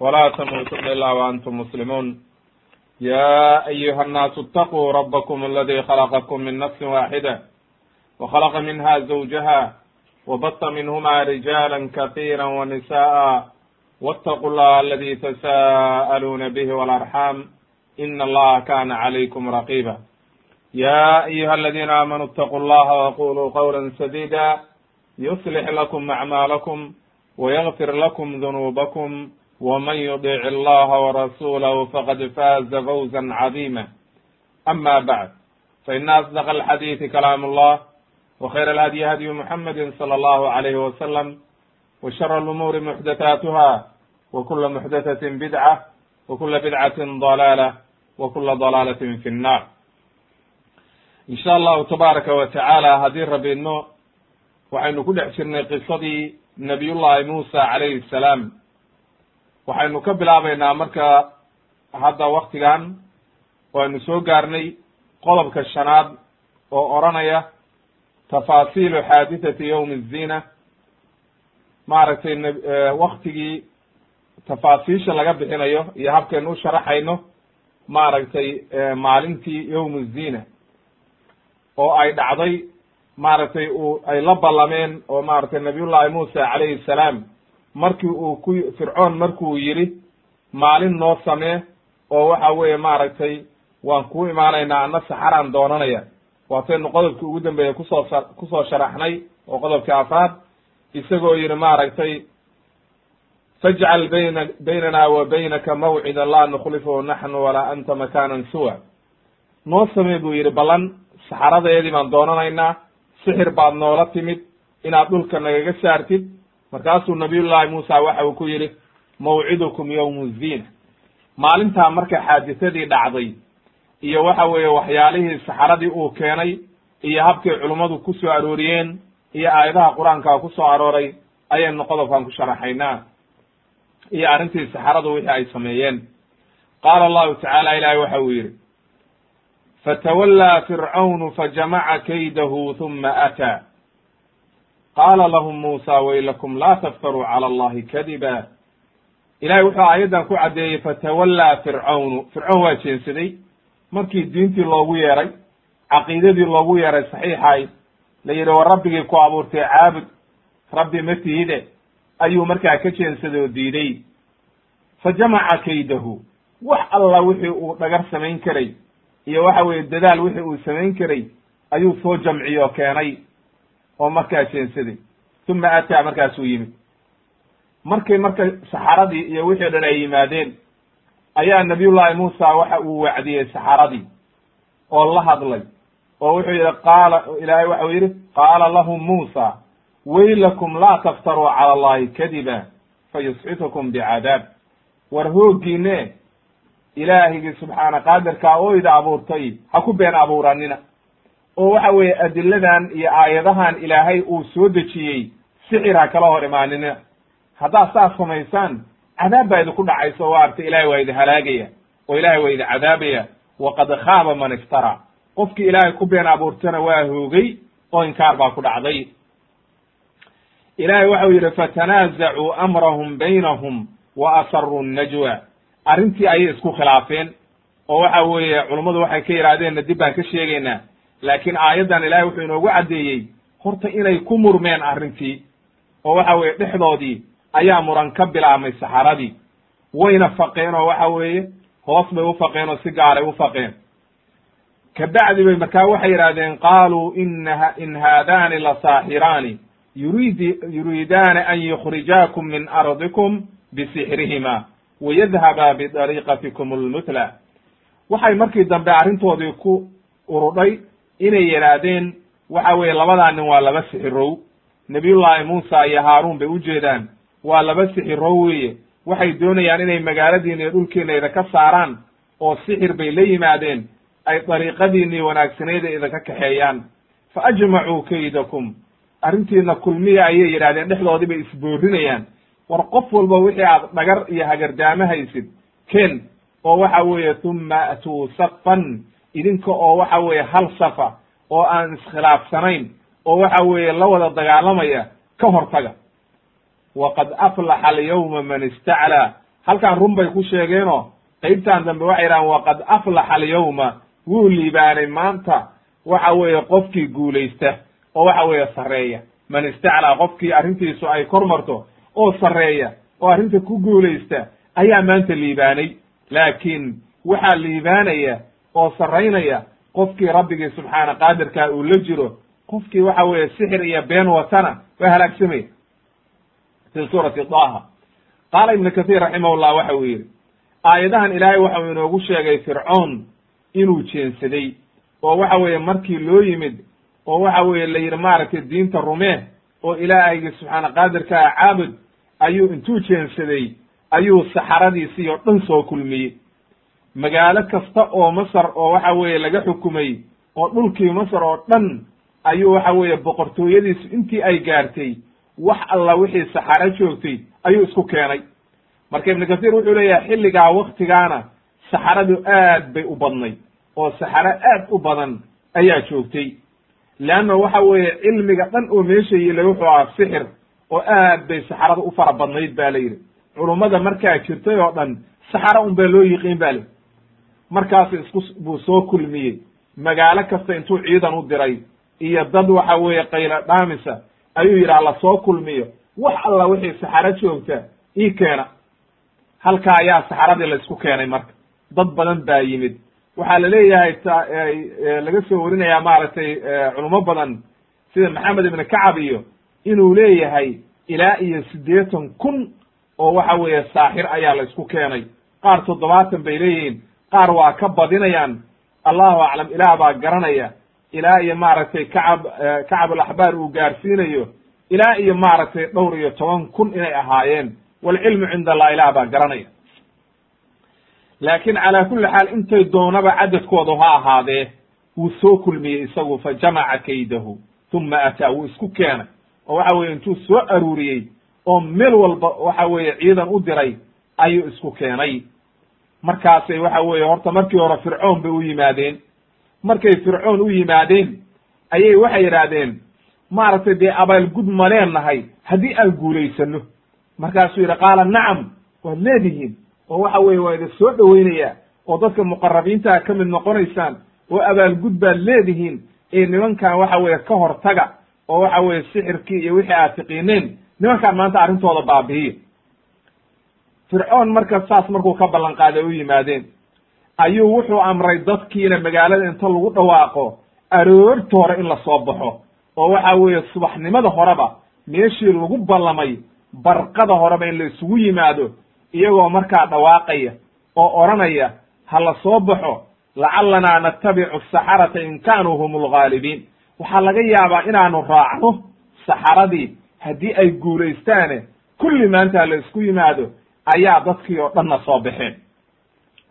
ولا تموتن إلا وأنتم مسلمون يا أيها الناس اتقوا ربكم الذي خلقكم من نفس واحدة وخلق منها زوجها وبط منهما رجالا كثيرا ونساء واتقوا الله الذي تساءلون به والأرحام إن الله كان عليكم رقيبا يا أيها الذين آمنوا اتقوا الله وقولوا قولا سديدا يصلح لكم أعمالكم ويغفر لكم ذنوبكم ومن يطع الله ورسوله فقد فاز فوزا عظيما أما بعد فإن أصدق الحديث كلام الله وخير الهدي هدي محمد صلى الله عليه وسلم وشر الأمور محدثاتها وكل محدثة بدعة وكل بدعة ضلالة وكل ضلالة في النار in sha allahu tabaaraka wa tacaala haddii rabi idno waxaynu ku dhex jirnay qisadii nabiyullahi muusa calayhi salaam waxaynu ka bilaabaynaa marka hadda waktigan waynu soo gaarnay qodobka shanaad oo odranaya tafaasiilu xaadithati yowmi zina maaragtay waktigii tafaasiisha laga bixinayo iyo habkaynu u sharaxayno maaragtay maalintii yowm zina oo ay dhacday maaragtay ay la ballameen oo maaragtay nabiyullahi muusa calayhi salaam markii uu ku fircoon markuu yidhi maalin noo samee oo waxa weeye maaragtay waan kuu imaanaynaa ana saxaraan doonanaya. Waataynu qodobkii ugu dambeeyey ku soo ku soo sharaxnay oo qodobkii afaad isagoo yidhi maaragtay fajcal bayna baynana wa baynaka mawcida laa nukhlifuhu naxnu walaa anta makanan suwa noo samee buu yidhi ballan saxaradeedii baan doonanaynaa sixir baad noola timid inaad dhulka nagaga saartid markaasuu nabiyullahi muusa waxa uu ku yidhi mawcidukum yowmu zina maalintaa marka xaadisadii dhacday iyo waxa weeye waxyaalihii saxaradii uu keenay iyo habkay culummadu ku soo arooriyeen iyo aayadaha qur'aanka ku arooray ayaynu qodobkan ku sharaxaynaa iyo arrintii saxaradu wixii ay sameeyeen. Qaala allahu tacaala ilahay waxa uu yidhi fatawallaa fircaunu fajamaca kaydahu huma ataa qaala lahum muusa waylakum laa taftaruu cala allahi kadiba ilahay wuxuu aayaddan ku caddeeyey fatawallaa fircawnu fircown waa jeensaday markii diintii loogu yeeray caqiidadii loogu yeeray saxiixay la yidhi war rabbigii ku abuurtay caabud rabbi ma tihide ayuu markaa ka jeensaday oo diiday fa jamaca kaydahu wax alla wixii uu dhagar samayn karay iyo waxa weeye dadaal wixii uu samayn karay ayuu soo jamciye oo keenay oo markaa jeensaday uma ataa markaasuu yimid. Markay marka saxaradii iyo wixii dhan ay yimaadeen ayaa nabiyullahi muusa waxa uu wacdiyey saxaradii oo la hadlay oo wuxuu yidhi qaala ilaahay waxau yidhi qaala lahum muusa waylakum laa taftaruu cala allahi kadiba fayusxitukum bicadaab war hooggiine ilaahigii subxaana qaadirkaa oo ida abuurtay ha ku been abuuranina oo waxa weeye adiladan iyo aayadahan ilaahay uu soo dejiyey sixir ha kala hor imaanina haddaad saas samaysaan cadaab baa idinku dhacaysa oo arta ilahay waa idi halaagaya oo ilahay waa idi cadaabaya. Waqad khaaba man iftara. Qofkii ilaahay ku been abuurtana waa hoogay oo inkaar baa ku dhacday. Ilahay waxau yidhi fatanaazacuu amrahum baynahum wa asaruu najwa. Arrintii ayay isku khilaafeen oo waxa weeye culummadu waxay ka yidhaahdeenna dib baan ka sheegaynaa laakiin aayaddan ilahay wuxuu inoogu caddeeyey horta inay ku murmeen arrintii oo waxa weeye dhexdoodii ayaa muran ka bilaabmay saxaradii. Wayna faqeen oo waxa weeye hoos bay u faqeen oo si gaaray u faqeen. Kabacdi bay markaa waxay yidhahdeen qaaluu ina in haadani la saaxiraani yuriidi yuriidaani an yukhrijaakum min ardikum bisixrihima wayadhaba bidariiqatikum almutla. Waxay markii dambe arrintoodii ku urudhay inay yidhaahdeen waxa weeye labadaa nin waa laba sixirow. Nabiyullaahi muusa iyo haaruun bay ujeedaan waa laba sixirow weeye. Waxay doonayaan inay magaaladiina iyo dhulkiina idinka saaraan oo sixir bay la yimaadeen ay dariiqadiinii wanaagsaneeda idinka kaxeeyaan. Fa ajmacuu kaydakum. Arrintiina kulmiya ayay yidhahdeen dhexdoodii bay isboorinayaan war qof walba wixii aad dhagar iyo hagardaamo haysid ken oo waxa weeye tuma atuu safan idinka oo waxa weeye hal safa oo aan iskhilaafsanayn oo waxa weeye la wada dagaalamaya ka hortaga. Waqad aflaxa alyawma man istaclaa. Halkaan run bay ku sheegeenoo qeybtan dambe waxay yidhahaan waqad aflaxa alyawma wuu liibaanay maanta waxa weeye qofkii guulaysta oo waxa weeye sarreeya. Man istaclaa qofkii arrintiisu ay kor marto oo sarreeya oo arrinta ku guulaysta ayaa maanta liibaanay. Laakiin waxaa liibaanaya oo sarraynaya qofkii rabbigii subxaana qaadirkaa uu la jiro qofkii waxa weeye sixir iyo been watana waa halaagsamaya fi suurati daha qaala ibnu kathiir raximahullah waxa uu yidhi aayadahan ilaahay waxau inoogu sheegay fircoon inuu jeensaday oo waxa weeye markii loo yimid oo waxa weeye la yidhi maaragtay diinta rumee oo ilaahaygi subxaana qaadirka ah caabud ayuu intuu jeensaday ayuu saxaradiisii oo dhan soo kulmiyey magaalo kasta oo masar oo waxa weeye laga xukumay oo dhulkii masar oo dhan ayuu waxa weeye boqortooyadiisu intii ay gaartay wax alla wixii saxaro joogtay ayuu isku keenay. Marka ibnu kathiir wuxuu leeyahay xilligaa waktigaana saxaradu aad bay u badnay oo saxaro aad u badan ayaa joogtay. Leanna waxa weeye cilmiga dhan oo meesha yilay wuxuu ahaa sixir oo aad bay saxarada u fara badnayd ba la yidhi. Culummada markaa jirtay oo dhan saxaro un baa loo yiqiin ba li markaas isku buu soo kulmiyey. Magaalo kasta intuu ciidan u diray. Iyo dad waxa weeye qaylo dhaamisa. Ayuu yidhaha la soo kulmiyo. Wax alla wixii saxaro joogta ii keena. Halkaa ayaa saxaradii la isku keenay marka. Dad badan baa yimid. Waxaa la leeyahay t laga soo warinayaa maaragtay culimo badan sida maxamed ibn kacab iyo inuu leeyahay ilaa iyo siddeetan kun oo waxa weeye saaxir ayaa la isku keenay. Qaar toddobaatan bay leeyihiin qaar waa ka badinayaan. Allahu aclam ilaah baa garanaya. Ilaa iyo maaragtay kacab kacab alaxbaar uu gaarsiinayo. Ilaa iyo maaragtay dhowr iyo toban kun inay ahaayeen. Walcilmu cinda allah ilaah baa garanaya. Laakiin calaa kulli xaal intay doonaba cadadkoodu ha ahaadee wuu soo kulmiyey isagu fa jamaca kaydahu uma ataa wuu isku keenay. Oo waxa weye intuu soo aruuriyey oo meel walba waxa weeye ciidan u diray ayuu isku keenay markaasay waxa weeye horta markii hore fircoon bay u yimaadeen. Markay fircoon u yimaadeen ayay waxay yidhaahdeen maaragtay dee abaalgud ma leenahay haddii aan guulaysano markaasuu yidhi qaala nacam waad leedihiin. Oo waxa weeye waa idin soo dhoweynayaa oo dadka muqarabiintaa ka mid noqonaysaan oo abaalgud baad leedihiin ee nimankan waxa weeye ka hortaga. Oo waxa weeye sixirkii iyo wixii aad tiqiineen nimankaan maanta arrintooda baabi'iya fircoon marka saas markuu ka ballan qaaday u yimaadeen ayuu wuxuu amray dadkiina magaalada inta lagu dhawaaqo aroorta hore in la soo baxo oo waxa weeye subaxnimada horeba meeshii lagu ballamay barqada horeba in la isugu yimaado iyagoo markaa dhawaaqaya oo odhanaya ha la soo baxo lacalanaa natabicu asaxarata in kaanuu hum alghaalibiin waxaa laga yaabaa inaanu raacno saxaradii haddii ay guulaystaane kulli maanta la isku yimaado ayaa dadkii oo dhanna soo baxeen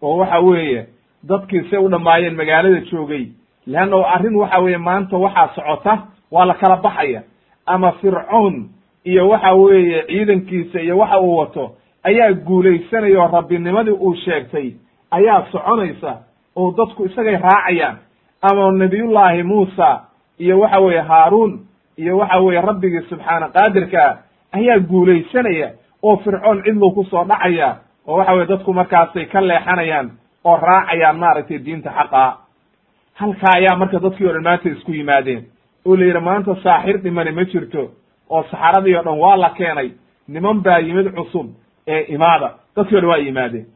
oo waxa weeye dadkii say u dhammaayeen magaalada joogay leanna arrin waxa weeye maanta waxaa socota waa la kala baxaya. Ama fircoon iyo waxa weeye ciidankiisa iyo waxa uu wato ayaa guulaysanaya oo rabbinimadii uu sheegtay ayaa soconaysa oo dadku isagay raacayaan. Ama nabiyullaahi muusa iyo waxa weeye haaruun iyo waxa weeye rabbigii subxaana qaadirkaa ayaa guulaysanaya oo fircoon cidlow ku soo dhacaya oo waxa weye dadku markaasay ka leexanayaan oo raacayaan maaragtay diinta xaqaa halkaa ayaa marka dadkii o dhan maanta isku yimaadeen. Oo la yidhi maanta saaxir dhimani ma jirto oo saxaradii o dhan waa la keenay niman baa yimid cusub ee imaada. Dadkii o dhan waa yimaadeen.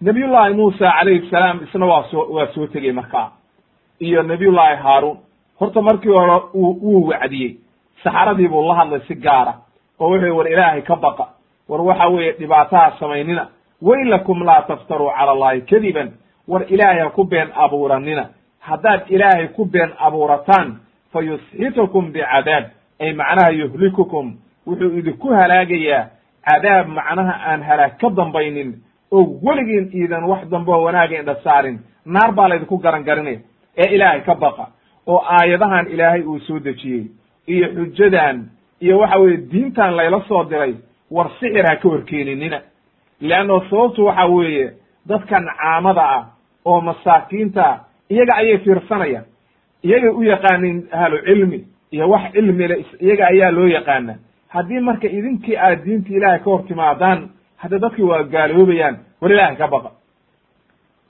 Nabiyullaahi muusa calayhi salaam isna waa soo waa soo tegey markaa. Iyo nabiyullaahi haaruun. Horta markii hore uu wuu wacdiyey. Saxaradii buu la hadlay si gaara oo wuxuu war ilaahay ka baqa. War waxa weeye dhibaataha samaynina. Waylakum laa taftaruu cala allahi kadiban. War ilaahay ha ku been abuuranina haddaad ilaahay ku been abuurataan fa yusxitukum bicadaab ay macnaha yuhlikukum. Wuxuu idinku halaagayaa cadaab macnaha aan halaag ka dambaynin oo weligiin iidan wax dambe oo wanaaga indha saarin. Naar baa laydinku garan garinaya ee ilaahay ka baqa. Oo aayadahan ilaahay uu soo dejiyey iyo xujadan iyo waxa weeye diintan layla soo diray war sixir ha ka horkeeninina leanno sababtu waxa weeye dadkan caamada ah oo masaakiinta iyaga ayay fiirsanayaan. Iyagay u yaqaanin ahlu cilmi iyo wax cilmile iyaga ayaa loo yaqaana. Haddii marka idinkii aad diinta ilaahay ka hor timaadaan hadda dadkii waa gaaloobayaan war ilaahay ka baqa.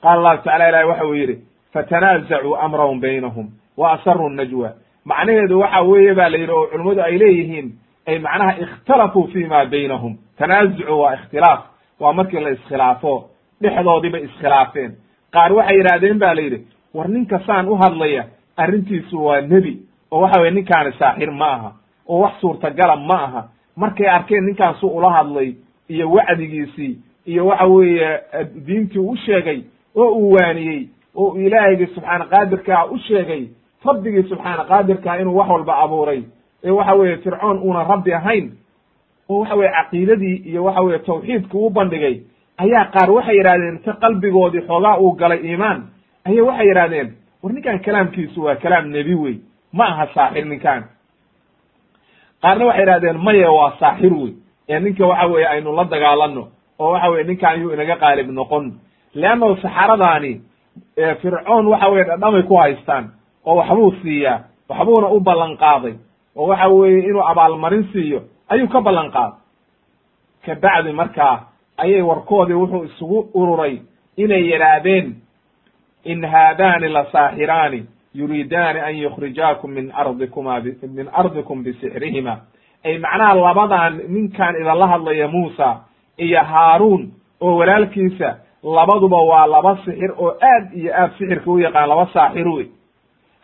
Qaala allahu tacala ilahi waxa uu yidhi fatanaazacuu amrahum baynahum wa asaruu najwa macnaheedu waxa weeye ba la yidhi oo culimmadu ay leeyihiin ay macnaha ikhtalafuu fi ma baynahum. Tanaazucu waa ikhtilaaf. Waa markii la iskhilaafo dhexdoodiibay iskhilaafeen. Qaar waxay yidhahdeen ba la yidhi war ninka saan u hadlaya arrintiisu waa nebi oo waxa weye ninkaani saaxir ma aha oo wax suurtagala ma aha. Markay arkeen ninkaasu ula hadlay iyo wacdigiisii iyo waxa weeye diintii u sheegay oo uu waaniyey oo ilaahaygi subxaana qaadirkaa u sheegay rabbigii subxaana qaadirkaa inuu wax walba abuuray. Ee waxa weeye fircoon uuna rabbi ahayn oo waxa weye caqiidadii iyo waxa weye tawxiidku u bandhigay ayaa qaar waxay yidhahdeen ta qalbigoodii xoogaa uu galay iimaan. Aya waxay yidhahdeen war ninkan kalaamkiisu waa kalaam nebi wey ma aha saaxir ninkan qaarna waxay yidhahdeen maye waa saaxir wey ee ninka waxa weeye aynu la dagaalano oo waxa weye ninkan yuu inaga qaalib noqon. Leannahu saxaradaani fircoon waxa weye dhadhamay ku haystaan oo waxbuu siiyaa waxbuuna u ballan qaaday oo waxa weeye inuu abaalmarin siiyo ayuu ka ballan qaaday kabacdi markaa ayay warkoodii wuxuu isugu ururay inay yidhaahdeen in haadaani la saaxiraani yuriidaani an yukhrijaakum min ardikuma min ardikum bisixrihima ay macnaha labadan ninkan idinla hadlaya muusa iyo haaruun oo walaalkiisa labaduba waa laba sixir oo aad iyo aad sixirka u yaqaan laba saaxir wey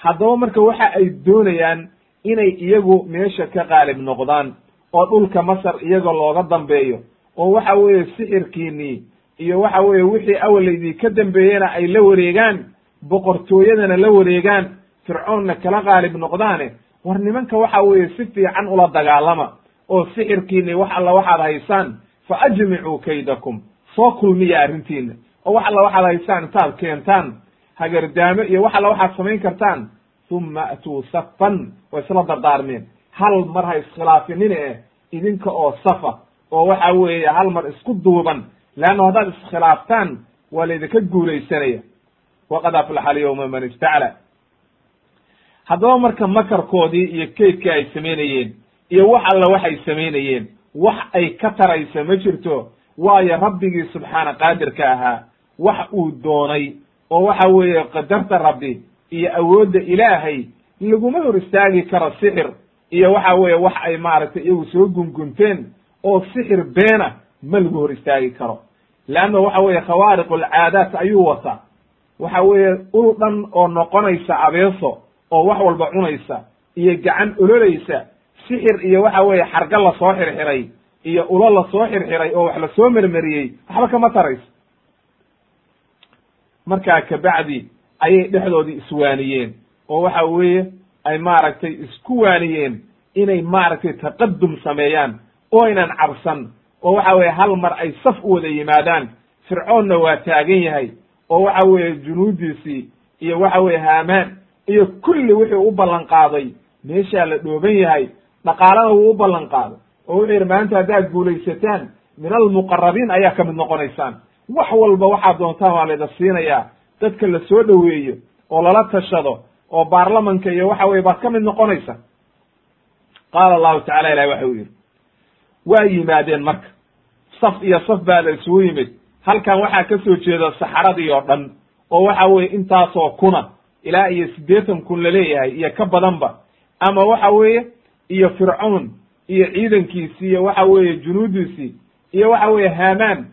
haddaba marka waxa ay doonayaan inay iyagu meesha ka qaalib noqdaan oo dhulka masar iyaga looga dambeeyo oo waxa weeye sixirkiinii iyo waxa weeye wixii awalaydii ka dambeeyena ay la wareegaan boqortooyadana la wareegaan fircoonna kala qaalib noqdaane war nimanka waxa weeye si fiican ula dagaalama oo sixirkiini wax alla waxaad haysaan fa ajmicuu kaydakum soo kulmiya arrintiina oo wax alla waxaad haysaan intaad keentaan hagardaamo iyo wax alla waxaad samayn kartaan uma atuu safan way isla dardaarmeen hal mar ha iskhilaafinin e idinka oo safa oo waxa weeye hal mar isku duuban leanna haddaad iskhilaaftaan waa laydinka guulaysanaya waqad aflaxa alyawma man istacla haddaba marka makarkoodii iyo kaydkii ay samaynayeen iyo wax alla waxay samaynayeen wax ay ka taraysa ma jirto waayo rabbigii subxaana qaadirka ahaa wax uu doonay oo waxa weeye qadarta rabbi iyo awoodda ilaahay laguma hor istaagi karo sixir. Iyo waxa weeye wax ay maaragtay iyagu soo gungunteen oo sixir beena ma lagu hor istaagi karo. Leanna waxa weeye khawaariq alcaadaat ayuu wataa waxa weeye ul dhan oo noqonaysa abeeso oo wax walba cunaysa iyo gacan ololaysa sixir iyo waxa weeye xarga la soo xirxiray iyo ulo la soo xirxiray oo wax la soo mermeriyey waxba kama tarayso. Markaa kabacdi ayay dhexdoodii iswaaniyeen. oo waxa weeye ay maaragtay isku waaniyeen inay maaragtay taqadum sameeyaan oo aynan cabsan. oo waxa weeye hal mar ay saf u wada yimaadaan. Fircoonna waa taagan yahay. oo waxa weeye junuudiisii iyo waxa weeye haamaan iyo kulli wixii u ballan qaaday. meeshaa la dhooban yahay. dhaqaalana wuu u ballan qaaday. oo wuxuu yidhi maanta haddaad guulaysataan min almuqarabiin ayaa ka mid noqonaysaan. wax walba waxaad doontaan waa layda siinayaa dadka la soo dhoweeyo oo lala tashado oo baarlamanka iyo waxa weye baad ka mid noqonaysa. Qaala allahu tacala ilahi waxa uu yidhi waa yimaadeen marka. Saf iyo saf baa la isugu yimid. Halkan waxaa ka soo jeeda saxaradii oo dhan oo waxa weeye intaasoo kuna ilaa iyo siddeetan kun la leeyahay iyo ka badanba. Ama waxa weeye iyo fircoon iyo ciidankiisii iyo waxa weeye junuudiisii iyo waxa weeye haamaan.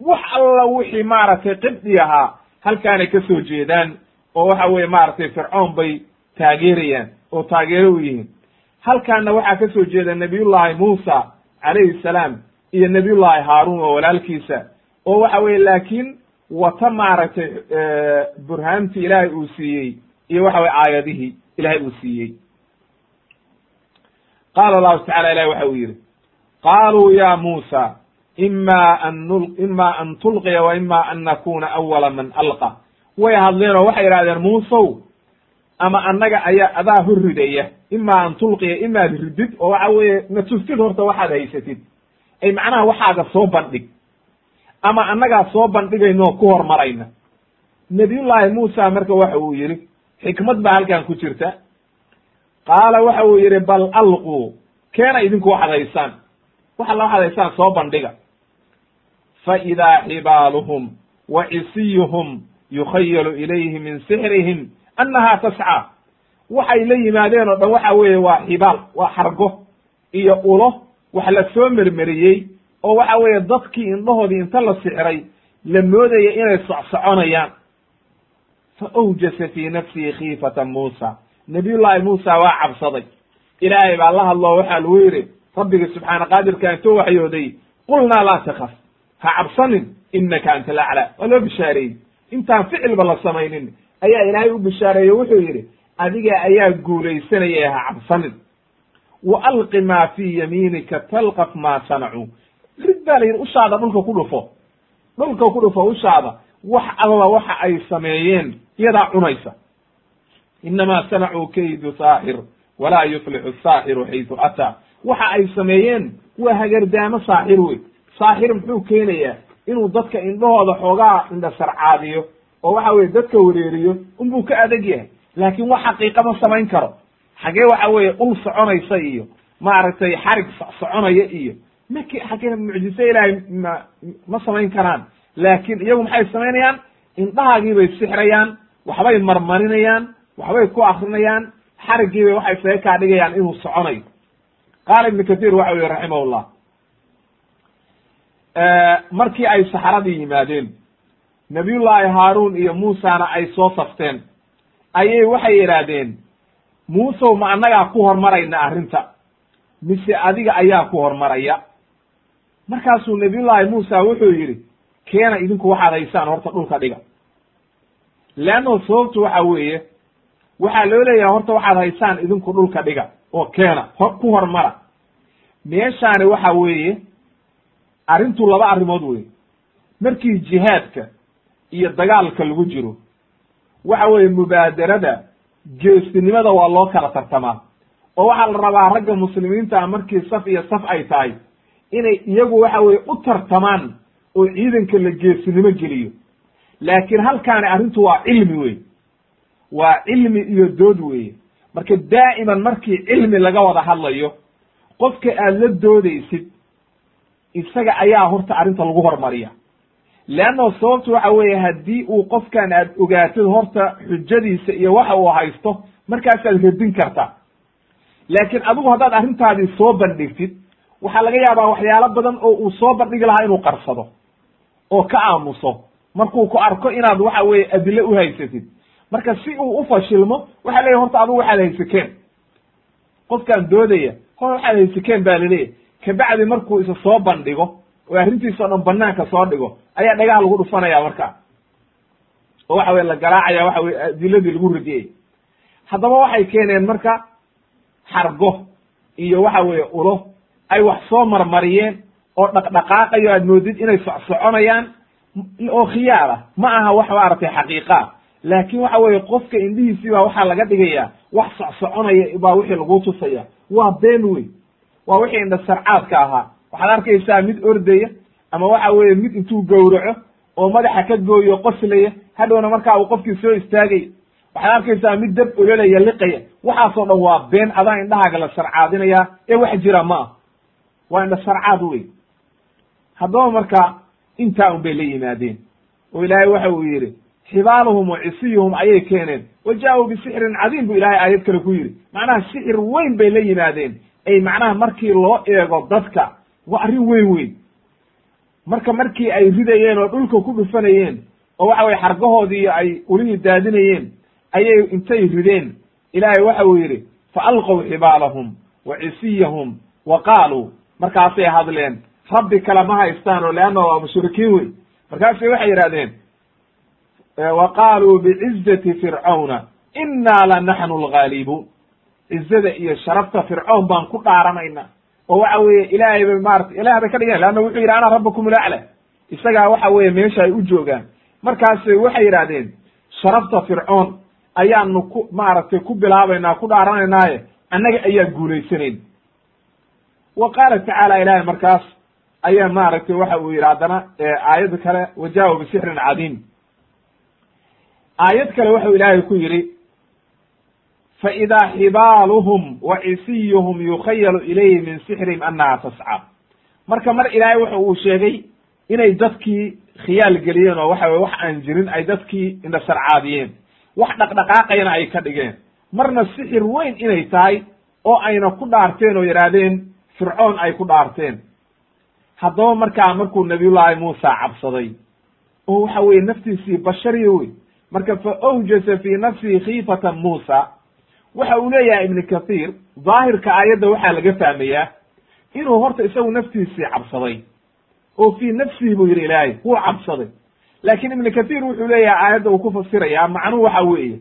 Wax alla wixii maaragtay qibdi ahaa halkaanay ka soo jeedaan oo waxa weeye maaragtay fircoon bay taageerayaan oo taageero u yihiin. Halkaana waxaa ka soo jeeda nabiyullaahi muusa calayhi salaam iyo nabiyullaahi haaruun oo walaalkiisa oo waxa weye laakiin wata maaragtay burhaantii ilaahay uu siiyey iyo waxa weye aayadihii ilaahay uu siiyey. Qaala allahu tacala ilahi waxa uu yidhi qaaluu ya muusa ima an ima an tulqiya wa ima an nakuna awala man alqa. Way hadleen oo waxay idhahdeen muusow ama annaga ayaa adaa hor ridaya ima an tulqiya imaad ridid oo waxa weeye na tustid horta waxaad haysatid. Ay macnaha waxaaga soo bandhig. Ama annagaa soo bandhigayno ku hormarayna. Nabiyullaahi muusa marka waxa uu yidhi xikmad baa halkan ku jirta. Qaala waxa uu yidhi bal alquu keena idinku waxaad haysaan. Wax alla waxaad haysaan soo bandhiga fa idaa xibaaluhum wa cisiyuhum yukhayalu ilayhi min sixrihim annaha tascaa waxay la yimaadeen oo dhan waxa weeye waa xibaal waa xargo iyo ulo wax la soo mermeriyey oo waxa weeye dadkii indhahoodii inta la sixray la moodaya inay socsoconayaan fa awjasa fii nafsihi khiifata muusa nabiyullaahi muusa waa cabsaday ilaahay baa la hadloo waxaa lagu yidhi rabbigii subxaana qaadirka intuu waxyooday qulnaa laa takaf ha cabsanin inaka anta alaclaa waa loo bishaareeyey. Intaan ficilba la samaynin ayaa ilaahay u bishaareeye wuxuu yidhi adiga ayaa guulaysanaya ha cabsanin. Wa alqi maa fii yamiinika talqaf maa sanacuu rid baa la yidhi ushaada dhulka ku dhufo. Dhulka ku dhufo ushaada. Wax alla waxa ay sameeyeen iyadaa cunaysa. Inamaa sanacuu kaydu saaxir walaa yuflixu saaxiru xaytu ataa. Waxa ay sameeyeen waa hagardaamo saaxir wey saaxir muxuu keenayaa inuu dadka indhahooda xoogaa indha sarcaadiyo oo waxa weye dadka wareeriyo unbuu ka adeg yahay. Laakin wax xaqiiqa ma samayn karo. Xagee waxa weeye ul soconaysa iyo maaragtay xarig soconaya iyo maki xagee mucjize ilaahay ma ma samayn karaan. Laakin iyagu maxay samaynayaan? Indhahaagii bay sixrayaan waxbay marmarinayaan waxbay ku akrinayaan xarigiibay waxay saga kaa dhigayaan inuu soconayo. Qaala ibnu kathir waxa yihi raximahullah markii ay saxradii yimaadeen nabiyullaahi haaruun iyo muusana ay soo safteen. Ayay waxay idhaahdeen muusow ma annagaa ku hormarayna arrinta? Mise adiga ayaa ku hormaraya? Markaasuu nabiyullaahi muusa wuxuu yidhi keena idinku waxaad haysaan horta dhulka dhiga. Leanno sababtu waxa weeye waxaa loo leeyahay horta waxaad haysaan idinku dhulka dhiga. Oo keena ku hormara. Meeshaani waxa weeye arrintu laba arrimood wey markii jihaadka iyo dagaalka lagu jiro waxa weeye mubaadarada geestinimada waa loo kala tartamaa. Oo waxaa la rabaa ragga muslimiinta markii saf iyo saf ay tahay inay iyagu waxa weye u tartamaan oo ciidanka la geesinimo geliyo. Laakiin halkaani arrintu waa cilmi wey waa cilmi iyo dood weeye marka daa'iman markii cilmi laga wada hadlayo qofka aad la doodaysid isaga ayaa horta arrinta lagu hormariya. Leanno sababtu waxa weeye haddii uu qofkan aad ogaatid horta xujadiisa iyo waxa uu haysto markaasaad radin kartaa laakiin adigu haddaad arrintaadii soo bandhigtid waxaa laga yaabaa waxyaalo badan oo uu soo bandhigi lahaa inuu qarsado oo ka aamuso. Markuu ku arko inaad waxa weeye adile u haysatid marka si uu ufashilmo waxa leeyahy horta adigu waxaad haysekeen qofkaan doodaya hor waxaad haysekeen ba laleeyahy kabacdi markuu isa soo bandhigo oo arrintiisa o dhan banaanka soo dhigo ayaa dhagaha lagu dhufanaya marka. Oo waxa weye la garaacaya waxa weye adiladii lagu radiyay haddaba waxay keeneen marka xargo iyo waxa weeye ulo ay wax soo marmariyeen oo dhaqdhaqaaqayo aad moodid inay socsoconayaan oo khiyaar ah ma aha wax maaragtay xaqiiqaa laakin waxa weeye qofka indhihiisii baa waxaa laga dhigaya wax socsoconaya baa wixii lagu tusaya waa been wey waa wixii indha sarcaadka ahaa. Waxaad arkaysaa mid ordaya ama waxa weeye mid intuu gowraco oo madaxa ka gooyo qoslaya hadhowna markaa uu qofkii soo istaagay. Waxaad arkaysaa mid dab ololaya liqaya. Waxaasoo dhan waa been adaa indhahaaga la sarcaadinaya. Ee wax jira ma ah waa indha sarcaad wey haddaba marka intaa un bay la yimaadeen. Oo ilaahay waxa uu yidhi xibaaluhum wa cisiyuhum ayay keeneen. Wa jaa-uu bisixrin cadiim bu ilahay aayad kale ku yidhi. Macnaha sixir weyn bay la yimaadeen ay macnaha markii loo eego dadka waa arrin weyn weyn. Marka markii ay ridayeen oo dhulka ku dhufanayeen oo waxa weye xargahoodii ay ulihii daadinayeen ayay intay rideen. Ilaahay waxa uu yidhi fa alqow xibaalahum wa cisiyahum wa qaaluu markaasay hadleen rabbi kale ma haystaan oo leanna waa mushrikiin wey markaasay waxay yidhahdeen wa qaaluu bicizati fircauna innaa la naxnu algaalibuun cizada iyo sharafta fircoon baan ku dhaaranayna oo waxa weeye ilaahay bay maarata ilaah bay ka dhigeen. Leanna wuxuu yidhi ana rabbakum ulacla isagaa waxa weeye meesha ay u joogaan. Markaas waxay yidhahdeen sharafta fircoon ayaanu ku maaragtay ku bilaabaynaa ku dhaaranaynaaye annaga ayaa guulaysanayn wa qaala tacaala ilahay markaas ayaa maaragtay waxa uu yidhi haddana aayadda kale wajaahu bisixrin cadiim. Aayad kale waxau ilaahay ku yidhi faidaa xibaaluhum wa cisiyuhum yukhayalu ilayhi min sixrihim annaha tascaa marka mar ilaahay waxa uu sheegay inay dadkii khiyaal geliyeen oo waxa weye wax aan jirin ay dadkii indhasarcaadiyeen wax dhaqdhaqaaqayana ay ka dhigeen marna sixir weyn inay tahay oo ayna ku dhaarteen oo yidhaahdeen fircoon ay ku dhaarteen haddaba markaa markuu nabiyullaahi muusa cabsaday oo waxa weye naftiisii bashariya wey marka fa awjasa fii nafsihi khiifatan muusa waxa uu leeyahay ibnu kathiir daahirka aayadda waxaa laga fahmayaa inuu horta isagu naftiisii cabsaday. Oo fii nafsihi buu yidhi ilaahay wuu cabsaday. Laakiin ibnu kathiir wuxuu leeyahay aayadda uu ku fasirayaa macnuhu waxa weeye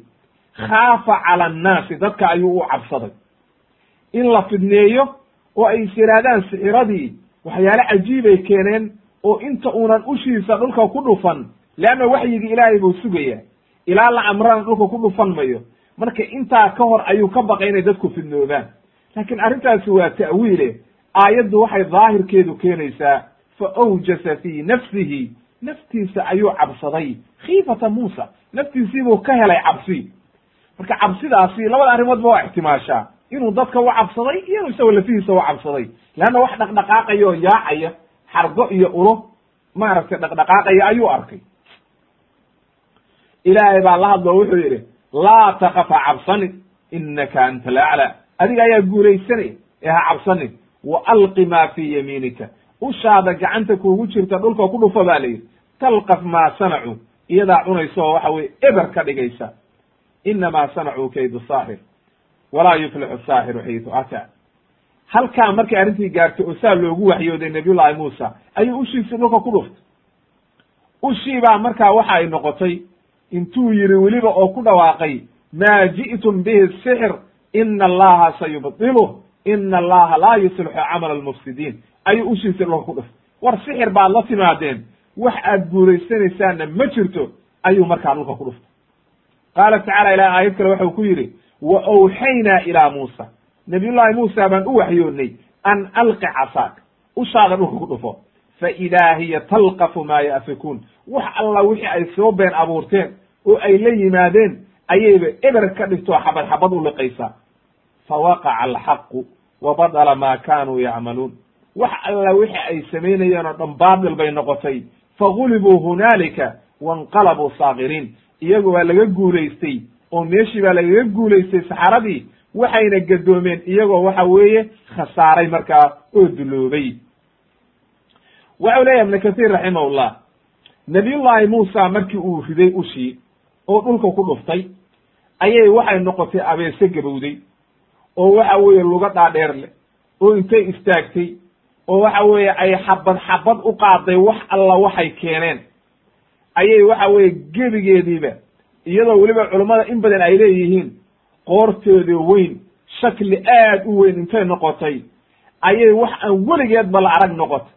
khaafa cala annaasi dadka ayuu u cabsaday. In la fidneeyo oo ay is yidhaahdaan sixiradii waxyaale cajiibay keeneen oo inta uunan ushiisa dhulka ku dhufan leanna waxyigii ilaahay buu sugayaa. Ilaa la amrana dhulka ku dhufan mayo marka intaa ka hor ayuu ka baqay inay dadku fidnoobaan laakiin arrintaasi waa ta'wiile. Aayaddu waxay daahirkeedu keenaysaa fa awjasa fii nafsihi. Naftiisa ayuu cabsaday. Khiifata muusa. Naftiisiibuu ka helay cabsi. Marka cabsidaasi labada arrimoodba waa ixtimaashaa. Inuu dadka u cabsaday iyo inuu isagoo lafihiisa u cabsaday. Leanna wax dhaqdhaqaaqaya oo yaacaya xargo iyo ulo maaragtay dhaqdhaqaaqaya ayuu arkay. Ilaahay baa la hadlo wuxuu yidhi laa takafa cabsanin inaka anta laclaa adiga ayaa guulaysanaya ee ha cabsanin wa alqi maa fii yamiinika. Ushaada gacanta kuugu jirta dhulka ku dhufa baa layidhi talqaf maa sanacuu iyadaa cunaysa oo waxa weye eber ka dhigaysa. Inamaa sanacuu kaydu saaxir walaa yuflixu saaxiru xaytu ataa. Halkaa markay arrintii gaartay oo saa loogu waxyooday nabiyullahi muusa ayuu ushiisii dhulka ku dhuftay. Ushii baa markaa waxa ay noqotay intuu yidhi weliba oo ku dhawaaqay maa ji'tum bihi sixr ina allaha sayubdiluh ina allaha laa yuslixu camala almufsidiin. Ayuu ushiisii dhulka ku dhuftay war sixir baad la timaadeen wax aad guulaysanaysaanna ma jirto ayuu markaa dhulka ku dhuftay. Qaala tacala ilahi aayad kale waxau ku yidhi wa awxaynaa ilaa muusa. Nabiyullahi muusa baan u waxyoonnay an alqi casaak ushaada dhulka ku dhufo fa idaa hiya talqafu maa ya'fikuun wax alla wixii ay soo been abuurteen oo ay la yimaadeen ayayba eber ka dhigtoo xabad xabad u liqaysaa fa waqaca alxaqu wa badala maa kaanuu yacmaluun wax alla wixii ay samaynayeen oo dhan baatil bay noqotay fagulibuu hunaalika wainqalabuu saakiriin iyagu waa laga guulaystay oo meeshii baa lagaga guulaystay saxaradii waxayna gadoomeen iyagoo waxa weeye khasaaray markaa oo duloobay waxau leeyahay ibnu kathiir raximahullah. Nabiyullaahi muusa markii uu riday ushii oo dhulka ku dhuftay ayay waxay noqotay abeese gabowday oo waxa weeye luga dhaadheer leh oo intay istaagtay oo waxa weeye ay xabad xabad u qaaday wax alla waxay keeneen. Ayay waxa weeye gebigeediiba iyadoo weliba culummada in badan ay leeyihiin qoorteeda weyn shakli aad u weyn intay noqotay ayay wax aan weligeedba la arag noqotay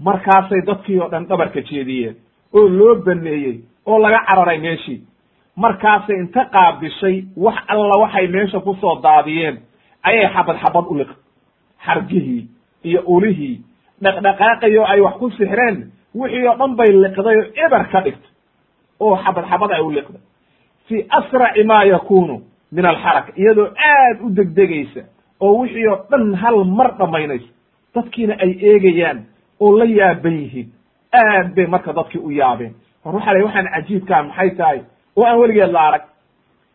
markaasay dadkii oo dhan dhabarka jeediyeen oo loo baneeyey oo laga cararay meeshii markaasay inta qaabishay wax alla waxay meesha ku soo daadiyeen ayay xabad xabad u liq. Xargihii iyo ulihii dhaqdhaqaaqayo ay wax ku sixreen wixii oo dhan bay liqday oo eber ka dhigtay oo xabad xabad ay u liqday. Fii asraci maa yakunu min alxaraka iyadoo aad u degdegaysa oo wixii oo dhan hal mar dhammaynaysa dadkiina ay eegayaan oo la yaaban yihiin. Aad bay marka dadkii u yaabeen. La waxaan cajiibkaa maxay tahay? Oo aan weligeed la arag.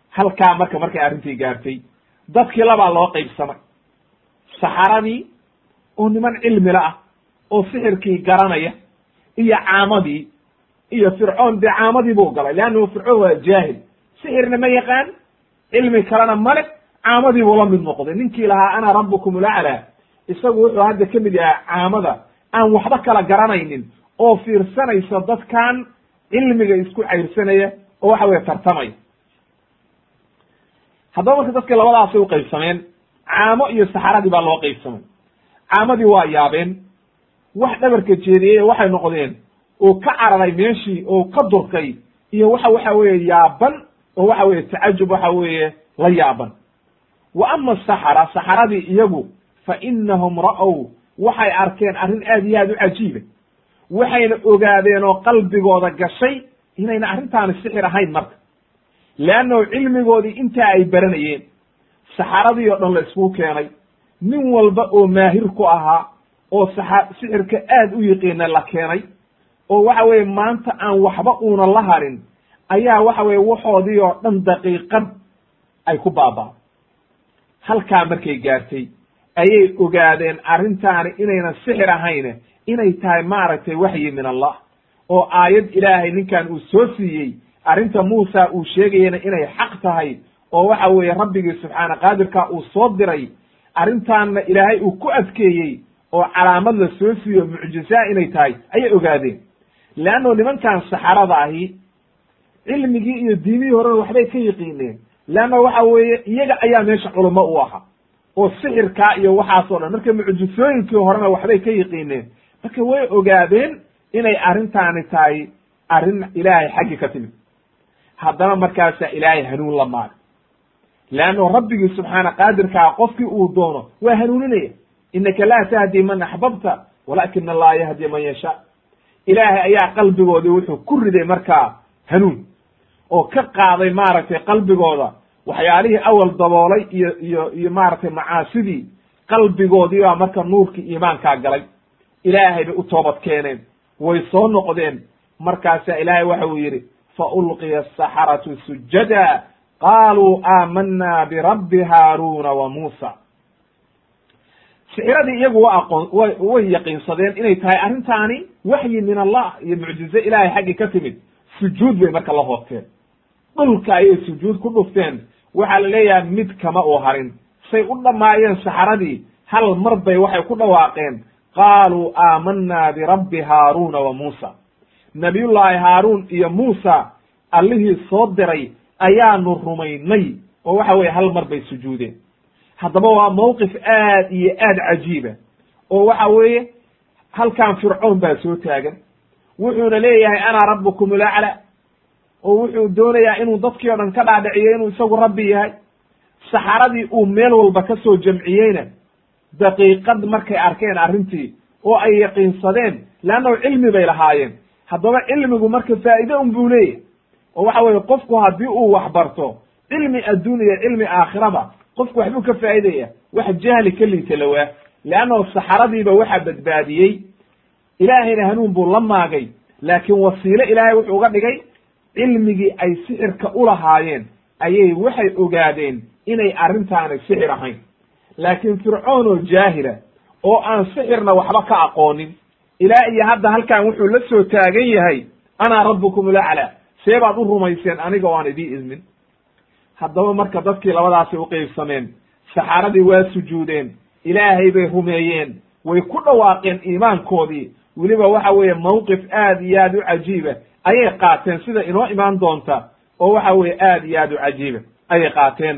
Halkaa marka markay arrintii gaartay dadkii labaa loo qaybsamay. Saxaradii oo niman cilmila ah oo sixirkii garanaya iyo caamadii iyo fircoon dee caamadii buu galay leannahu fircoon waa jaahil. Sixirna ma yaqaan cilmi kalena male caamadii buu la mid noqday. Ninkii lahaa ana rabbukum ulaclaa. Isagu wuxuu hadda ka mid yahay caamada aan waxba kala garanaynin oo fiirsanaysa dadkan cilmiga isku cayrsanaya oo waxa weye tartamaya haddaba marka dadka labadaasay u qaybsameen caamo iyo saxaradii baa loo qaybsamay. Caamadii waa yaabeen wax dhabarka jeediyey waxay noqdeen oo ka cararay meeshii oo ka durkay iyo waxa waxa weeye yaaban oo waxa weeye tacajub waxa weeye la yaaban. Wa ama asaxara saxaradii iyagu fa inahum ra'ow waxay arkeen arrin aad iyo aad u cajiiba waxayna ogaadeen oo qalbigooda gashay inayna arrintaani sixir ahayn marka. Leannahu cilmigoodii intaa ay baranayeen saxaradii oo dhan la iskugu keenay nin walba oo maahir ku ahaa oo saxa sixirka aad u yiqiina la keenay oo waxa weeye maanta aan waxba uuna la harin ayaa waxa weye waxoodii oo dhan daqiiqad ay ku baabaa halkaa markay gaartay ayay ogaadeen arrintaani inaynan sixir ahayn inay tahay maaragtay waxyi min allah oo aayad ilaahay ninkan uu soo siiyey arrinta muusa uu sheegayana inay xaq tahay oo waxa weeye rabbigii subxaana qaadirka uu soo diray arrintaanna ilaahay uu ku adkeeyey oo calaamad la soo siiyo mucjizaa inay tahay ayay ogaadeen. Leanno nimankan saxarada ahi cilmigii iyo diimihii horena waxbay ka yiqiineen. Leanna waxa weeye iyaga ayaa meesha culamo u ahaa oo sixirkaa iyo waxaasoo dhan. Marka mucjisooyinkii horena waxbay ka yiqiineen. Marka way ogaadeen inay arrintaani tahay arrin ilaahay xaggi ka timid. Haddana markaasaa ilaahay hanuun la maagay leanno rabbigii subxaana qaadirkaa qofkii uu doono waa hanuuninaya. Inaka laa tahdi man axbabta walaakina allaha yahdi man yashaa. Ilaahay ayaa qalbigoodii wuxuu ku riday markaa hanuun. Oo ka qaaday maaragtay qalbigooda waxyaalihii awal daboolay iyo iyo iyo maaragtay macaasidii qalbigoodii baa marka nuurkii iimaankaa galay. Ilaahay bay u toobad keeneen. Way soo noqdeen. Markaasaa ilaahay waxa uu yidhi fa ulqiya asaxaratu sujada qaaluu aamanaa birabbi haaruuna wa muusa. Sixiradii iyagu wa aqoon way way yaqiinsadeen inay tahay arrintaani waxyi min allah iyo mucjize ilaahay xaggii ka timid. Sujuud bay marka la hoobteen dhulka ayay sujuud ku dhufteen waxaa la leeyahay mid kama uu harin. Say u dhammaayeen saxaradii hal mar bay waxay ku dhawaaqeen qaaluu aamanaa birabbi haaruuna wa muusa. Nabiyullaahi haaruun iyo muusa allihii soo diray ayaanu rumaynay oo waxa weye hal mar bay sujuudeen. Haddaba waa mawqif aad iyo aad cajiiba oo waxa weeye halkan fircoon baa soo taagan. Wuxuuna leeyahay ana rabbukum ulacla oo wuxuu doonayaa inuu dadkii o dhan ka dhaadhiciyo inuu isagu rabbi yahay. Saxaradii uu meel walba ka soo jamciyeyna daqiiqad markay arkeen arrintii oo ay yaqiinsadeen leannahu cilmi bay lahaayeen. Haddaba cilmigu marka faa'iide un buu leeyahay. Oo waxa weeye qofku haddii uu wax barto cilmi adduun iyo cilmi aakhiraba qofku waxbuu ka faa'idaya wax jahli ka liita lawaa leannahu saxaradiiba waxaa badbaadiyey. Ilaahayna hanuun buu la maagay laakiin wasiile ilaahay wuxuu uga dhigay cilmigii ay sixirka u lahaayeen ayay waxay ogaadeen inay arrintaani sixir ahayn. Laakiin fircoon oo jaahila oo aan sixirna waxba ka aqoonin ilaa iyo hadda halkan wuxuu la soo taagan yahay anaa rabbukum ulaclaa see baad u rumayseen aniga oo aan idii idmin haddaba marka dadkii labadaasay uqeybsameen saxaaradii waa sujuudeen ilaahay bay rumeeyeen way ku dhawaaqeen iimaankoodii. Weliba waxa weeye mawqif aad iyo aad u cajiiba ayay qaateen sida inoo imaan doonta oo waxa weeye aad iyo aad u cajiiba. Ayay qaateen.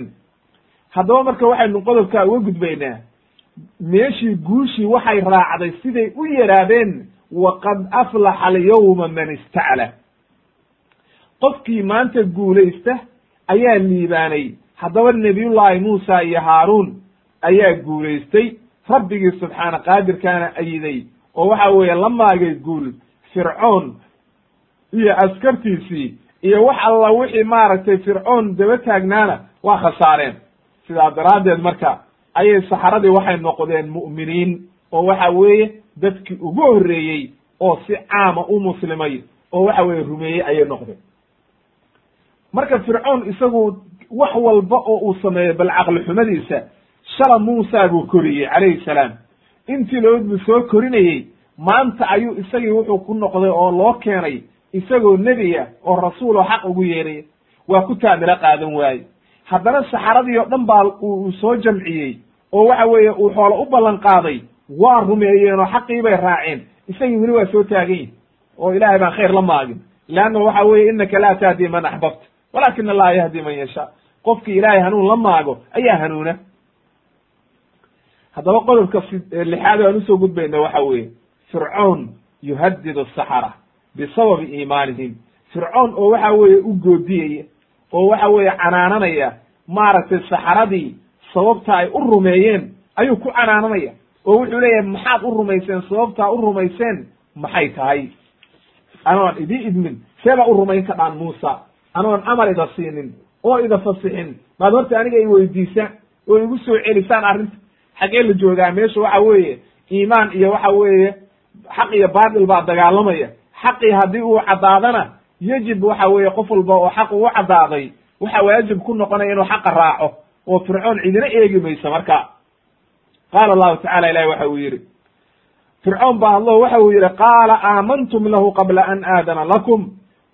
Haddaba marka waxaynu qodobkaa uga gudbaynaa meeshii guushii waxay raacday siday u yaraadeen waqad aflaxa alyawma man istacla. Qofkii maanta guulaysta ayaa liibaanay. Haddaba nebiyullaahi muusa iyo haaruun ayaa guulaystay. Rabbigii subxaana qaadirkaana ayiday oo waxa weeye la maagay guul. Fircoon iyo askartiisii iyo wax alla wixii maaragtay fircoon daba taagnaana waa khasaareen. Sidaa daraaddeed marka ayay saxaradii waxay noqdeen mu'miniin oo waxa weeye dadkii ugu horreeyey oo si caama u muslimay oo waxa weeye rumeeyey ayay noqdeen. Marka fircoon isagu wax walba oo uu sameeyo bal caqli xumadiisa shala muusa buu koriyey calayhi salaam. Intii lood buu soo korinayey maanta ayuu isagii wuxuu ku noqday oo loo keenay isagoo oo rasuul oo xaq ugu yeeraya waa ku taamilo qaadan waaye. Haddana saxaradii oo dhan baa uu soo jamciyey oo waxa weeye uu xoolo u ballan qaaday waa rumeeyeen oo xaqii bay raaceen. Isagii weli waa soo taagan yihi oo ilaahay baan khayr la maagin. Leanna waxa weeye innaka laa tahdi man axbabta walakin allaha yahdi man yashaa. Qofkii ilaahay hanuun la maago ayaa hanuuna. Haddaba qodobka lixaad aan u soo gudbayna waxa weeye fircoon yuhadid asaxara bisababi iimaanihim fircoon oo waxa weeye u goodiyaya oo waxa weeye canaananaya maaragtay saxaradii sababta ay u rumeeyeen ayuu ku canaananaya oo wuxuu leeyahay maxaad u rumayseen sababtaa u rumayseen maxay tahay anoon idii idmin seebaa u rumayn ka dhaan muusa anoon amar ida siinin oo ida fasixin maad horta aniga i weydiisaan oo igu soo celisaan arrinta xaggee la joogaa meesha waxa weeye iimaan iyo waxa weeye xaq iyo baatil baa dagaalamaya xaqii haddii uu caddaadana yejib waxa weeye qof walba oo xaq ugu caddaaday waxa waajib ku noqonaya inuu xaqa raaco oo fircoon cidina eegi mayso marka. Qaala allahu tacala ilahi waxa uu yidhi fircoon baa hadlo waxa uu yidhi qaala aamantum lahu qabla an aadana lakum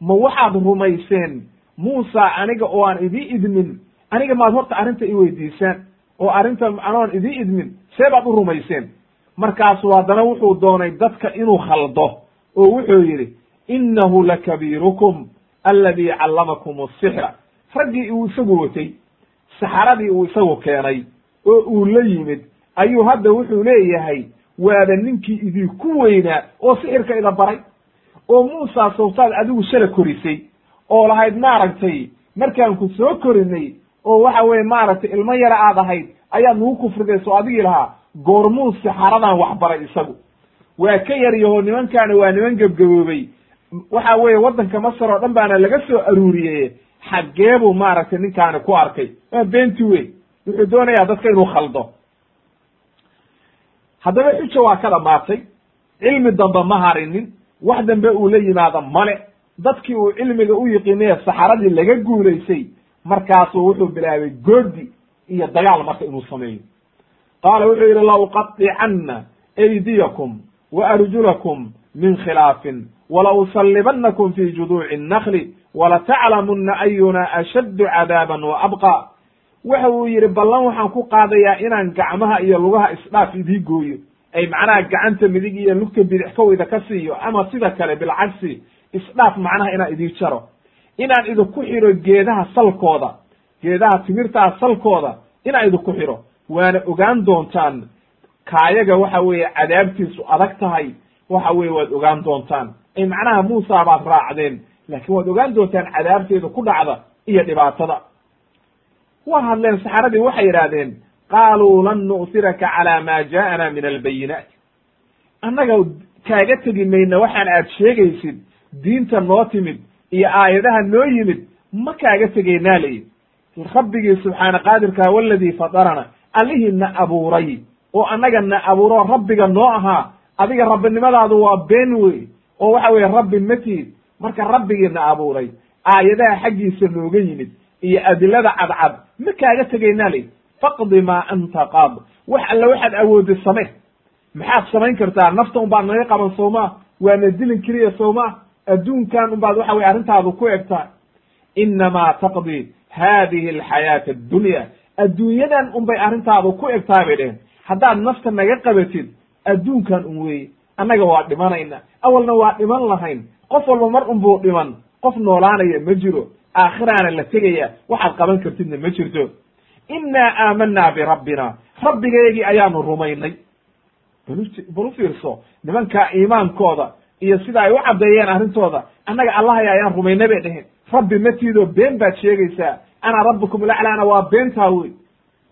ma waxaad rumayseen? Muusa aniga oo aan idii idmin aniga maad horta arrinta i weydiisaan oo arrinta anoon idii idmin see baad u rumayseen? Markaasu haddana wuxuu doonay dadka inuu khaldo oo wuxuu yidhi innahu lakabiirukum alladii callamakum asixra raggii uu isagu watay saxaradii uu isagu keenay oo uu la yimid ayuu hadda wuxuu leeyahay waaba ninkii idinku weynaa oo sixirka ida baray oo muusa sawtaad adigu shala korisay oo lahayd maaragtay markaan ku soo korinay oo waxa weye maaragtay ilmo yara aad ahayd ayaad nagu kufridayso adigii lahaa goormuu saxaradan waxbaray isagu waa ka yaryaho nimankaana waa niman gebgaboobay. Waxa weeye waddanka masar oo dhan baana laga soo aruuriyey xaggee buu maaragtay ninkaani ku arkay. Waa beenti wey wuxuu doonayaa dadka inuu khaldo. Haddaba xuja waa ka dhamaatay cilmi dambe ma harinin. Wax dambe uu la yimaado male. Dadkii uu cilmiga u yiqiinay saxaradii laga guulaysay markaasuu wuxuu bilaabay goodi iyo dagaal marka inuu sameeyo. Qaala wuxuu yidhi la uqaطicanna aydiyakum wa arjulakum min khilaafin wala usallibanakum fi juduuci الnakli walataclamuna ayuna ashaddu cadaaban wa abqa waxa uu yidhi ballan waxaan ku qaadayaa inaan gacmaha iyo lugaha isdhaaf idii gooyo ay macnaha gacanta midig iyo lugta bidix kawida ka siiyo ama sida kale bilcagsi isdhaaf macnaha inaan idii jaro inaan idinku xiro geedaha salkooda geedaha timirtaa salkooda inaan idinku xiro waana ogaan doontaan kaayaga waxa weeye cadaabtiisu adag tahay waxa weye waad ogaan doontaan. Ay macnaha muusa baad raacdeen laakiin waad ogaan doontaan cadaabteeda ku dhacda iyo dhibaatada. Waa hadleen saxaradii waxay yidhaahdeen qaaluu lan nu'siraka calaa maa jaa'ana min albayinaati annaga kaaga tegi mayna waxaan aad sheegaysid diinta noo timid iyo aayadaha noo yimid ma kaaga tegaynaa layi rabbigii subxaana qaadirkaa waladii fadarana allihii na abuuray oo annaga na abuuro rabbiga noo ahaa adiga rabbinimadaadu waa been wey oo waxa weye rabbi matid marka rabbigii na abuuray aayadaha xaggiisa nooga yimid iyo adilada cadcad ma kaaga tegaynaa layi faqdi maa anta qaad wax alle waxaad awoodday same maxaad samayn kartaa nafta un baad naga qaban soomaa waana dilin keliya soomaa adduunkan un baad waxa weye arrintaadu ku egtaa inamaa taqdi hadihi alxayaata addunya. Adduunyadan un bay arrintaadu ku egtaa bay dheheen haddaad nafta naga qabatid adduunkan un weeye. Annaga waa dhimanayna. Awalna waa dhiman lahayn. Qof walba mar un buu dhiman. Qof noolaanaya ma jiro. Aakhiraana la tegaya waxaad qaban kartidna ma jirto. Innaa aamanaa birabbina rabbigeygii ayaanu rumaynay. Bal u fiirso nimankaa iimaankooda iyo sida ay u caddeeyeen arrintooda annaga allahaya ayaan rumaynay bay dheheen rabbi matiidoo been baad sheegaysaa. Ana rabbukum laclaana waa beentaa wey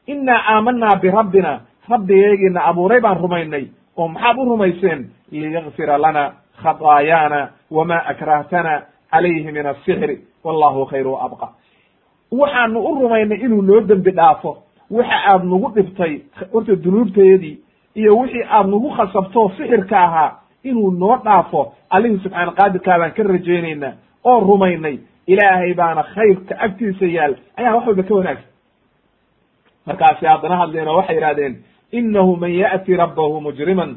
innaa aamanaa birabbina rabbigeygiina abuuray baan rumaynay oo maxaad u rumayseen? liyakfira lana khataayaana wama akrahtana calayhi min asixri wallahu khayru abqa. Waxaanu u rumaynay inuu noo dembi dhaafo. Waxa aad nagu dhibtay horta dunuubteedii iyo wixii aad nagu khasabtoo sixirka ahaa inuu noo dhaafo. Allihii subxaana qaadirkaa baan ka rajaynaynaa oo rumaynay. Ilaahay baana khayrka agtiisa yaal. Ayaa wax walba ka wanaagsan. Markaasi haddana hadleen oo waxay yidhahdeen inahu man ya'ti rabbahu mujriman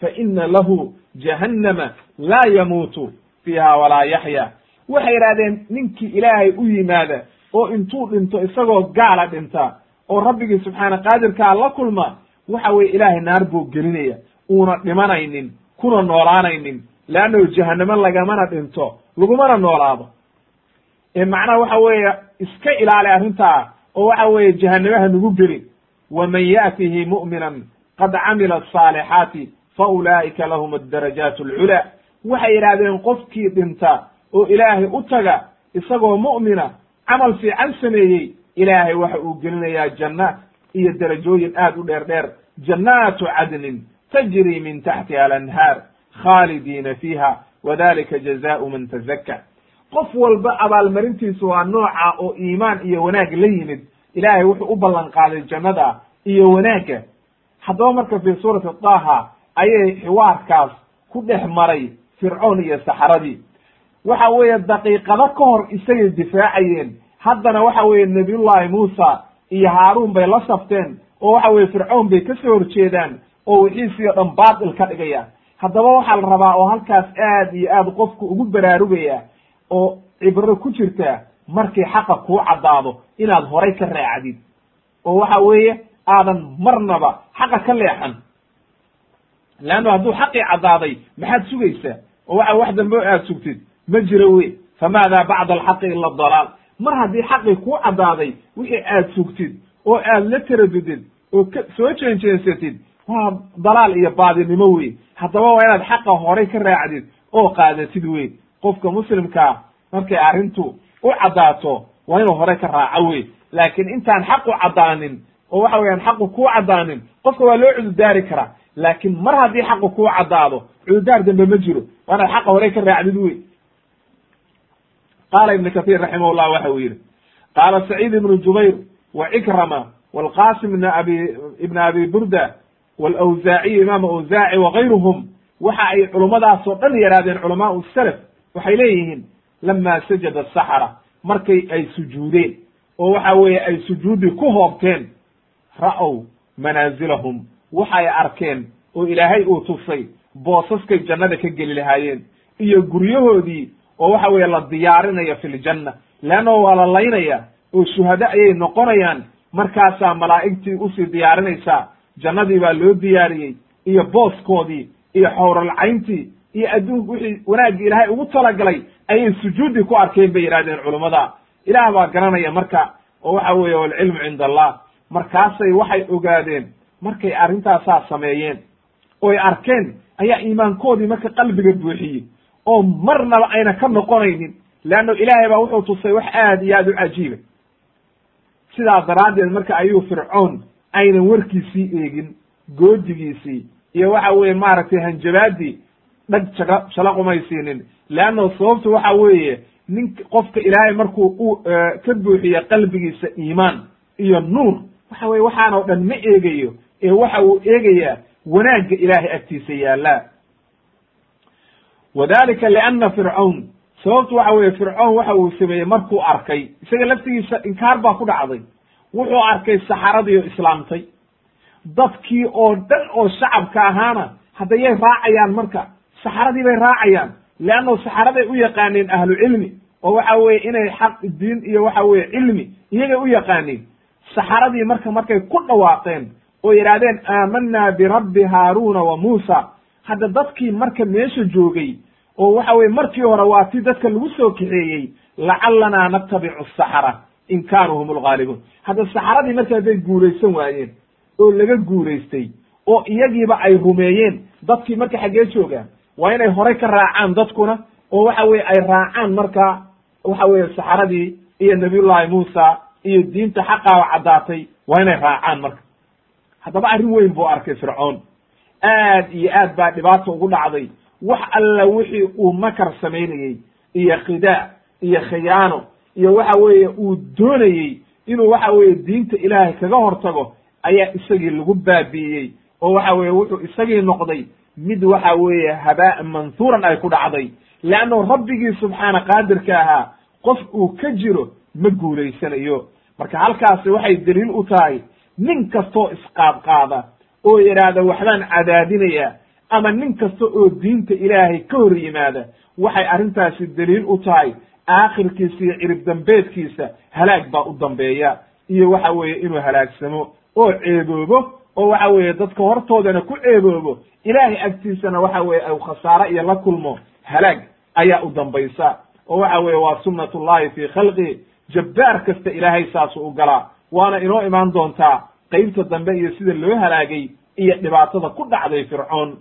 fa ina lahu jahannama laa yamuutu fiiha walaa yaxya waxay yidhahdeen ninkii ilaahay u yimaada oo intuu dhinto isagoo gaala dhinta oo rabbigii subxaana qaadirkaa la kulma waxa weye ilaahay naar buu gelinaya uuna dhimanaynin kuna noolaanaynin leannahu jahanamo lagamana dhinto lagumana noolaado ee macnaha waxa weeye iska ilaali arrintaa oo waxa weeye jahanamaha nagu gelin waman ya'tihi mu'minan qad camila fa ulaa'ika lahum addarajaat alculaa waxay yidhaahdeen qofkii dhinta oo ilaahay u taga isagoo mu'mina camal fiican sameeyey ilaahay waxa uu gelinayaa jannaat iyo derajooyin aad u dheer dheer jannaatu cadnin tajri min taxtiha alanhaar khaalidiina fiiha wadalika jazaau man tazakka qof walba abaalmarintiisu waa nooca oo iimaan iyo wanaag la yimid ilaahay wuxuu u ballan qaaday jannada iyo wanaagga. Haddaba marka fii suurati daha ayay xiwaarkaas ku dhex maray fircoon iyo saxaradii. Waxa weeye daqiiqado ka hor isagay difaacayeen. Haddana waxa weeye nabiyullahi muusa iyo haaruun bay la safteen oo waxa weye fircoon bay ka soo horjeedaan oo wixiisii o dhan baatil ka dhigaya. Haddaba waxaa la rabaa oo halkaas aad iyo aad qofku ugu baraarugaya oo cibro ku jirta markii xaqa kuu caddaado inaad horay ka raacdid. oo waxa weeye aadan marnaba xaqa ka leexan. Leanno hadduu xaqii caddaaday maxaad sugaysaa oo waxa wax dambe aad sugtid ma jiro wey famaada bacda alxaqi ila dalaal. Mar haddii xaqii kuu caddaaday wixii aad sugtid oo aad la taradudid oo ka soo jeenjeensatid waa dalaal iyo baadinimo wey haddaba waa inaad xaqa horay ka raacdid oo qaadatid wey qofka muslimkaa markay arrintu u caddaato waa inuu horay ka raaco wey. Laakiin intaan xaqu caddaanin oo waxa weeyaan xaqu kuu caddaanin qofka waa loo cududaari karaa. Laakiin mar haddii xaqu kuu caddaado cududaar dambe ma jiro. Waa inaad xaqa horay ka raacdid wey. Qaala ibnu kahiir raximahullah waxa uu yidhi qaala saciid ibnu jubayr wa cikrama walqasim ibn abi ibn abi burda walawsaaciy imaam awsaaci wagayruhum waxa ay culummadaasoo dhan yaraadeen culamaau salaf waxay leeyihiin lama sajada asaxara markay ay sujuudeen oo waxa weeye ay sujuudi ku hoobteen ra'ow manaazilahum waxay arkeen oo ilaahay uu tusay boosaskay jannada ka geli lahaayeen iyo guryahoodii oo waxa weeye la diyaarinayo fi ljanna leanno waa la laynaya oo shuhado ayay noqonayaan markaasaa malaa'igtii u sii diyaarinaysaa jannadii baa loo diyaariyey iyo booskoodii iyo xowralcayntii iyo adduun wixii wanaaggii ilaahay ugu talagalay ayay sujuudi ku arkeen bay yidhahdeen culummada ilaah baa garanaya marka oo waxa weeye walcilmu cinda allah markaasay waxay ogaadeen markay arrintaasaa sameeyeen oy arkeen ayaa iimaankoodii marka qalbiga buuxiyey. Oo marnaba ayna ka noqonaynin leanno ilaahay baa wuxuu tusay wax aad iyo aad u cajiiba sidaas daraaddeed marka ayuu fircoon aynan warkiisii eegin goodigiisii iyo waxa weeye maaragtay hanjabaadii dhag jaga shalaqumaysiinin leanno sababtu waxa weeye nin qofka ilaahay markuu u ka buuxiye qalbigiisa iimaan iyo nuur waxa weye waxaan oo dhan ma eegayo ee waxa uu eegayaa wanaagga ilaahay agtiisa yaallaa. Wadalika lianna fircawn sababtu waxa weeye fircoon waxa uu sameeyey markuu arkay isaga laftigiisa inkaar baa ku dhacday. Wuxuu arkay saxaradii oo islaamtay. Dadkii oo dhan oo shacabka ahaana haddayay raacayaan marka saxaradii bay raacayaan leanno saxaraday u yaqaaneen ahlu cilmi oo waxa weeye inay xaq diin iyo waxa weeye cilmi iyagay u yaqaaneen saxaradii marka markay ku dhawaaqeen oo yidhaahdeen aamanaa birabbi haaruuna wa muusa. Hadda dadkii marka meesha joogay oo waxa weye markii hore waa tii dadka lagu soo kaxeeyey lacalanaa natabicu asaxara in kaanuu hum lgaalibuun hadda saxaradii marka hadday guulaysan waayeen oo laga guulaystay oo iyagiiba ay rumeeyeen dadkii marka xaggee joogaan waa inay horay ka raacaan dadkuna oo waxa weye ay raacaan marka waxa weeye saxaradii iyo nabiyullahi muusa iyo diinta xaqaaba caddaatay waa inay raacaan marka. Haddaba arrin weyn buu arkay fircoon. Aad iyo aad baa dhibaata ugu dhacday. Wax alla wixii uu makar samaynayey iyo khidaa iyo khiyaano iyo waxa weeye uu doonayey inuu waxa weeye diinta ilaahay kaga hortago ayaa isagii lagu baabi'iyey oo waxa weeye wuxuu isagii noqday mid waxa weeye habaa'an manhuuran ay ku dhacday. Leanno rabbigii subxaana qaadirka ahaa qof uu ka jiro ma guulaysanayo marka halkaasi waxay daliil u tahay nin kastoo isqaadqaada oo yidhaahda waxbaan cadaadinaya ama nin kasta oo diinta ilaahay ka hor yimaada waxay arrintaasi daliil u tahay. Aakhirkiisa iyo cirib dambeedkiisa halaag baa u dambeeya. Iyo waxa weeye inuu halaagsamo oo ceeboobo oo waxa weeye dadka hortoodana ku ceeboobo ilaahay agtiisana waxa weeye ay khasaare iyo la kulmo halaag ayaa u dambaysa. Oo waxa weeye waa sunnat ullahi fii khalqi jabbaar kasta ilaahay saasu u galaa. Waana inoo imaan doontaa qeybta dambe iyo sida loo halaagay iyo dhibaatada ku dhacday fircoon.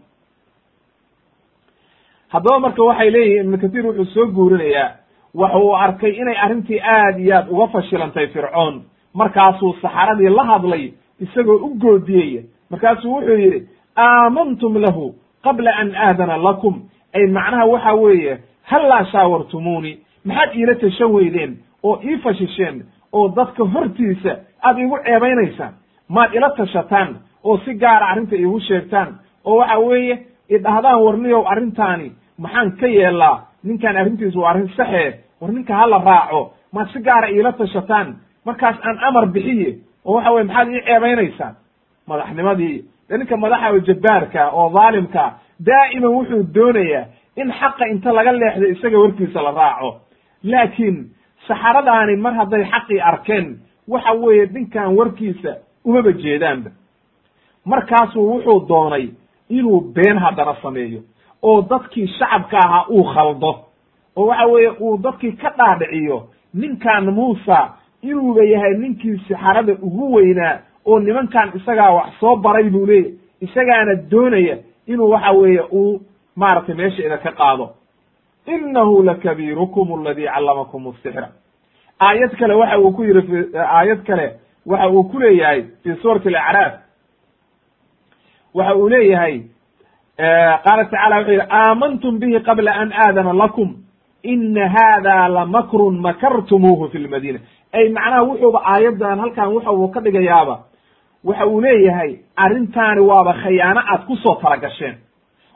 Haddaba marka waxay leeyihiin ibnu kathiir wuxuu soo guurinayaa waxa uu arkay inay arrintii aad iyo aad uga fashilantay fircoon. Markaasuu saxaradii la hadlay isagoo u goodiyey. Markaasuu wuxuu yidhi aamantum lahu qabla an aadana lakum. Ay macnaha waxa weeye hallaa shaawartumuuni? Maxaad iila tashan weydeen oo ii fashisheen oo dadka hortiisa aad iigu ceebaynaysaan maad ila tashataan oo si gaara arrinta iigu sheegtaan oo waxa weeye idhahdaan warniyow arrintaani maxaan ka yeelaa ninkaan arrintiisu waa arrin saxe war ninka hala raaco? Maad si gaara iila tashataan? Markaas aan amar bixiye oo waxa weye maxaad ii ceebaynaysaan madaxnimadii. Ninka madaxa jabbaarka oo dhaalimka daa'iman wuxuu doonayaa in xaqa inta laga leexdo isaga warkiisa la raaco. Laakiin saxaradaani mar hadday xaqii arkeen waxa weeye ninkan warkiisa umaba jeedaanba. Markaasuu wuxuu doonay inuu been haddana sameeyo oo dadkii shacabka ahaa uu khaldo. Oo waxa weeye uu dadkii ka dhaadhiciyo ninkan muusa inuuba yahay ninkii saxarada ugu weynaa oo nimankan isagaa wax soo baray buu leeyahy isagaana doonaya inuu waxa weeye uu maaragtay meesha idinka qaado. Inahu lakabiirukum aladii callamakum asixra aayad kale waxa uu ku yihi aayad kale waxa uu ku leeyahay fi suurati alacraaf waxa uu leeyahay qaala tacala wuxuu yihi aamantum bihi qabla an aadana lakum. Ina hada lamakrun makartumuuhu fi lmadiina ay macnaha wuxuuba aayaddan halkan waxa uu ka dhigayaaba waxa uu leeyahay arrintaani waaba khayaano aad ku soo talagasheen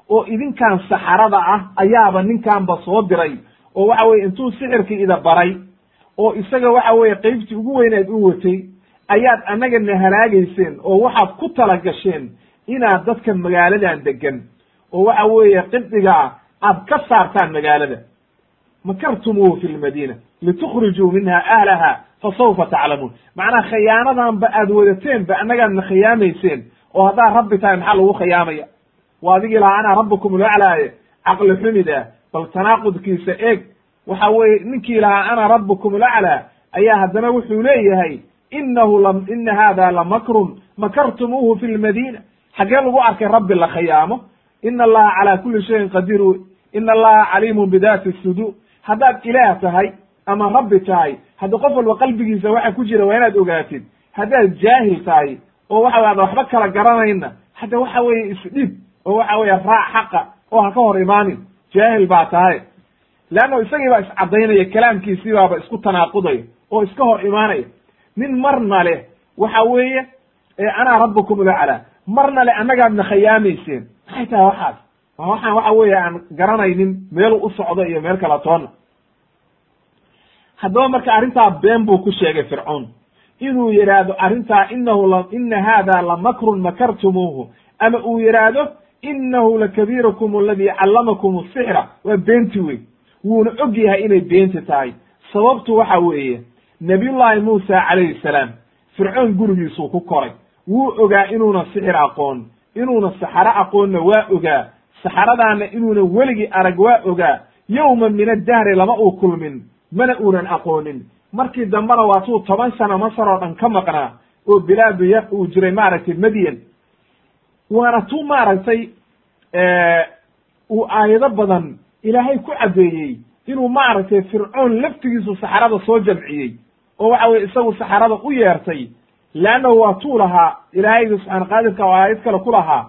oo idinkan saxarada ah ayaaba ninkanba soo diray oo waxa weye intuu sixirkii ida baray oo isaga waxa weeye qeybtii ugu weyneed u watay ayaad annagana halaagayseen oo waxaad ku talagasheen inaad dadka magaaladan degan oo waxa weeye qibdigaa aad ka saartaan magaalada. Makartumuuhu fi lmadiina litukhrijuu minha ahlaha fasawfa taclamuun macnaha khiyaanadanba aad wadateen ba annagaadna khiyaamayseen oo haddaad rabbi tahay maxaa lagu khiyaamaya waa adigii lahaa anaa rabbukum laclaaye caqli xumid ah bal tanaaqudkiisa eeg waxa weeye ninkii lahaa ana rabbukum laclaa ayaa haddana wuxuu leeyahay inahu la ina hada lamakrun makartumuuhu fi lmadiina xaggee lagu arkay rabbi la khiyaamo ina allaha calaa kuli shayin qadiir ina allaha caliimun bidati suduur haddaad ilaah tahay ama rabbi tahay hadda qof walba qalbigiisa waxa ku jira waa inaad ogaatid. Haddaad jaahil tahay oo waxa wey ada waxba kala garanayna hadda waxa weeye isdhib oo waxa weeye raac xaqa oo ha ka hor imaanin. Jaahil baa tahay. Leanno isagii baa iscadaynaya kalaamkiisii baaba isku tanaaqudaya oo iska hor imaanaya. Nin marna leh waxa weeye anaa rabbukum laclaa marna le annagaadna khiyaamayseen maxay tahay waxaas? Waxaan waxa weeye aan garanaynin meelu u socdo iyo meel kala toonna haddaba marka arrintaa been buu ku sheegay fircoon. Inuu yidhaahdo arrintaa inahu la ina hada lamakrun makartumuuhu. Ama uu yidhaahdo inahu lakabiirukum aladii callamakum asixra waa beenti wey wuuna og yahay inay beenti tahay. Sababtu waxa weeye nabiyullaahi muusa calayhi salaam fircoon gurigiisuu ku koray. Wuu ogaa inuuna sixir aqoon inuuna saxaro aqoonna waa ogaa saxaradaana inuuna weligii arag waa ogaa. Yowma min addahri lama uu kulmin mana uunan aqoonin? Markii dambena waatuu toban sano masar oo dhan ka maqnaa oo bilaadu ya uu jiray maaragtay madyan waana tuu maaragtay uu aayado badan ilaahay ku caddeeyey inuu maaragtay fircoon laftigiisu saxarada soo jamciyey oo waxa weye isagu saxarada u yeertay. Leannahu waa tuu lahaa ilaahayga subxaana qaadirka oo aayad kale ku lahaa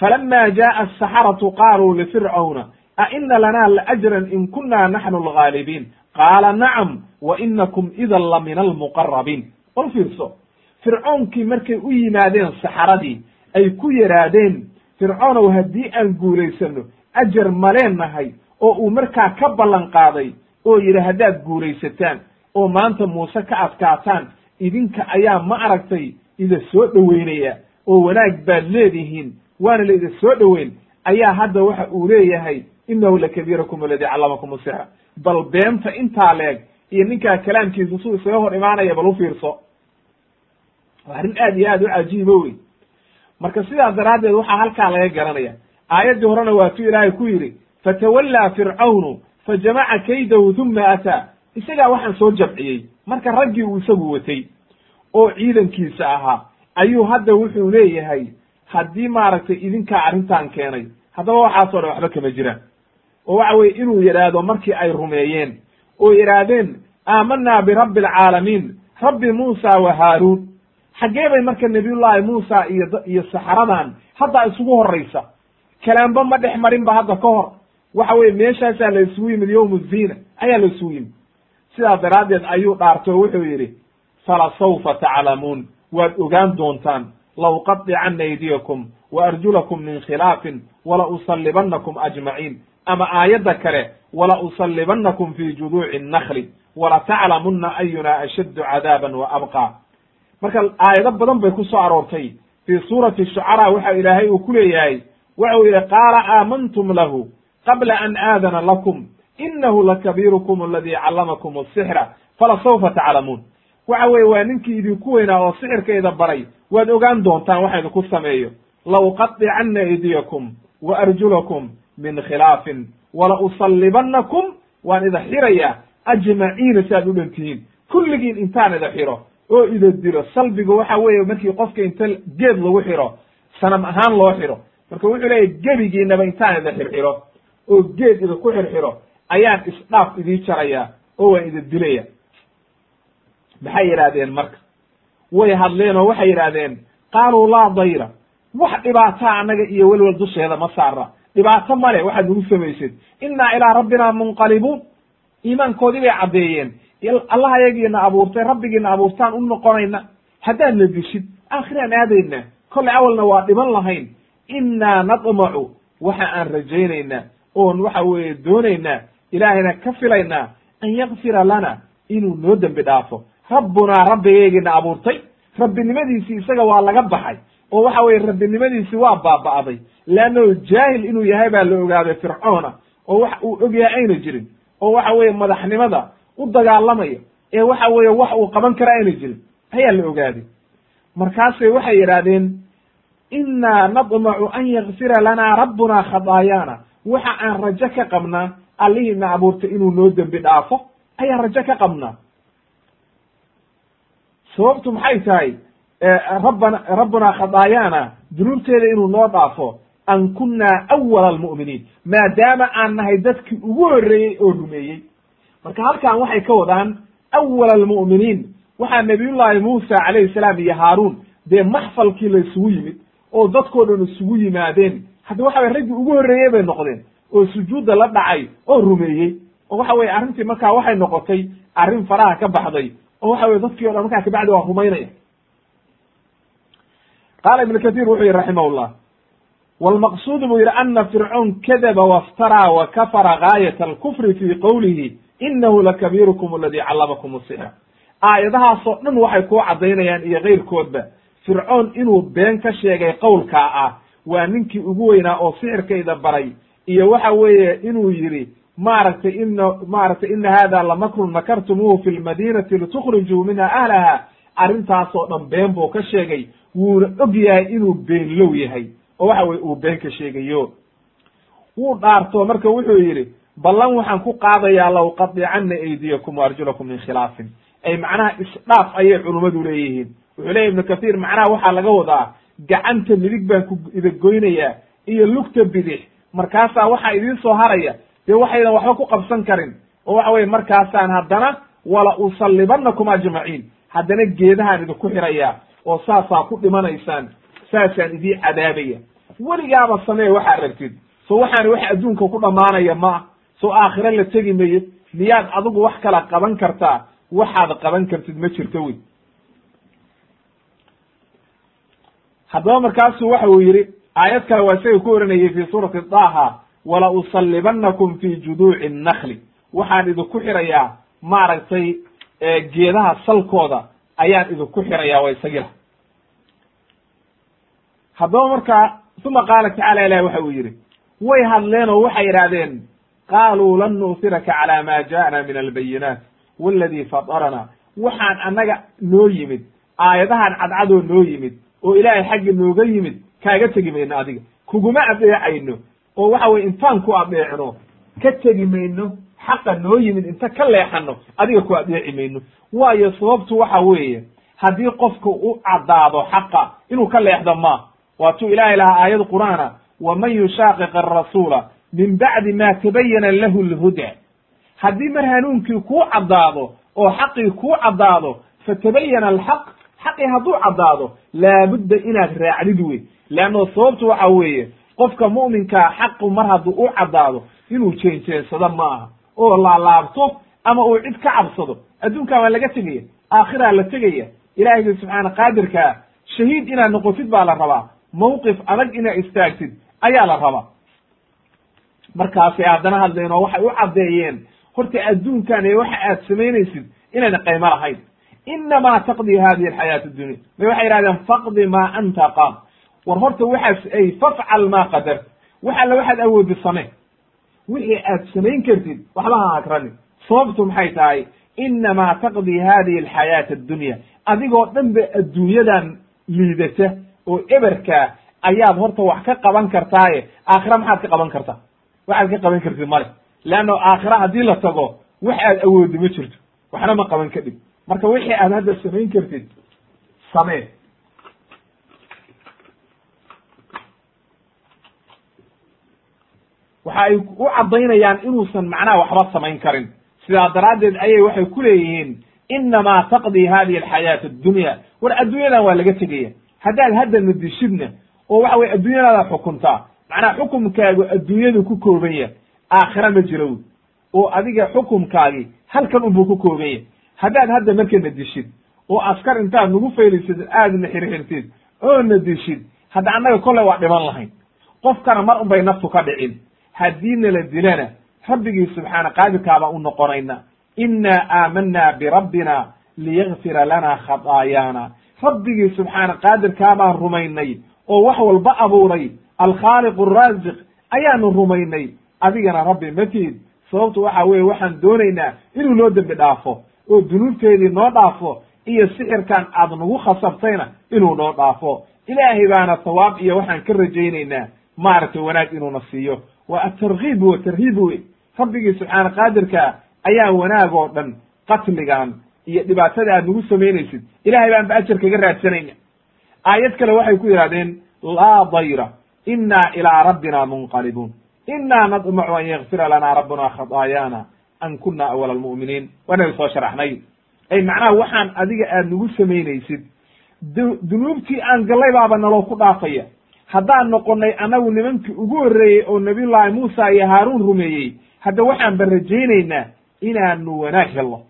falama jaءa asaxaratu qaaluu lifircawna a ina lana laajran in kuna naxnu algaalibiin qaala nacam wa inakum idan la min almuqarabiin bal fiirso fircoonkii markay u yimaadeen saxaradii ay ku yidhaahdeen fircoonow haddii aan guulaysano ajar maleennahay oo uu markaa ka ballan qaaday oo yidhi haddaad guulaysataan oo maanta muuse ka adkaataan idinka ayaa ma aragtay ida soo dhoweynaya oo wanaag baad leedihiin waana la ida soo dhoweyn ayaa hadda waxa uu leeyahay inahu lakabiirakum aladii callamakum asixra bal beenta intaa leeg iyo ninkaa kalaamkiisa suu isaga hor imaanaya bal u fiirso waa arrin aad iyo aad u cajiibo wey marka sidaas daraaddeed waxaa halkaa laga garanaya aayaddii horena waa tu ilaahay ku yidhi fatawallaa fircawnu fajamaca kaydahu huma ataa isagaa waxaan soo jamciyey marka raggii uu isagu watay oo ciidankiisa ahaa ayuu hadda wuxuu leeyahay haddii maaragtay idinkaa arrintan keenay haddaba waxaasoo dhan waxba kama jiraan oo waxa weye inuu yidhaahdo markii ay rumeeyeen oo yidhaahdeen aamanaa birabbi alcaalamiin rabbi muusa wa haaruun. Xaggee bay marka nabiyullaahi muusa iyo iyo saxaradan hadda isugu horraysa. Kalaamba ma dhex marin ba hadda ka hor. Waxa weye meeshaasaa la isugu yimid yowmu zina ayaa la isugu yimid. Sidaas daraaddeed ayuu dhaartay oo wuxuu yidhi fala sawfa taclamuun. Waad ogaan doontaan la uqadicanna aydiyakum wa arjulakum min khilaafin wala usallibannakum ajmaciin ama aayadda kale wala usallibannakum fi juduuci nnakli wala taclamunna ayuna ashaddu cadaaban wa abqa. Marka aayado badan bay ku soo aroortay. Fii suurati shucaraa waxa ilaahay uu ku leeyahay waxa uu yidhi qaala aamantum lahu qabla an aadana lakum inahu lakabiirukum aladii callamakum asixra fala sawfa taclamuun waxa weye waa ninkii idinku weynaa oo sixirkayda baray. Waad ogaan doontaan waxa idinku sameeyo. La uqadicanna aydiyakum wa arjulakum min khilaafin. Wala usallibannakum waan ida xirayaa ajmaciina si aad u dhan tihiin kulligiin intaan ida xiro oo ida dilo. Salbiga waxa weeye markii qofka inta geed lagu xiro sanam ahaan loo xiro. Marka wuxuu leeyahy gebigiinaba intaan ida xirxiro oo geed idinku xirxiro ayaan isdhaaf idii jarayaa oo waan ida dilaya maxay yidhaahdeen marka? Way hadleen oo waxay yidhaahdeen qaaluu laa dayra. Wax dhibaataa annaga iyo welwel dusheeda ma saara dhibaato male waxaad nagu samaysid. Innaa ilaa rabbina munqalibuun iimaankoodii bay caddeeyeen. Allah ayagiina abuurtay rabbigiina abuurtaan u noqonayna. Haddaad na dishid aakhiraan aadayna. Kolley awalna waa dhiman lahayn. Innaa nadmacu waxa aan rajaynaynaa. Oon waxa weeye doonaynaa ilaahayna ka filaynaa an yakfira lana inuu noo dembi dhaafo. Rabbunaa rabbigaygiina abuurtay. Rabbinimadiisii isaga waa laga baxay. Oo waxa weye rabbinimadiisi waa baaba'day leannahu jaahil inuu yahay baa la ogaaday fircoona oo wax uu og yahay ayna jirin oo waxa weeye madaxnimada u dagaalamaya ee waxa weeye wax uu qaban kara ayna jirin ayaa la ogaaday markaasay waxay yidhaahdeen innaa nadmacu an yakfira lanaa rabbunaa khadaayaana waxa aan rajo ka qabnaa allihiina abuurtay inuu noo dembi dhaafo ayaan rajo ka qabnaa sababtu maxay tahay rabbana rabbunaa khadaayaana dunuubteeda inuu noo dhaafo an kunnaa awala almu'miniin maadaama aan nahay dadkii ugu horreeyey oo rumeeyey marka halkan waxay ka wadaan awala almu'miniin waxaa nabiyullaahi muusa calayhi salaam iyo haaruun dee maxfalkii la isugu yimid oo dadkoo dhan isugu yimaadeen hadda waxa weye raggii ugu horreeyey bay noqdeen oo sujuudda la dhacay oo rumeeyey oo waxa weye arrintii markaa waxay noqotay arrin faraha ka baxday oo waxa weye dadkii o dhan markaa kabacdi waa rumaynaya qaala ibnu kahiir wuxuu yihi raximahullah wlmaqsuud buu yidhi ana fircoon kadaba waftaraa wa kafara gaayat alkufri fi qowlihi inahu lakabiirukum aladi callamakum asixra aayadahaasoo dhan waxay kuu caddaynayaan iyo keyrkoodba fircoon inuu been ka sheegay qowlkaa ah waa ninkii ugu weynaa oo sixirkayda baray iyo waxa weeye inuu yidhi maaragtay ina maaragtay ina hada lamakrun makartumuuhu fi lmadinati litukhrijuu minha ahlaha arrintaasoo dhan been buu ka sheegay wuuna og yahay inuu beenlow yahay oo waxa weye uu been ka sheegayo wuu dhaarto. Marka wuxuu yidhi ballan waxaan ku qaadayaa la uqadicanna aydiyakum wa arjulakum min khilaafin. Ay macnaha isdhaaf ayay culummadu leeyihiin. Wuxuu leeyahy ibnu kathiir macnaha waxaa laga wadaa gacanta midig baan ku idagoynayaa iyo lugta bidix. Markaasaa waxaa idiin soo haraya dee waxaydan waxba ku qabsan karin. Oo waxa weye markaasaan haddana wala usallibanakum ajmaciin. Haddana geedahaan idinku xirayaa oo saasaa ku dhimanaysaan saasaan idii cadaabaya weligaaba samee waxaad rabtid. So waxaani wax adduunka ku dhammaanaya ma ah soo aakhiro la tegi mayo miyaad adigu wax kala qaban kartaa. Waxaad qaban kartid ma jirto wey haddaba markaasuu waxa uu yidhi aayad kale waa isaga ku oranayay fi suurati daha wala usallibanakum fi juduuci nnakli waxaan idinku xirayaa maaragtay geedaha salkooda ayaan idinku xirayaa waa isagila haddaba markaa uma qaala tacala ilahi waxa uu yidhi way hadleen oo waxay idhaahdeen qaaluu lan nu'siraka cala ma ja'ana min albayinaat waladi fatarana. Waxaan annaga noo yimid aayadahan cadcadoo noo yimid oo ilaahay xagga nooga yimid kaaga tegi mayno adiga. Kuguma adeecayno oo waxa weye intaan ku adeecno ka tegi mayno xaqa noo yimid inta ka leexano adiga ku adeeci mayno. Waayo sababtu waxa weeye haddii qofka u caddaado xaqa inuu ka leexdo ma waatuu ilaahay lahaa aayad qur'aana waman yushaaqiq arasuula min bacdi ma tabayana lahu lhuda. Haddii mar hanuunkii kuu caddaado oo xaqii kuu caddaado fatabayana alxaq xaqii hadduu caddaado laabudda inaad raacdid wey leanno sababtu waxa weeye qofka mu'minkaa xaqu mar hadduu u caddaado inuu jeenjeensado ma aha oo laalaabto ama uu cid ka cabsado adduunkan waa laga tegaya aakhiraa la tegaya. Ilaahiyga subxaana qaadirkaa shahiid inaad noqotid baa la rabaa mawqif adag inaad istaagtid ayaa la rabaa markaasay haddana hadleen oo waxay u caddeeyeen horta adduunkan ee waxa aad samaynaysid inayna qaymo lahayn. Inamaa taqdi hadihi alxayaat addunya may waxay yihahdeen faqdi maa anta qaad war horta waxaas ay fafcal maa qadar. Wax alla waxaad awoodi same wixii aad samayn kartid waxba ha hagrani sababtu maxay tahay? Inamaa taqdi hadihi alxayaat addunya adigoo dhan ba adduunyadan liidata oo eberkaa ayaad horta wax ka qaban kartaaye aakhira maxaad ka qaban kartaa? Waxaad ka qaban kartid male leanno aakhira haddii la tago wax aad awoodi ma jirto. Waxna ma qaban kadhib marka wixii aad hadda samayn kartid samee. Waxa ay u caddaynayaan inuusan macnaha waxba samayn karin. Sidaa daraaddeed ayay waxay ku leeyihiin inamaa taqdi hadihi alxayaat addunya. War adduunyadan waa laga tegaya haddaad hadda nadishidna oo waxa weye adduunyadaada xukuntaa macnaha xukumkaagu adduunyadu ku kooban yahay aakhira ma jiro wy oo adiga xukumkaagi halkan unbuu ku kooban yahay haddaad hadda marka nadishid oo askar intaad nagu faylisid aadna xirxirtid oo nadishid hadda annaga kolley waa dhiman lahayn. Qofkana mar unbay naftu ka dhicin. Haddii nala dilana rabbigii subxaana qaadirkaabaa u noqonayna inaa aamanaa birabbina liyakfira lana khataayaana rabbigii subxaana qaadirkaabaan rumaynay oo wax walba abuuray alkhaaliq araasiq ayaanu rumaynay. Adigana rabbi matid sababtu waxa weye waxaan doonaynaa inuu noo dembi dhaafo oo dunuubteedii noo dhaafo iyo sixirkan aad nagu khasabtayna inuu noo dhaafo. Ilaahay baana thawaab iyo waxaan ka rajaynaynaa maaragtay wanaag inuuna siiyo. Waa atarkiib wa tarhiib wey rabbigii subxaana qaadirka ayaa wanaag oo dhan qatligan iyo dhibaatada aad nagu samaynaysid. Ilahay baan ba ajar kaga raadsanayna aayad kale waxay ku yidhahdeen laa dayra inaa ilaa rabbina munqalibuun inaa nadmacu an yakfira lana rabbuna khataayaana an kuna awala almu'miniin waanaga soo sharaxnay. Ay macnaha waxaan adiga aad nagu samaynaysid. Dunuubtii aan gallay baaba naloo ku dhaafaya. Haddaan noqonnay annagu nimankii ugu horreeyey oo nabiyullaahi muusa iyo haaruun rumeeyey hadda waxaan rajaynaynaa inaanu wanaag helno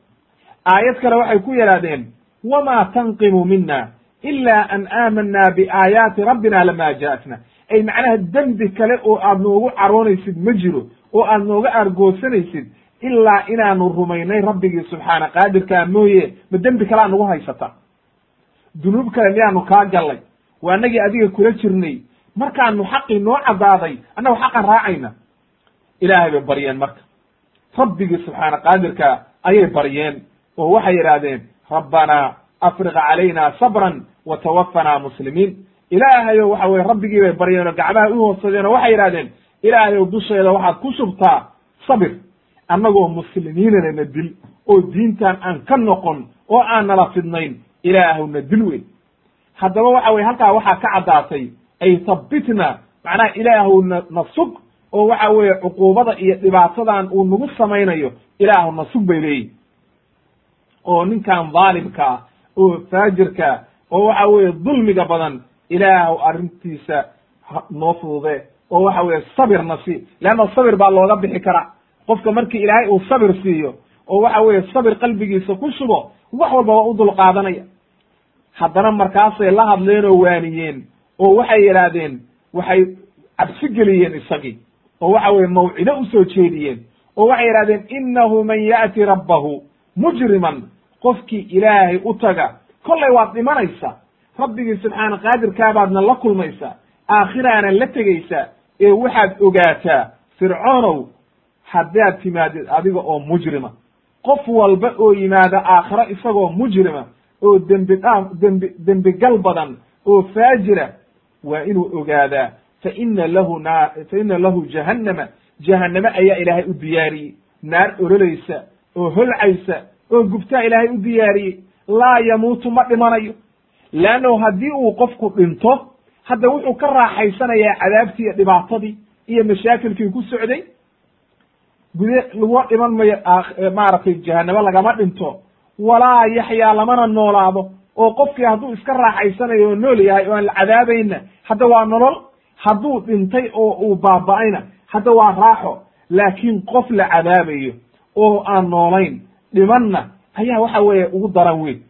aayad kale waxay ku yidhahdeen wamaa tanqimu mina ila an aamanaa biaayaati rabbina lama ja'atna ay macnaha dembi kale oo aad noogu caroonaysid ma jiro oo aad nooga argoosanaysid ilaa inaanu rumaynay rabbigii subxaana qaadirkaa mooye ma dembi kalea nagu haysata. Dunuub kale miyaanu kaa gallay waa anagii adiga kula jirnay markaanu xaqii noo caddaaday annagu xaqan raacayna. Ilaahay bay baryeen marka. Rabbigii subxaana qaadirka ayay baryeen oo waxay yidhaahdeen rabbanaa afriq calayna sabran wa tawafanaa muslimiin. Ilaahayow waxa weye rabbigii bay baryeen oo gacmaha u hoodsadeen oo waxay yidhahdeen ilaahayow dusheeda waxaad ku shubtaa sabir annagoo muslimiinana na dil oo diintan aan ka noqon oo aan nala fidnayn ilaahw na dil weyn. Haddaba waxa weye halkaa waxaa ka caddaatay ay habbitna macnaha ilaahu na na sug oo waxa weeye cuquubada iyo dhibaatadan uu nagu samaynayo ilaahu na sug bay leeyihiin oo ninkan dhaalimka ah oo faajirka oo waxa weeye dulmiga badan ilaahu arrintiisa noo fudude oo waxa weeye sabirna si leanna sabir baa looga bixi karaa qofka markii ilaahay uu sabir siiyo oo waxa weeye sabir qalbigiisa ku shubo wax walba waa u dul qaadanaya. Haddana markaasay la hadleen oo waaniyeen oo waxay yidhaahdeen waxay cabsi geliyeen isagii oo waxa weye mawcido u soo jeediyeen oo waxay yidhahdeen innahu man ya'ti rabbahu mujriman qofkii ilaahay u taga. Kollay waad dhimanaysaa rabbigii subxaana qaadirkaabaadna la kulmaysaa aakhiraana la tegaysaa ee waxaad ogaataa fircoonow haddaad timaadid adiga oo mujrima. Qof walba oo yimaada aakhiro isagoo mujrima oo dembi dhaaf dembi dembigal badan oo faajira waa inuu ogaadaa fa ina lahu naa fa ina lahu jahannama. Jahanname ayaa ilaahay u diyaariyey. Naar ololaysa oo holcaysa oo gubtaa ilaahay u diyaariyey laa yamuutu ma dhimanayo. Leannahu haddii uu qofku dhinto hadda wuxuu ka raaxaysanayaa cadaabtii iyo dhibaatadii iyo mashaakilkii ku socday. Gude laguma dhiman mayo maaragtay jahanabo lagama dhinto. Walaa yaxyaa lamana noolaado. Oo qofkii hadduu iska raaxaysanayo oo nool yahay oo aan la cadaabayna hadda waa nolol. Hadduu dhintay oo uu baaba'ayna hadda waa raaxo. Laakiin qof la cadaabayo oo aan noolayn dhimanna ayaa waxa weeye ugu daran weyn.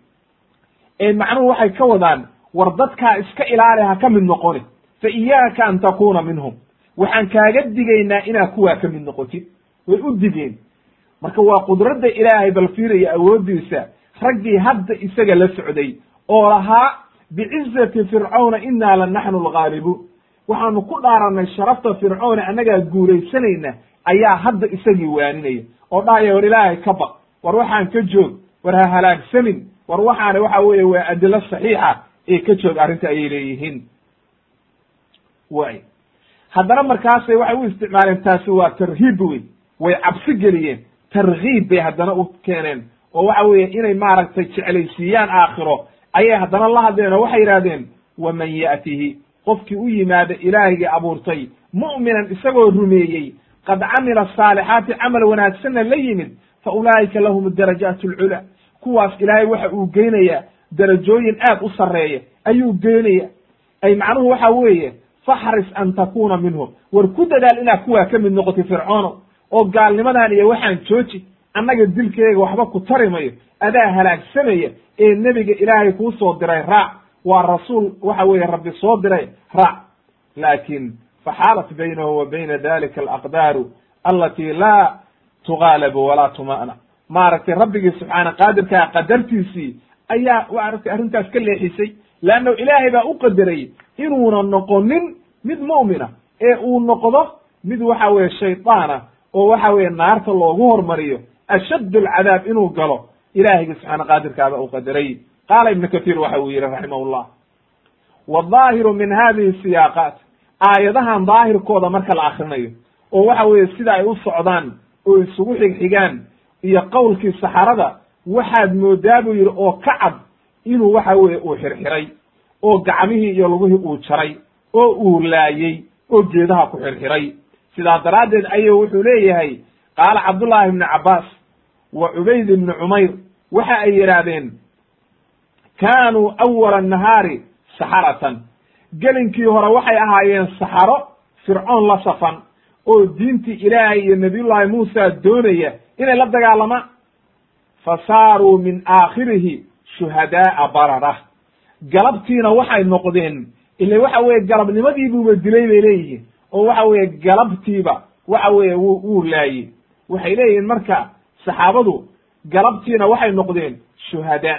Macnuhu waxay ka wadaan war dadkaa iska ilaali ha ka mid noqoni fa iyaaka an takuna minhum. Waxaan kaaga digaynaa inaad kuwaa ka mid noqotid way u digeen. Marka waa qudradda ilaahay bal fiiraya awooddiisa raggii hadda isaga la socday oo lahaa bicizati fircawna innaa la naxnu alghaalibuun waxaanu ku dhaarannay sharafta fircoona annagaa guulaysanayna ayaa hadda isagii waaninaya. Oo dhahaya war ilaahay ka baq war waxaan ka joog war ha halaagsamin war waxaana waxa weeye waa adilo saxiixa ee ka joog arrinta ayay leeyihiin. Way. Haddana markaasay waxay u isticmaaleen taasi waa tarhiib wey way cabsi geliyeen. Tarkiib bay haddana u keeneen. Oo waxa weeye inay maaragtay jeclaysiiyaan aakhiro. Ayay haddana la hadleen oo waxay yidhahdeen waman ya'tihi? Qofkii u yimaada ilaahigii abuurtay mu'minan isagoo rumeeyey qad camila saalixaati camal wanaagsanna la yimid fa ulaa'ika lahum darajaat alculaa kuwaas ilaahay waxa uu geynayaa darajooyin aad u sarreeya ayuu geynaya ay macnuhu waxa weeye faxris an takuna minhum war ku dadaal inaad kuwaa ka mid noqotay fircoono oo gaalnimadan iyo waxaan jooji annaga dilkeega waxba ku tari mayo adaa halaagsamaya ee nebiga ilaahay kuu soo diray raac waa rasuul waxa weeye rabbi soo diray raac laakin faxaalat baynahu wa bayna dalika alaqdaaru alati laa tugaalabu walaa tuma'na. Maaragtay rabbigii subxaana qaadirkaa qadartiisii ayaa maaragtay arrintaas ka leexisay leanno ilaahay baa u qadarayy inuuna noqonin mid mu'mina. Ee uu noqdo mid waxa weeye shaydaana oo waxa weeye naarta loogu hormariyo. Ashadd alcadaab inuu galo ilaahayga subxaana qaadirkaaba u qadaray. Qaala ibnu kathiir waxa uu yihi raximahullah wadaahiru min hadihi siyaaqaat aayadahan daahirkooda marka la akrinayo oo waxa weeye sida ay u socdaan oo isugu xigxigaan iyo qowlkii saxarada waxaad moodaa buu yidhi oo ka cad inuu waxa weeye uu xirxiray oo gacmihii iyo lugihii uu jaray oo uu laayey oo geedaha ku xirxiray. Sidaa daraaddeed ayuu wuxuu leeyahay qaala cabdullaahi ibnu cabbaas wa cubayd ibnu cumayr waxa ay yidhaahdeen kaanuu awala nahaari saxaratan. Gelinkii hore waxay ahaayeen saxaro fircoon la safan oo diintii ilaahay iyo nabiyullaahi muusa doonaya inay la dagaalamaan fa saaruu min aakhirihi shuhadaa'a barara. Galabtiina waxay noqdeen ile waxa weeye galabnimadiibuuba dilay bay leeyihiin oo waxa weeye galabtiiba waxa weeye wu wuu laayey waxay leeyihiin marka saxaabadu galabtiina waxay noqdeen shuhadaa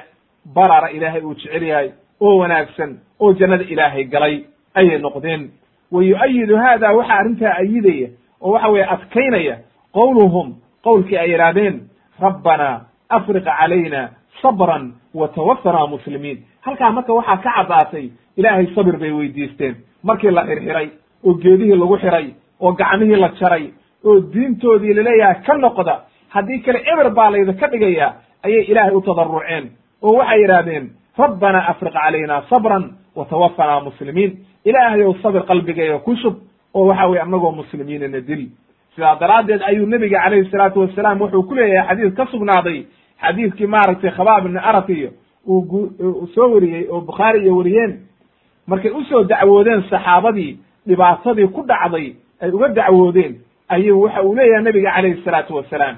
barara ilaahay uu jecel yahay oo wanaagsan oo jannada ilaahay galay ayay noqdeen wa yu-ayidu haada waxaa arrintaa ayidaya oo waxa weeye adkaynaya qowluhum qowlkii ay yidhaahdeen rabbanaa afriq calayna sabran wa tawafanaa muslimiin halkaa marka waxaa ka caddaatay ilaahay sabir bay weydiisteen markii la xirxiray oo geedihii lagu xiray oo gacmihii la jaray oo diintoodii la leeyahay ka noqda haddii kale eber baa laydinka dhigayaa ayay ilaahay u tadaruceen oo waxay yidhaahdeen rabbanaa afriq calayna sabran wa tawafanaa muslimiin ilaahayow sabir qalbigeega ku shub oo waxa weye annagoo muslimiinana dil. Sidaa daraaddeed ayuu nebiga calayhi salaatu wasalaam wuxuu ku leeyahay xadiis ka sugnaaday. Xadiiskii maaragtay khabaab ibni arat iyo uu soo wariyey oo bukhaari iyo wariyeen. Markay u soo dacwoodeen saxaabadii dhibaatadii ku dhacday ay uga dacwoodeen ayuu waxa uu leeyahay nebiga calayhi salaatu wasalaam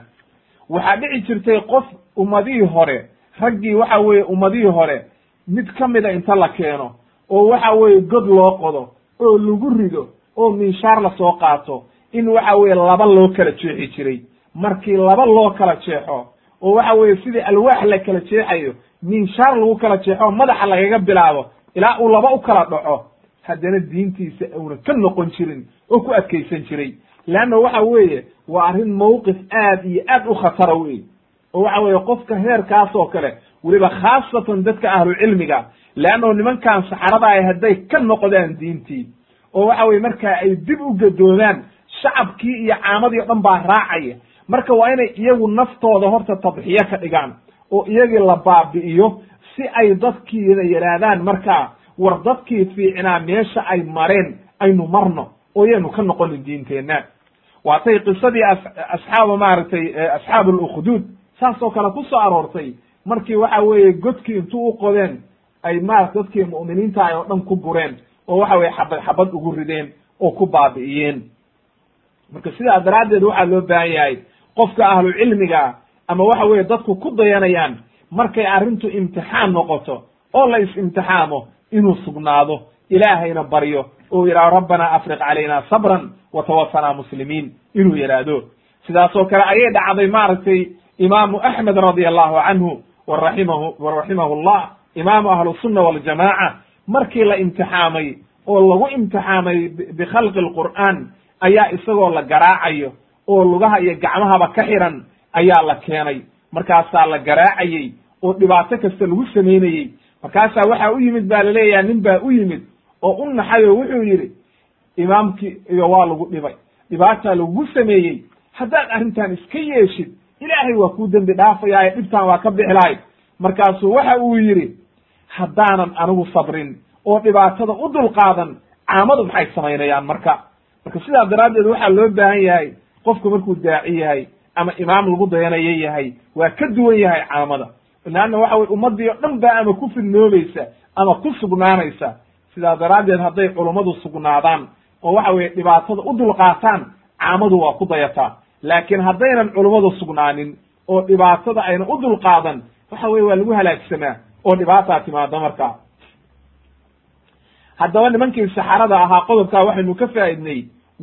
waxaa dhici jirtay qof ummadihii hore raggii waxa weeye ummadihii hore mid ka mida inta la keeno oo waxa weeye god loo qodo oo lagu rido oo minshaar la soo qaato in waxa weeye laba loo kala jeexi jiray. Markii laba loo kala jeexo oo waxa weeye sidii alwaax la kala jeexayo minshaar lagu kala jeexo madaxa lagaga bilaabo ilaa uu laba u kala dhaco haddana diintiisa uuna ka noqon jirin oo ku adkaysan jiray. Leanna waxa weeye waa arrin mawqif aad iyo aad u khatara wey oo waxa weeye qofka heerkaas oo kale weliba khaasatan dadka ahlu cilmiga leannao nimankan saxarada ay hadday ka noqdaan diintii oo waxa weye markaa ay dib u gadoodaan shacabkii iyo caamadii o dhan baa raacaya. Marka waa inay iyagu naftooda horta tadxiyo ka dhigaan oo iyagii la baabi'iyo si ay dadkiina yidhaahdaan markaa war dadkii fiicnaa meesha ay mareen aynu marno oo yaynu ka noqonin diinteenna. Waatay qisadii asxaaba maaragtay asxaab alukhduud saas oo kale ku soo aroortay markii waxa weeye godkii intuu u qodeen ay maarata dadkii mu'miniinta ay oo dhan ku gureen oo waxa weye xabad xabad ugu rideen oo ku baabi'iyeen. Marka sidaa daraaddeed waxaa loo baahan yahay qofka ahlu cilmiga ama waxa weeye dadku ku dayanayaan markay arrintu imtixaan noqoto oo la is-imtixaamo inuu sugnaado ilaahayna baryo oo yidhahdo rabbana afriq calayna sabran wa tawafanaa muslimiin inuu yidhaahdo. Sidaasoo kale ayay dhacday maaragtay imaamu axmed radia allahu canhu waraximahu waraximahu llah imaamu ahlusunna waljamaaca markii la imtixaamay oo lagu imtixaamay bikhalqi alqur'aan ayaa isagoo la garaacayo oo lugaha iyo gacmahaba ka xiran ayaa la keenay. Markaasaa la garaacayey oo dhibaato kasta lagu samaynayey markaasaa waxaa u yimid baa laleeyaha nin baa u yimid oo u naxay oo wuxuu yidhi imaamkii iyo waa lagu dhibay. Dhibaataa lagugu sameeyey. Haddaad arrintan iska yeeshid ilaahay waa kuu dembi dhaafayaaye dhibtaan waa ka bixi lahayd markaasuu waxa uu yidhi haddaanan anigu sabrin oo dhibaatada u dulqaadan caamadu maxay samaynayaan marka? Marka sidaa daraaddeed waxaa loo baahan yahay qofku markuu daaci yahay ama imaam lagu dayanayo yahay waa ka duwan yahay caamada. Leanna waxa weye ummaddii oo dhan baa ama ku fidnoobaysa ama ku sugnaanaysa. Sidaa daraaddeed hadday culummadu sugnaadaan oo waxa weye dhibaatada u dulqaataan caamadu waa ku dayataa laakiin haddaynan culummadu sugnaanin oo dhibaatada ayna u dulqaadan waxa weye waa lagu halaagsamaa oo dhibaataa timaada markaa haddaba nimankii saxarada ahaa qodobkaa waxaynu ka faa'idnay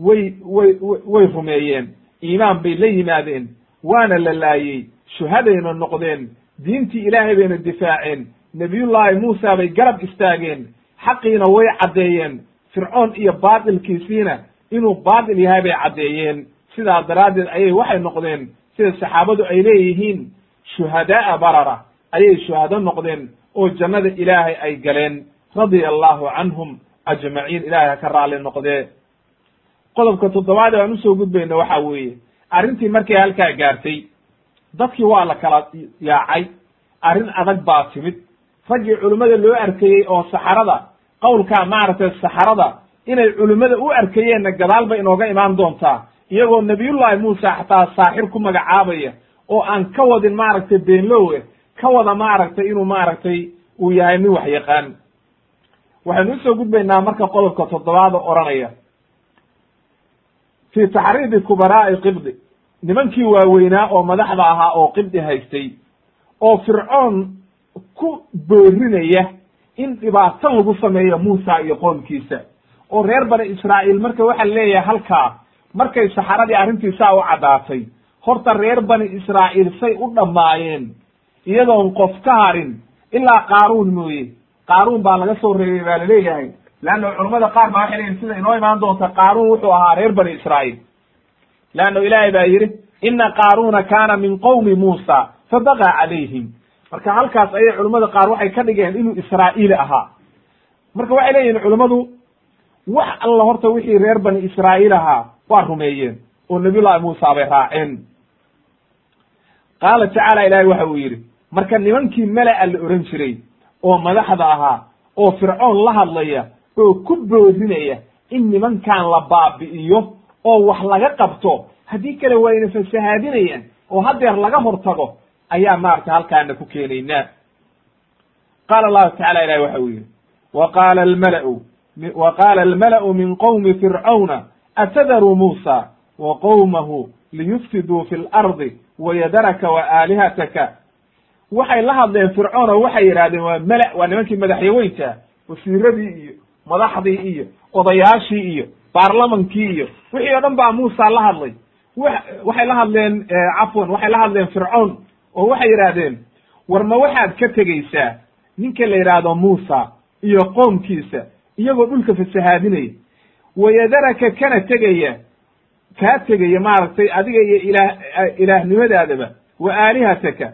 way way way rumeeyeen iimaan bay la yimaadeen waana la laayey shuhadayna noqdeen diintii ilaahay bayna difaaceen nebiyullaahi muusa bay garab istaageen xaqiina way caddeeyeen fircoon iyo baatilkiisiina inuu baatil yahay bay caddeeyeen sidaa daraaddeed ayay waxay noqdeen sida saxaabadu ay leeyihiin shuhada'a barara ayay shuhado noqdeen oo jannada ilaahay ay galeen radia allahu canhum ajmaciin ilaahay ha ka raalli noqdee. Qodobka toddobaad ee aan u soo gudbayna waxa weeye arrintii markay halkaa gaartay dadkii waa la kala yaacay arrin adag baa timid. Raggii culimmada loo arkayey oo saxarada qowlkaa maaragtay saxarada inay culimmada u arkayeenna gadaal bay inooga imaan doontaa iyagoo nabiyullaahi muusa xataa saaxir ku magacaabaya oo aan ka wadin maaragtay beenlowe ka wada maaragtay inuu maaragtay uu yahay nin wax yaqaan waxaynu u soo gudbaynaa marka qodobka toddobaad oo odhanaya. Fi taxriidi kubaraa'i qibdi nimankii waaweynaa oo madaxda ahaa oo qibdi haystay oo fircoon ku boorinaya in dhibaato lagu sameeyo muusa iyo qoomkiisa oo reer bani israa'iil marka waxaa leeyahay halkaa markay saxaradii arrintii saa u caddaatay horta reer bani israa'iil say u dhammaayeen iyadoon qof ka harin ilaa qaaruun mooye. Qaaruun baa laga soo reebay baa la leeyahay leanna culammada qaar baa waxay leeyihiin sida inoo imaan doonta qaaruun wuxuu ahaa reer bani israa'iil. Leanna ilaahay baa yidhi ina qaaruuna kaana min qowmi muusa fabagaa calayhim. Marka halkaas ayay culimmada qaar waxay ka dhigeen inuu israa'iili ahaa. Marka waxay leeyihiin culimmadu wax alla horta wixii reer bani israa'iil ahaa waa rumeeyeen oo nabiyullahi muusa bay raaceen. Qaala tacaala ilaahay waxa uu yidhi marka nimankii mela-a la ohan jiray oo madaxda ahaa oo fircoon la hadlaya oo ku boorinaya in nimankan la baabi'iyo oo wax laga qabto haddii kale waa ina fasahaadinayaan oo haddeer laga hortago ayaa maaragtay halkaana ku keenaynaa qaala allahu tacala ilahi waxa uu yidhi wa qaala almala'u wa qaala almala'u min qowmi fircawna atadaru muusa wa qowmahu liyufsiduu fi lardi wayadaraka wa aalihataka waxay la hadleen fircoon oo waxay yidhahdeen waa mela waa nimankii madaxyaweynta wasiiradii iyo madaxdii iyo odayaashii iyo baarlamankii iyo wixii oo dhan baa muusa la hadlay waxay la hadleen cafwan waxay la hadleen fircoon oo waxay yidhaahdeen war ma waxaad ka tegeysaa ninka la yidhaahdo muusa iyo qoomkiisa iyagoo dhulka fasahaadinaya. Wayadaraka kana tegaya kaa tegaya maaragtay adiga iyo ilaah ilaahnimadaadaba wa aalihataka.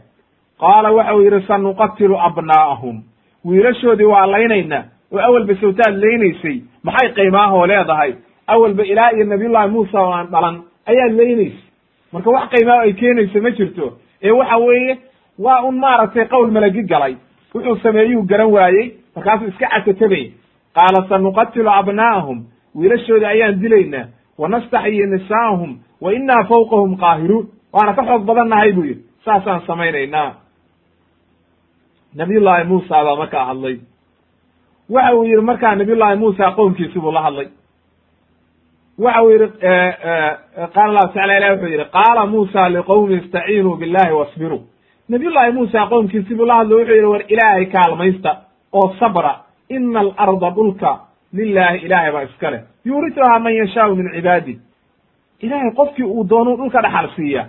Qaala waxa uu yidhi sanuqatilu abnaa'ahum wiilashoodii waa laynaynaa oo awalba sawtaad laynaysay maxay qiimaahoo leedahay? Awalba ilaa iyo nabiyullahi muusa oo aan dhalan ayaad laynaysay. Marka wax qiimaaho ay keenayso ma jirto. Ee waxa weeye waa un maaragtay qowl malagi galay. Wuxuu sameeyuu garan waayey markaasuu iska casatabay qaala sanuqatilu abnaa'ahum wiilashooda ayaan dilaynaa wanastaxyi nisaa'ahum wa innaa fawqahum qaahiruun waana ka xoog badan nahay buu yidhi saasaan samaynaynaa nabiyullaahi muusa baa markaa hadlay waxa uu yidhi markaa nabiyullaahi muusa qoomkiisi buu la hadlay waxa uu yidhi qaala allahu tacala ilah wuxuu yidhi qaala muusa liqowmi istaciinuu billahi wasbiruu nabiyullaahi muusa qoomkiisi buu la hadlay wuxuu yidhi war ilaahay kaalmaysta oo sabra ina alarda dhulka lilaahi ilaahay baa iska leh yuurisuhaa man yashaau min cibaadi ilaahay qofkii uu doonuu dhulka dhaxal siiya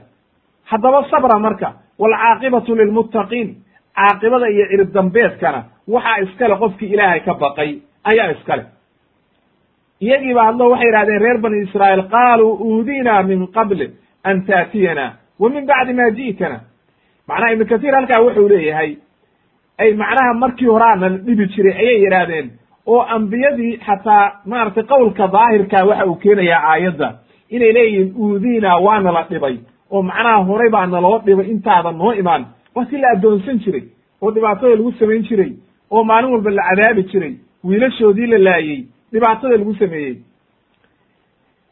haddaba sabra marka. waalcaaqibatu lilmuttaqiin caaqibada iyo cirib dambeedkana waxaa iskale qofkii ilaahay ka baqay ayaa iskale iyagiiba hadlo waxay yidhahdeen reer bani israa'iil qaaluu uudinaa min qabli an taatiyana wa min bacdi ma ji'tana. Macnaha ibnu katiir halkaa wuxuu leeyahay ay macnaha markii horaa nala dhibi jiray ayay yidhaahdeen oo ambiyadii xataa maaragtay qowlka daahirka waxa uu keenayaa aayadda. Inay leeyihiin uudinaa waa nala dhibay. Oo macnaha horay baa naloo dhibay intaadan noo imaan. Waa si la addoonsan jiray. Oo dhibaatada lagu samayn jiray. Oo maalin walba la cadaabi jiray. Wiilashoodii la laayey dhibaatada lagu sameeyey.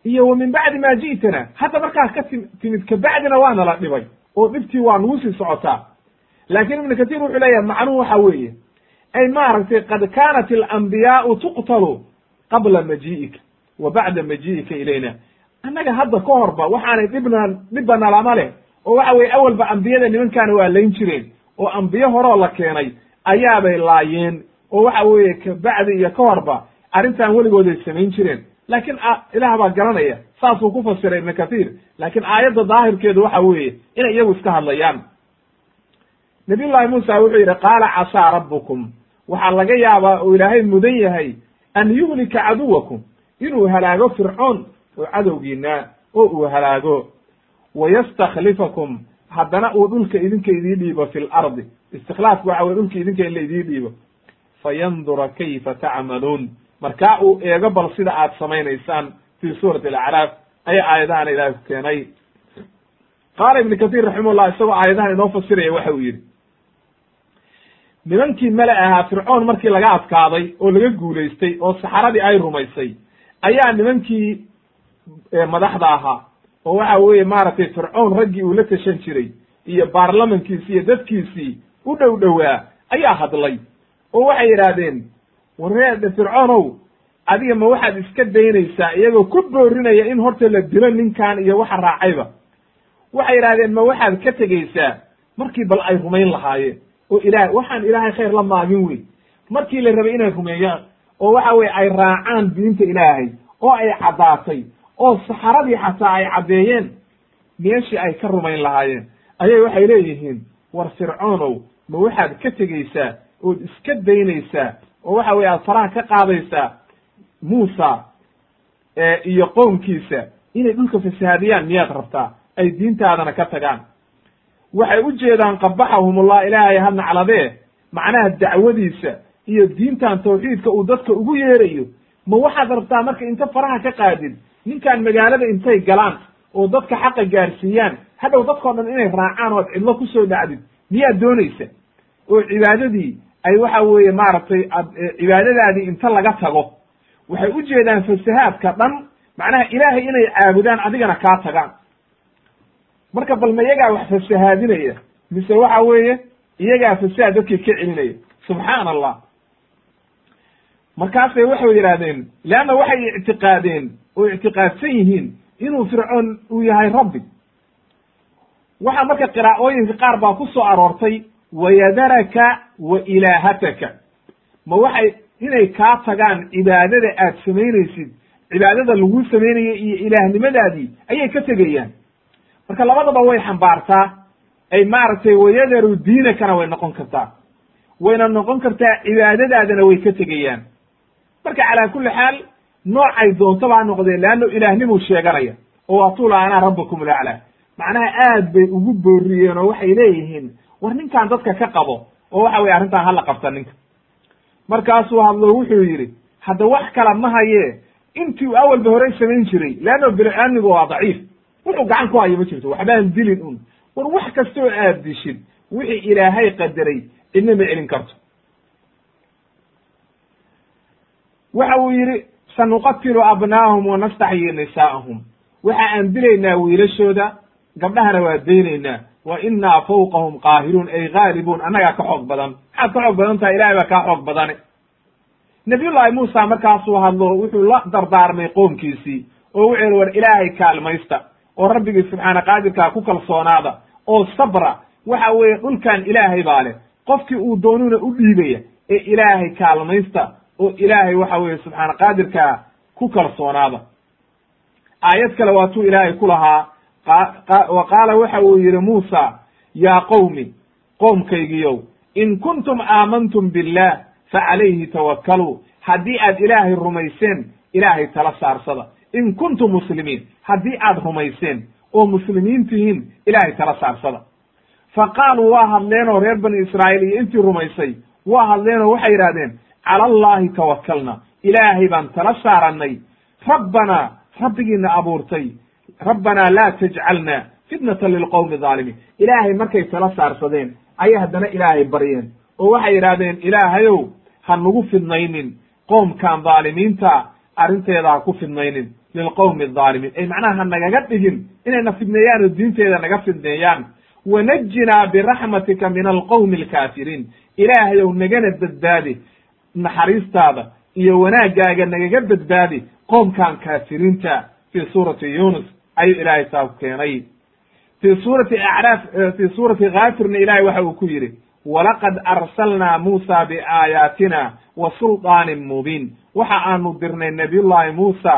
Iyo wa min bacdi ma ji'tana. Hadda markaas ka ti timid kabacdina waa nala dhibay. Oo dhibtii waa nagu sii socotaa laakiin ibnu katiir wuxuu leeyahay macnuhu waxa weeye ay maaragtay qad kaanat alambiyaau tuqtalu qabla maji'ika wa bacda maji'ika ilayna. Annaga hadda ka horba waxaanay dhibna dhibba nalama leh oo waxa weye awalba ambiyada nimankaana waa layn jireen oo ambiyo horoo la keenay ayaabay laayeen oo waxa weeye kabacdi iyo ka horba arrintan weligooday samayn jireen. Laakiin ilaah baa garanaya saasuu ku fasiray ibnu kathiir laakiin aayadda daahirkeedu waxa weeye inay iyagu iska hadlayaan nabiyullahi muusa wuxuu yidhi qaala casaa rabbukum. Waxaa laga yaabaa uu ilaahay mudan yahay an yuhlika caduwakum inuu halaago fircoon oo cadowgiina oo uu halaago. Wayastakhlifakum haddana uu dhulka idinka idii dhiibo fi lardi istikhlaafku waxa weye dhulka idinka in la idii dhiibo. Fayandura kayfa tacmaluun. Markaa uu eego bal sida aad samaynaysaan fi suurati alacraaf ayaa aayadahana ilaahay ku keenay. Qaala ibnu katiir raximahullah isagoo aayadahan inoo fasiraya waxa uu yidhi nimankii mele ahaa fircoon markii laga adkaaday oo laga guulaystay oo saxaradii ay rumaysay ayaa nimankii madaxda ahaa. Oo waxa weeye maaragtay fircoon raggii uu la tashan jiray iyo baarlamankiisi iyo dadkiisii u dhow dhowaa ayaa hadlay. Oo waxay yidhaahdeen warreede fircoonow adiga ma waxaad iska daynaysaa iyagoo ku boorinaya in horta la dilo ninkan iyo waxa raacayba? Waxay yidhahdeen ma waxaad ka tegaysaa markii bal ay rumayn lahaayeen oo ilahay waxaan ilaahay khayr la maagin wey. Markii la rabay inay rumeeyaan oo waxa weye ay raacaan diinta ilaahay oo ay caddaatay oo saxaradii xataa ay caddeeyeen meeshii ay ka rumayn lahaayeen ayay waxay leeyihiin war fircoonow ma waxaad ka tegaysaa ood iska daynaysaa oo waxa weye aad faraha ka qaadaysaa muusa iyo qoomkiisa inay dhulka fasahaadiyaan miyaad rabtaa ay diintaadana ka tagaan waxay u jeedaan qabaxahumullah ilaahay ha nacladee. Macnaha dacwadiisa iyo diintan tawxiidka uu dadka ugu yeerayo. Ma waxaad rabtaa marka inta faraha ka qaadid ninkaan magaalada intay galaan oo dadka xaqa gaarsiiyaan hadhow dadkao dhan inay raacaan oo ad cidlo ku soo dhacdid miyaad doonaysa? Oo cibaadadii ay waxa weeye maaragtay ad cibaadadaadii inta laga tago. Waxay u jeedaan fasahaadka dhan macnaha ilaahay inay caabudaan adigana kaa tagaan marka bal ma iyagaa wax fasahaadinaya mise waxa weeye iyagaa fasahaad dadkii ka celinaya. Subxaan allah markaasay waxay yidhahdeen leanna waxay ictiqaadeen oo ictiqaadsan yihiin inuu fircoon uu yahay rabbi. Waxaa marka qiraa'ooyinka qaar baa ku soo aroortay wayadaraka wa ilaahataka. Ma waxay inay kaa tagaan cibaadada aad samaynaysid cibaadada lagu samaynayo iyo ilaahnimadaadii ayay ka tegayaan marka labadaba way xambaartaa ay maaragtay wayadaru diinakana way noqon kartaa. Wayna noqon kartaa cibaadadaadana way ka tegayaan. Marka calaa kulli xaal noocay doontaba ha noqdeen leanno ilaahnimu sheeganaya. Oo waatuula anaa rabbakum laclaa macnaha aad bay ugu booriyeen oo waxay leeyihiin war ninkan dadka ka qabo. Oo waxa weye arrintan hala qabta ninka. Markaasuu hadlo wuxuu yidhi hadda wax kala ma hayee. Intii awalba horey samayn jiray. Leanno bini-aadmigu waa daciif wuxuu gacan ku hayo ma jirto waxbaan dilin un war wax kastoo aad dishid wixii ilaahay qadaray cidna celin karto. Waxa uu yidhi sanuqatilu abnaahum wanastaxyi nisaa'ahum. Waxa aan dilaynaa wiilashooda gabdhahana waa daynaynaa. Wa innaa fawqahum qaahiruun ay gaalibuun annagaa ka xoog badan. Maxaad ka xoog badan tahay? Ilahay baa kaa xoog badane. Nabiyullaahi muusa markaasuu hadlo wuxuu la dardaarmay qoomkiisii oo wuxuu yihi war ilaahay kaalmaysta oo rabbigii subxaana qaadirkaa ku kalsoonaada oo sabra waxa weeye dhulkan ilaahay baa leh. Qofkii uu doonuna u dhiibaya ee ilaahay kaalmaysta oo ilaahay waxa weeye subxaana qaadirkaa ku kalsoonaada. Aayad kale waatuu ilaahay ku lahaa wa qaala waxa uu yihi muusa yaa qowmi qoomkaygiyow in kuntum aamantum billah fa calayhi tawakkaluu. Haddii aad ilaahay rumayseen ilaahay tala saarsada in kuntum muslimiin haddii aad rumayseen oo muslimiin tihiin ilaahay tala saarsada fa qaaluu waa hadleenoo reer bani israa'iil iyo intii rumaysay waa hadleenoo waxay yidhahdeen cala allaahi tawakkalna ilaahay baan tala saarannay rabbanaa rabbigiina abuurtay rabbanaa laa tajcalna fitnatan lilqowmi dhaalimiin ilaahay markay tala saarsadeen ayay haddana ilaahay baryeen oo waxay yidhahdeen ilaahayow ha nagu fidnaynin qoomkan dhaalimiinta arrinteeda ha ku fidnaynin lilqowmi adaalimiin ay macnaha ha nagaga dhigin inayna fidneeyaan oo diinteeda naga fidneeyaan wanajinaa biraxmatika min alqowmi alkaafiriin ilaahayow nagana badbaadi naxariistaada iyo wanaaggaaga nagaga badbaadi qoomkan kaafiriinta fii suurati yunus ayuu ilaahay saa keenay fii suurati acraaf fii suurati kaafirna ilahay waxa uu ku yidhi walaqad arsalnaa muusa biaayaatina wa sulطaanin mubiin waxa aanu dirnay nabiyullaahi muusa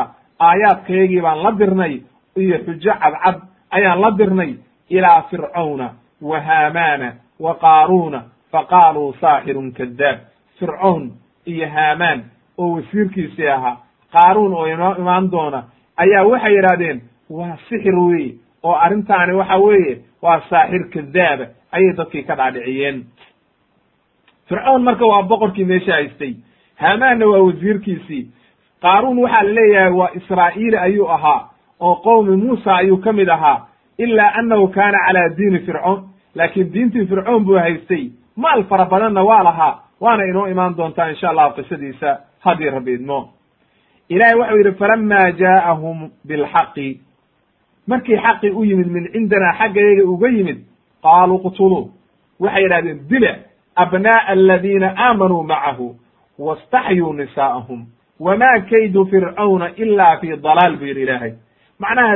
aayaadkayagii baan la dirnay iyo xujo cadcad ayaan la dirnay ilaa fircawna wa haamaana wa qaaruuna faqaaluu saaxirun kadaab fircown iyo haamaan oo wasiirkiisii ahaa qaaruun oo inoo imaan doona ayaa waxay yidhahdeen waa sixir weeye oo arrintaani waxa weeye waa saaxir kadaaba ayay dadkii ka dhaadhiciyeen. Fircoon marka waa boqorkii meesha haystay haamaanna waa wasiirkiisii qaaruun waxaa la leeyahay waa israa'iili ayuu ahaa oo qowmi muusa ayuu ka mid ahaa ilaa annahu kaana calaa diini fircoon. Laakiin diintii fircoon buu haystay. Maal fara badanna waa lahaa waana inoo imaan doontaa insha allahu qisadiisa haddii rabbi idmo. Ilahay waxau yidhi falama jaa'ahum bilxaqi. Markii xaqi u yimid min cindanaa xaggayaga uga yimid qaaluu qtuluu waxay yidhahdeen dila abnaa'a aladiina aamanuu macahu wastaxyuu nisaa'ahum wamaa kaydu fircawna ilaa fi dalaal buu yidhi ilaahay. Macnaha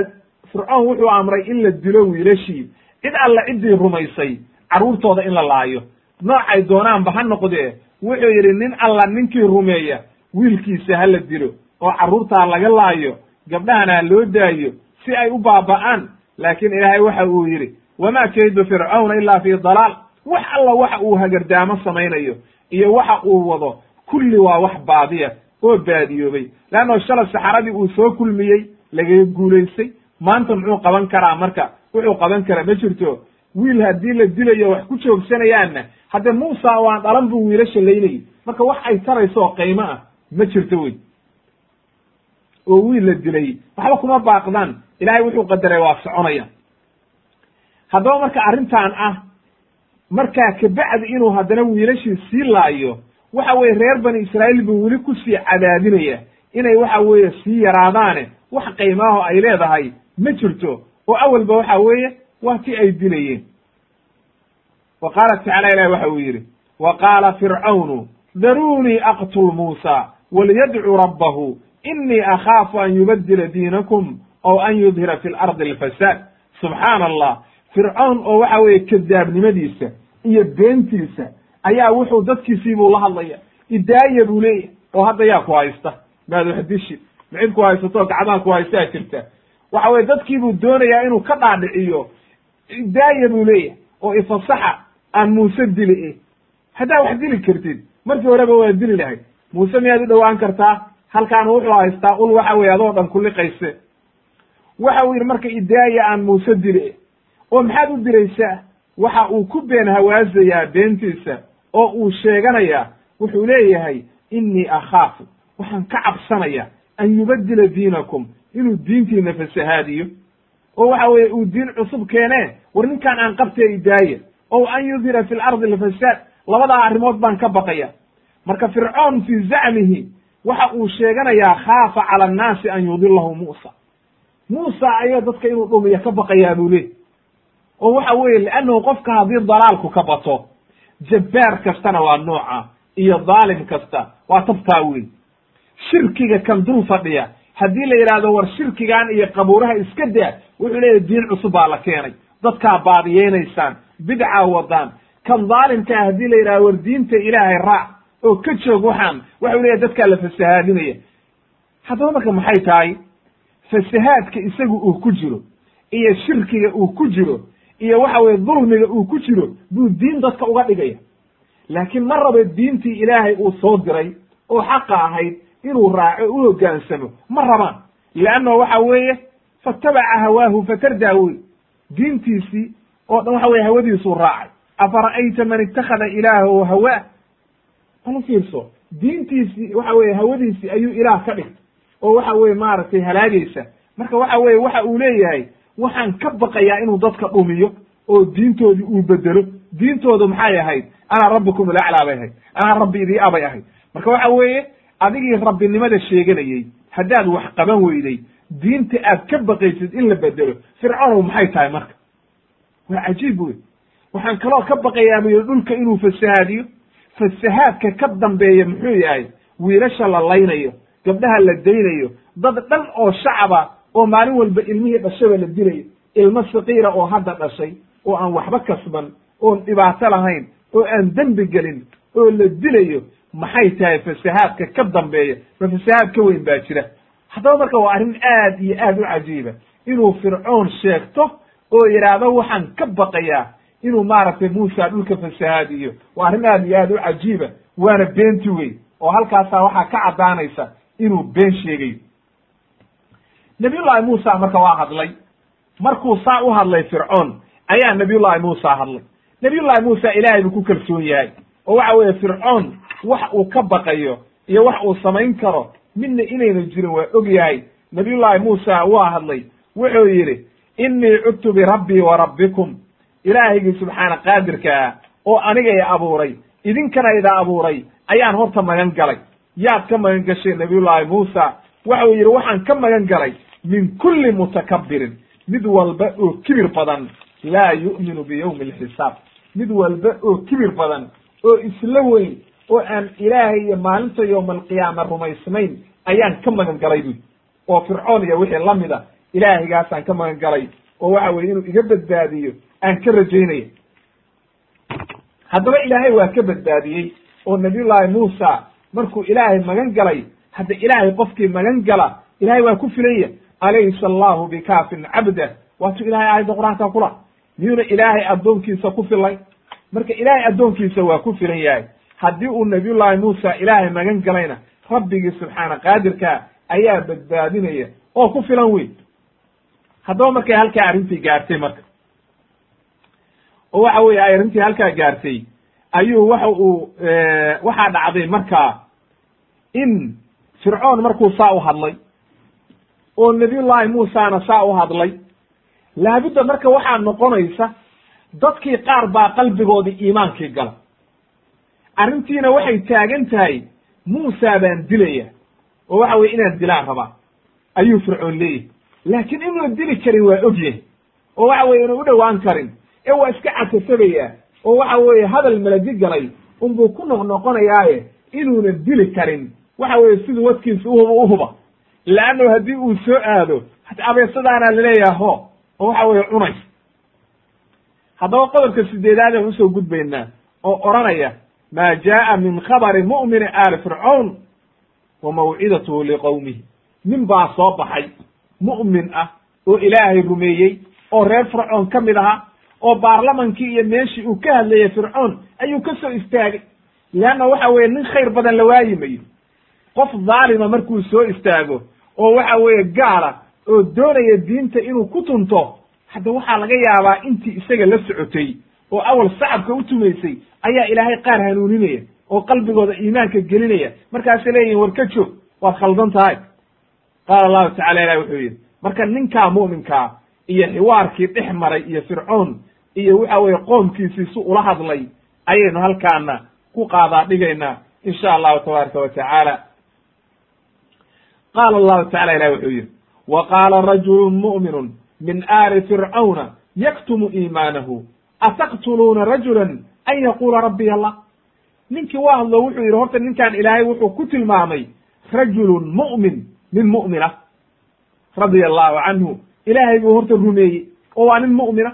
fircoon wuxuu amray in la dilo wiilashii cid alla ciddii rumaysay carruurtooda in la laayo. Noocay doonaanba ha noqdee wuxuu yidhi nin alla ninkii rumeeya wiilkiisa ha la dilo oo carruurtaa laga laayo gabdhahana ha loo daayo si ay u baaba'aan. Laakiin ilaahay waxa uu yidhi wamaa kaydu fircawna ilaa fi dalaal. Wax alla waxa uu hagardaamo samaynayo iyo waxa uu wado kulli waa wax baadiya oo baadiyoobay. Leanno shalay saxaradii uu soo kulmiyey lagaga guulaystay maanta muxuu qaban karaa marka? Wuxuu qaban karaa ma jirto? Wiil haddii la dilayo wax ku joogsanayaanna hadde muusa oo aan dhalan buu wiilasha laynayay marka wax ay tarayso oo qiimo ah ma jirto wey. Oo wiil la dilay waxba kuma baaqdaan ilaahay wuxuu qadaray waa soconaya. Haddaba marka arrintan ah markaa kabacdi inuu haddana wiilashii sii laayo waxa weeye reer bani israa'iil buu weli ku sii cadaadinaya inay waxa weeye sii yaraadaane wax qiimaaho ay leedahay ma jirto oo awalba waxa weeye waa ti ay dilayeen. Wa qaala tacala ilahi waxa uu yidhi wa qaala fircawnu daruunii aqtul muusa waliyadcu rabbahu inii akhaafu an yubadila diinakum ow an yudhira fi lardi alfasaad. Subxaana allah fircoon oo waxa weeye kadaabnimadiisa iyo beentiisa ayaa wuxuu dadkiisiibuu la hadlaya idaaya buu leeyahy oo hadda yaa ku haysta. Maad wax dishid macid ku haysato gacmaha ku haystaa jirta. Waxa weye dadkiibuu doonayaa inuu ka dhaadhiciyo. Idaaya buu leeyahay oo ifasaxa aan muuse dili e haddaa wax dili kartid markii horeba waa dili lahayd. Muuse miyaad u dhowaan kartaa? Halkaan wuxuu haystaa ul waxa weye adoo dhan kuliqayse waxa uu yidhi marka idaaya aan muuse dili e oo maxaad u diraysaa waxa uu ku been hawaasayaa beentiisa oo uu sheeganayaa wuxuu leeyahay innii akhaafu. Waxaan ka cabsanaya an yubadila diinakum inuu diintiina fasahaadiyo. Oo waxa weeye uu diin cusub keenee war ninkaan aan qabtee idaaya ow an yudhira fi lardi alfasaad labadaa arrimood baan ka baqaya. Marka fircoon fii zacmihi waxa uu sheeganayaa khaafa cala annaasi an yudilahu muusa. Muusa ayaa dadka inuu dhumiyo ka baqayaa buu leey oo waxa weeye liannahu qofka haddii dalaalku ka bato jabbaar kastana waa nooca iyo dhaalim kasta waa tabtaa weyn. Shirkiga kan dul fadhiya haddii la yidhaahdo war shirkigan iyo qabuuraha iska daa wuxuu leeyahy diin cusub baa la keenay. Dadkaa baadiyeynaysaan bidcaa wadaan. Kan dhaalimkaa haddii la yidhahdo war diinta ilaahay raac oo ka joog waxaan waxau leeyahy dadkaa la fasahaadinaya. Haddaba marka maxay tahay? Fasahaadka isagu uu ku jiro iyo shirkiga uu ku jiro iyo waxa weye dulmiga uu ku jiro buu diin dadka uga dhigaya laakiin ma rabo diintii ilaahay uu soo diray oo xaqa ahayd inuu raaco u hoggaansamo ma rabaan. Leanno waxa weeye fatabaca hawaahu fatardaa wey diintiisii oo dhan waxa weye hawadiisuu raacay. Afara'ayta man ittakhada ilaahahu hawaa ala fiirso diintiisii waxa weye hawadiisii ayuu ilaah ka dhigtay. Oo waxa weye maaragtay halaagaysa. Marka waxa weye waxa uu leeyahay waxaan ka baqayaa inuu dadka dhumiyo oo diintoodii uu bedelo. Diintoodu maxay ahayd? Ana rabbikum alaclaa bay ahayd. Anaa rabbi idii abay ahayd. Marka waxa weeye adigii rabbinimada sheeganayey haddaad wax qaban weyday diinta aad ka baqaysid in la bedelo fircoonow maxay tahay marka? Waa cajiib wey waxaan kaloo ka baqayaa bu yidhi dhulka inuu fasahaadiyo fasahaadka ka dambeeya muxuu yahay wiilasha la laynayo gabdhaha la daynayo dad dhan oo shacaba oo maalin walba ilmihii dhashaba la dilayo ilmo sakiira oo hadda dhashay oo aan waxba kasban oon dhibaato lahayn oo aan dembi gelin oo la dilayo maxay tahay fasahaadka ka dambeeya? Ma fasahaad ka weyn baa jira. Haddaba marka waa arrin aad iyo aad u cajiiba. Inuu fircoon sheegto oo yidhaahdo waxaan ka baqayaa inuu maaragtay muusa dhulka fasahaadiyo. Waa arrin aad iyo aad u cajiiba waana beenti wey oo halkaasaa waxaa ka caddaanaysa inuu been sheegayo nabiyullaahi muusa marka waa hadlay. Markuu saa u hadlay fircoon ayaa nabiyullaahi muusa hadlay. Nabiyullaahi muusa ilaahay buu ku kalsoon yahay. Oo waxa weeye fircoon wax uu ka baqayo iyo wax uu samayn karo midna inayna jirin waa og yahay. Nabiyullaahi muusa waa hadlay. Wuxuu yidhi innii cudtu birabbii wa rabbikum. Ilaahaygii subxaana qaadirka ah oo anigay abuuray idinkana ida abuuray ayaan horta magan galay. Yaad ka magan gashay nabiyullaahi muusa. Waxau yidhi waxaan ka magan galay min kulli mutakabbirin. Mid walba oo kibir badan. Laa yu'minu biyowmi alxisaab mid walba oo kibir badan. Oo isla weyn. Oo aan ilaahay iyo maalinta yowma alqiyaama rumaysnayn. Ayaan ka magan galay buy oo fircoon iyo wixii la mida ilaahaygaasaan ka magan galay. Oo waxa weye inuu iga badbaadiyo. Aan ka rajaynaya haddaba ilaahay waa ka badbaadiyey. Oo nabiyullaahi muusa markuu ilaahay magan galay hadda ilaahay qofkii magan gala ilahay waa ku filanya alaysa allahu bikaafin cabdah waatuu ilahay aayadda qur'aanka kula miyuuna ilaahay addoonkiisa ku filay marka ilaahay addoonkiisa waa ku filan yahay haddii uu nabiyullaahi muusa ilaahay magan galayna rabbigii subxaana qaadirka ayaa badbaadinaya oo ku filan weyn haddaba markay halkaa arrintii gaartay marka oo waxa weye ay arrintii halkaa gaartay ayuu waxa uu waxaa dhacday markaa in fircoon markuu saa u hadlay oo nabiyullaahi muusana saa u hadlay. Laabudda marka waxaa noqonaysa dadkii qaar baa qalbigoodii iimaankii gala. Arrintiina waxay taagan tahay muusa baan dilaya oo waxa weye inaan dilaan rabaa. Ayuu fircoon leeyahy laakiin inuuna dili karin waa ogyahay oo waxa weye inuu u dhowaan karin. Ee waa iska catasabaya oo waxa weeye hadal maladi galay unbuu ku noqnoqonayaaye inuuna dili karin. Waxa weeye siduu wadkiisa uhuba uhuba leanno haddii uu soo aado abeesadaana laleeyaha ho oo waxa weeye cunays haddaba qodobka sideedaad aan u soo gudbaynaa oo odhanaya maa jaa'a min khabari mu'mini aali fircawn wa mawcidatuhu liqowmihi nin baa soo baxay mu'min ah oo ilaahay rumeeyey oo reer fircoon ka mid ahaa oo baarlamankii iyo meeshii uu ka hadlayay fircoon ayuu ka soo istaagay. Leanna waxa weeye nin khayr badan la waayi mayo qof dhaalima markuu soo istaago oo waxa weeye gaala oo doonaya diinta inuu ku tunto hadda waxaa laga yaabaa intii isaga la socotay oo awal sacabka u tumaysay ayaa ilaahay qaar hanuuninaya oo qalbigooda iimaanka gelinaya. Markaasay leeyihiin war ka joog waad khaldan tahay. Qaala allahu tacala ilahi wuxuu yidhi marka ninkaa mu'minkaa iyo xiwaarkii dhex maray iyo fircoon iyo waxa weeye qoomkiisii si ula hadlay ayaynu halkaana ku qaadaa dhigaynaa insha allahu tabaaraka wa tacaala qaala allahu tacala ilahi wuxuu yidhi wa qaala rajulu mu'minun min aali fircawna yaktumu iimaanahu ataqtuluuna rajulan an yaquula rabbiy allah ninkii waa hadlo wuxuu yidhi horta ninkan ilaahay wuxuu ku tilmaamay rajulun mu'min nin mu'mina radia allahu canhu ilaahay buu horta rumeeyey oo waa nin mu'mina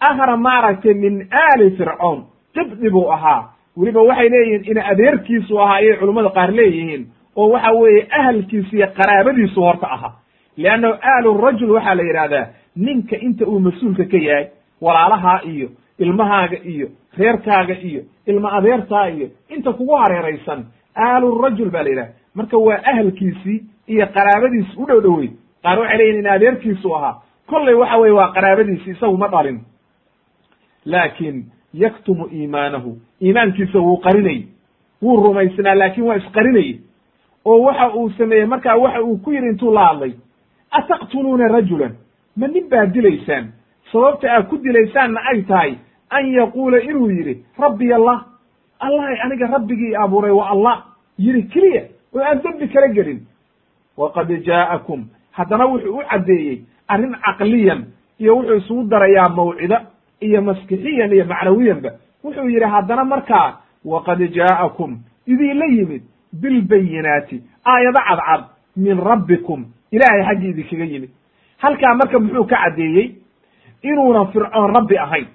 ahra maaragtay min aali fircoon qibdi buu ahaa weliba waxay leeyihiin ina adeerkiisu ahaa ayay culummada qaar leeyihiin oo waxa weeye ahalkiisu iyo qaraabadiisu horta ahaa leannahu aalu rajul waxaa la yidhahdaa ninka inta uu mas'uulka ka yahay walaalahaa iyo ilmahaaga iyo reerkaaga iyo ilma adeertaa iyo inta kugu hareeraysan aalu rajul ba la yidhaha marka waa ahalkiisii iyo qaraabadiisi u dhow dhowey qaar waxay leeyihiin in adeerkiisu ahaa. Kollay waxa weye waa qaraabadiisi isagu ma dhalin. Laakin yaktumu iimaanahu iimaankiisa wuu qarinayey. Wuu rumaysnaa laakin waa isqarinayey oo waxa uu sameeyey markaa waxa uu ku yidhi intuu la hadlay ataqtuluuna rajulan? Ma nin baad dilaysaan. Sababta aad ku dilaysaanna ay tahay an yaquula inuu yidhi rabbiy allah allahay aniga rabbigii abuuray waa allah. Yidhi keliya oo aan dembi kala gelin. Waqad jaa'akum haddana wuxuu u caddeeyey arrin caqliyan iyo wuxuu isugu darayaa mawcido iyo maskixiyan iyo macnawiyanba. Wuxuu yidhi haddana markaa waqad jaa'akum idiinla yimid bilbayinaati aayado cadcad min rabbikum. Ilaahay xaggii idinkaga yimid. Halkaa marka muxuu ka caddeeyey? Inuuna fircoon rabbi ahayn.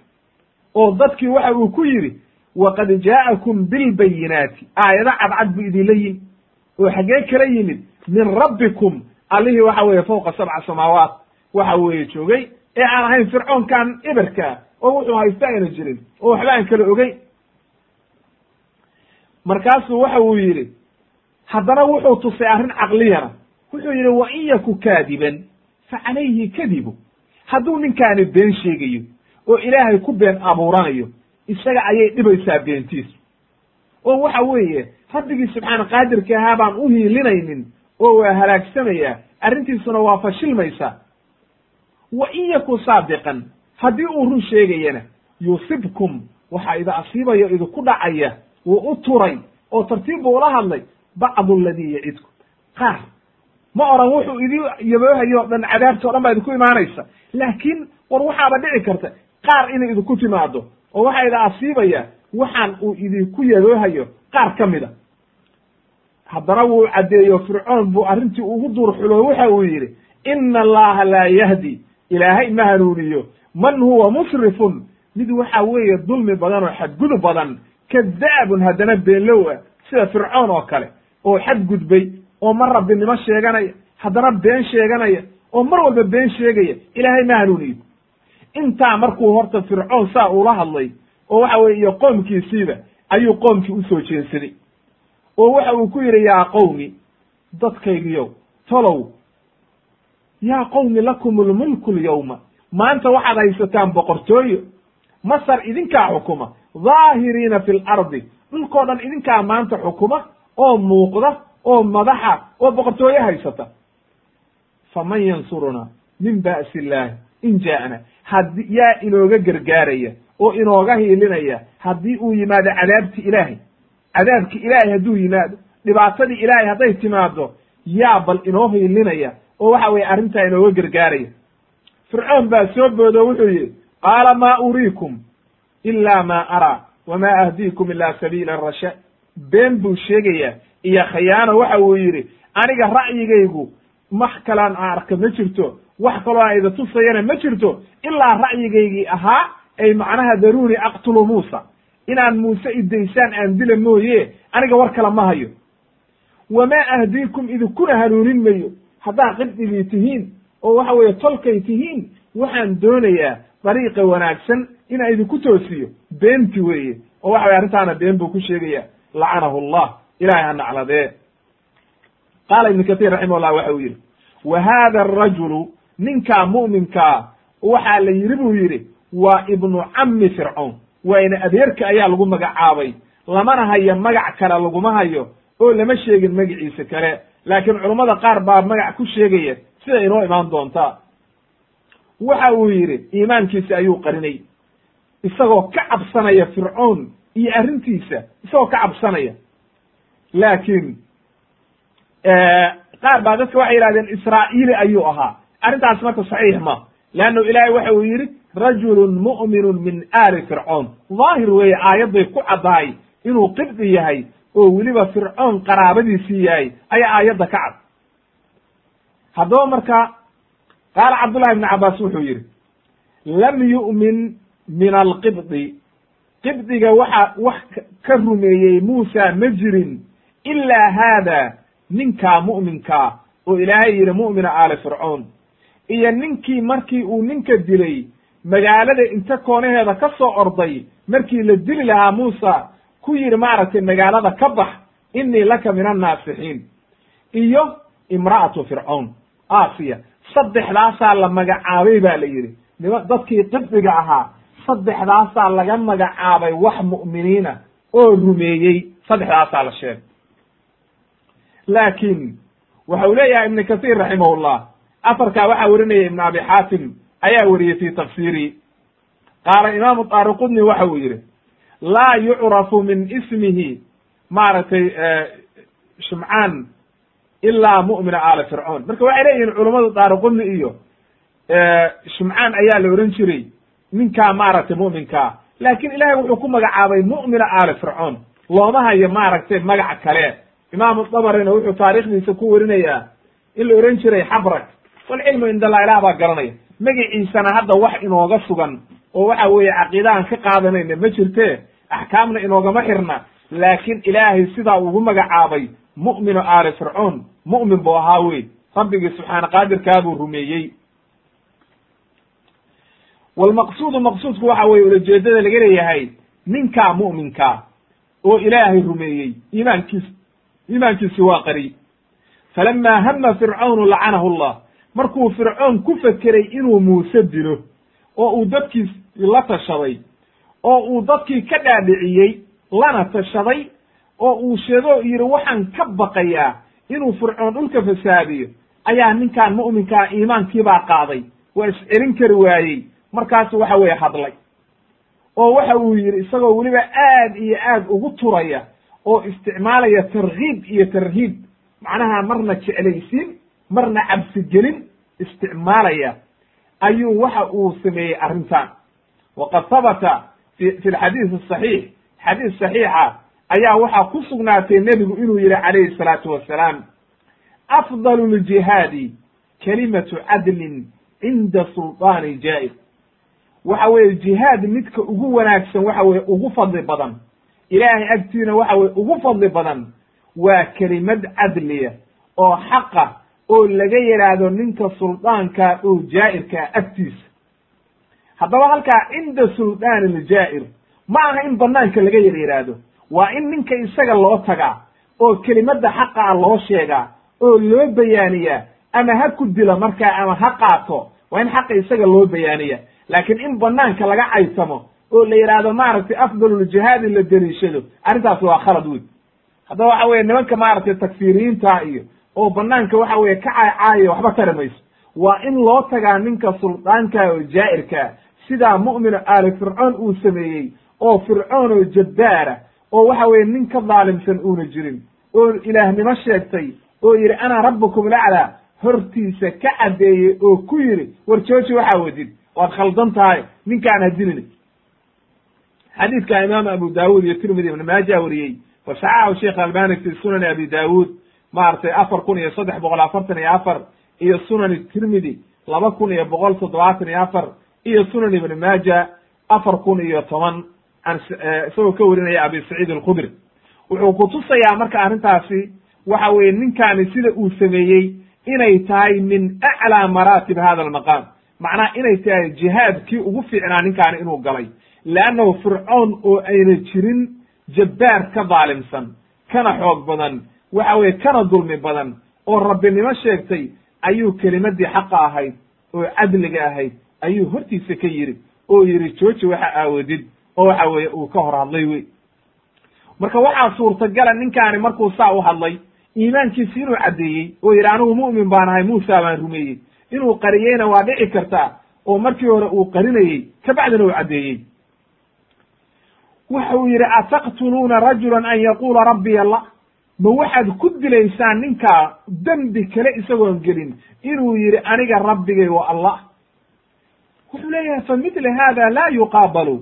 Oo dadkii waxa uu ku yidhi waqad jaa'akum bilbayinaati. Aayado cadcad buu idinla yimid. Oo xaggee kala yimid min rabbikum. Allihii waxa weeye fawqa sabca samaawaat waxa weeye joogay ee aan ahayn fircoonkan eberkaa oo wuxuu haysta ayna jirin oo waxba aan kala ogeyn markaasuu waxa uu yidhi haddana wuxuu tusay arrin caqliyana wuxuu yidhi wa in yaku kaadiban fa calayhi kadibu. Hadduu ninkaani been sheegayo oo ilaahay ku been abuuranayo isaga ayay dhibaysaa beentiisu. Oo waxa weeye rabbigii subxaana qaadirka ahaa baan u hiilinaynin oo waa halaagsamayaa arrintiisuna waa fashilmaysaa. Wa in yaku saadiqan haddii uu run sheegayana yusibkum waxaa ida asiibaya idinku dhacaya wuu u turay oo tartiib buu ula hadlay bacdu aladii yacidkum qaar ma oran wuxuu idin yaboohayo dhan cadaabti o dhan baa idinku imaanaysa. Laakiin war waxaaba dhici karta qaar inay idinku timaado oo waxaa ida asiibaya waxaan uu idinku yaboohayo qaar ka mida. Haddana wuu caddeeyo fircoon buu arrintii ugu duurxulo waxa uu yidhi ina allaha laa yahdi ilaahay ma hanuuniyo man huwa musrifun. Mid waxa weeye dulmi badan oo xadgudub badan kadaabun haddana beenlow ah sida fircoon oo kale oo xadgudbay oo mar rabbinimo sheeganaya haddana been sheeganaya oo mar walba been sheegaya ilaahay ma hanuuniyo intaa markuu horta fircoon saa uula hadlay oo waxa weye iyo qoomkiisiiba ayuu qoomkii u soo jeensaday. Oo waxa uu ku yidhi yaa qowmi dadkaygiyow tolow yaa qowmi lakum lmulku lyawma maanta waxaad haysataan boqortooyo masar idinkaa xukuma dhaahiriina fi lardi dhulkoo dhan idinkaa maanta xukuma oo muuqda oo madaxa oo boqortooyo haysata. Faman yansuruna min ba'si illaahi in jaa'na. Haddi yaa inooga gargaaraya oo inooga hiilinaya haddii uu yimaado cadaabti ilaahay. Cadaabki ilaahay hadduu yimaado dhibaatadii ilaahay hadday timaado yaa bal inoo hiilinaya oo waxa weye arrintaa inooga gargaaraya. Fircoon baa soo boodo wuxuu yidhi qaala maa uriikum ila ma araa wamaa ahdiikum ila sabiila rashaad been buu sheegayaa iyo khayaano waxa uu yidhi aniga ra'yigaygu wax kalaan aan arka ma jirto. Wax kaloo aan ida tusayana ma jirto. Ilaa ra'yigaygii ahaa ay macnaha daruuni aqtulu muusa. Inaan muuse idaysaan aan dila mooye aniga war kale ma hayo. Wamaa ahdiikum idinkuna hanuunin mayo. Haddaa qibdigii tihiin oo waxa weeye tolkay tihiin waxaan doonayaa dariiqa wanaagsan inaan idinku toosiyo. Beenti weeye oo waxa weye arrintaana been buu ku sheegaya lacanahu allah ilahay ha nacladee qaala ibnu katiir raximahullah waxa uu yidhi wa hada arajulu ninkaa mu'minkaa waxaa la yidhi buu yidhi waa ibnu cammi fircoon. Waayna adeerka ayaa lagu magacaabay. Lamana hayo magac kale laguma hayo oo lama sheegin magaciisa kale. Laakiin culummada qaar baa magac ku sheegaya sida inoo imaan doonta. Waxa uu yidhi iimaankiisa ayuu qarinay. Isagoo ka cabsanaya fircoon iyo arrintiisa isagoo ka cabsanaya. Laakiin qaar baa dadka waxay yihahdeen israa'iili ayuu ahaa. Arrintaas marka saxiix ma. Leannu ilaahay waxa uu yidhi rajulun mu'minun min aali fircoon. Daahir weeye aayadday ku caddahay inuu qibdi yahay oo weliba fircoon qaraabadiisii yahay ayaa aayadda ka cad. Haddaba marka qaala cabdullahi ibni cabbaas wuxuu yidhi lam yu'min min alqibdi qibdiga waxa wax ka rumeeyey muusa ma jirin ilaa haada ninkaa mu'minkaa oo ilaahay yidhi mu'mina aali fircoon. Iyo ninkii markii uu ninka dilay magaalada inta koonaheeda ka soo orday markii la dili lahaa muusa ku yidhi maaragtay magaalada ka bax innii laka min annaasixiin iyo imra'atu fircoon aasiya saddexdaasaa la magacaabay ba la yidhi. Dadkii qibdiga ahaa saddexdaasaa laga magacaabay wax mu'miniina oo rumeeyey saddexdaasaa la sheegay. Laakiin waxa uu leeyahay ibnu kasiir raximahullah afarkaa waxaa werinaya ibnu abi xaatim ayaa weriyey fi tafsiiri. Qaala imaamu daaruqudni waxa uu yidhi laa yucrafu min ismihi maaragtay shumcaan ilaa mu'mina aali fircoon. Marka waxay leeyihiin culummadu daaruqudni iyo shumcaan ayaa la ohan jiray ninkaa maaragtay mu'minkaa laakin ilahay wuxuu ku magacaabay mu'mina aali fircoon. Looma hayo maaragtay magac kale. Imaamu dabarina wuxuu taarikhdiisa ku werinayaa in la ohan jiray xabrak walcilmu cind allah ilaah baa garanaya. Magiciisana hadda wax inooga sugan oo waxa weeye caqiidahan ka qaadanayna ma jirte axkaamna inoogama xirna. Laakin ilaahay sidaa ugu magacaabay mu'minu aali fircoon. Mu'min buu ahaa wey rabbigii subxaana qaadirkaabuu rumeeyey walmaqsuudu maqsuudku waxa weye ulajeedada laga leeyahay ninkaa mu'minkaa oo ilaahay rumeeyey iimaankiis iimaankiisi waa qari. Falama hama fircawnu lacanahu llah markuu fircoon ku fekeray inuu muuse dilo oo uu dadkii la tashaday oo uu dadkii ka dhaadhiciyey lana tashaday oo uu sheego yidhi waxaan ka baqayaa inuu fircoon dhulka fasaadiyo ayaa ninkaan mu'minkaa iimaankiibaa qaaday. Waa iscelin kari waayey markaasu waxa weeye hadlay. Oo waxa uu yidhi isagoo weliba aad iyo aad ugu turaya oo isticmaalaya tarkiib iyo tarhiib. Macnaha marna jeclaysiin marna cabsigelin isticmaalaya. Ayuu waxa uu sameeyey arrintan. Waqad habata fi fi lxadiis asaxiix xadiis saxiixa ayaa waxaa ku sugnaatay nebigu inuu yihi calayhi salaatu wassalaam afdalu ljihaadi kalimatu cadlin cinda sulطaani jaa'ir waxa weeye jihaad midka ugu wanaagsan waxa weye ugu fadli badan. Ilaahay agtiina waxa weye ugu fadli badan waa kelimad cadliya oo xaqa oo laga yidhaahdo ninka suldaanka oo jaa'irkaa agtiisa. Haddaba halkaa cinda suldaani ljaa'ir ma aha in banaanka laga yar yidhaahdo waa in ninka isaga loo tagaa oo kelimadda xaqa a loo sheegaa oo loo bayaaniyaa ama ha ku dilo markaa ama ha qaato waa in xaqa isaga loo bayaaniya laakiin in banaanka laga caysamo oo la yidhaahdo maaragtay afdaluljihaadi la deliishado arrintaas waa khalad wey haddaba waxa weye nimanka maaragtay takfiiriyiinta iyo oo banaanka waxa weye ka caaycaaya waxba tari mayso waa in loo tagaa ninka suldaanka oo jaa'irkaa sidaa mu'minu aali fircoon uu sameeyey oo fircoon oo jabbaara oo waxa weye nin ka daalimsan uuna jirin oo ilaahnimo sheegtay oo yidhi ana rabbukum laclaa hortiisa ka caddeeyey oo ku yidhi war jooji waxaa wadid waad khaldan tahay ninkaan hadilin xadiidka imaam abu daawud iyo tirmidi ibn maaja wariyey wa saxaxahu sheekh albani fi sunani abi daawud maaragtay afar kun iyo saddex boqol afartan iyo afar iyo sunani tirmidi laba kun iyo boqol toddobaatan iyo afar iyo sunan ibn maaja afar kun iyo toban. An isagoo ka warinaya abi saciid alkhudri. Wuxuu kutusayaa marka arrintaasi waxa weeye ninkaani sida uu sameeyey inay tahay min aclaa maraatib hada almaqaam macnaha inay tahay jihaadkii ugu fiicnaa ninkaani inuu galay. Leannahu fircoon oo ayna jirin jabbaar ka daalimsan kana xoog badan waxa weye kana dulmi badan oo rabbinimo sheegtay ayuu kelimadii xaqa ahayd oo cadliga ahayd ayuu hortiisa ka yidhi oo yidhi jooji waxa aawadid oo waxa weeye uu ka hor hadlay wey. Marka waxaa suurtagala ninkaani markuu saa u hadlay iimaankiisi inuu caddeeyey oo yidhi anigu mu'min baan ahay muusa baan rumeeyey inuu qariyeyna waa dhici kartaa oo markii hore uu qarinayey kabacdina uu caddeeyey. Waxa uu yidhi ataqtuluuna rajulan an yaquula rabbiy allah ma waxaad ku dilaysaan ninkaa dembi kale isagoon gelin inuu yidhi aniga rabbigay wa allah. Wuxuu leeyahay fa midla hada laa yuqaabalu.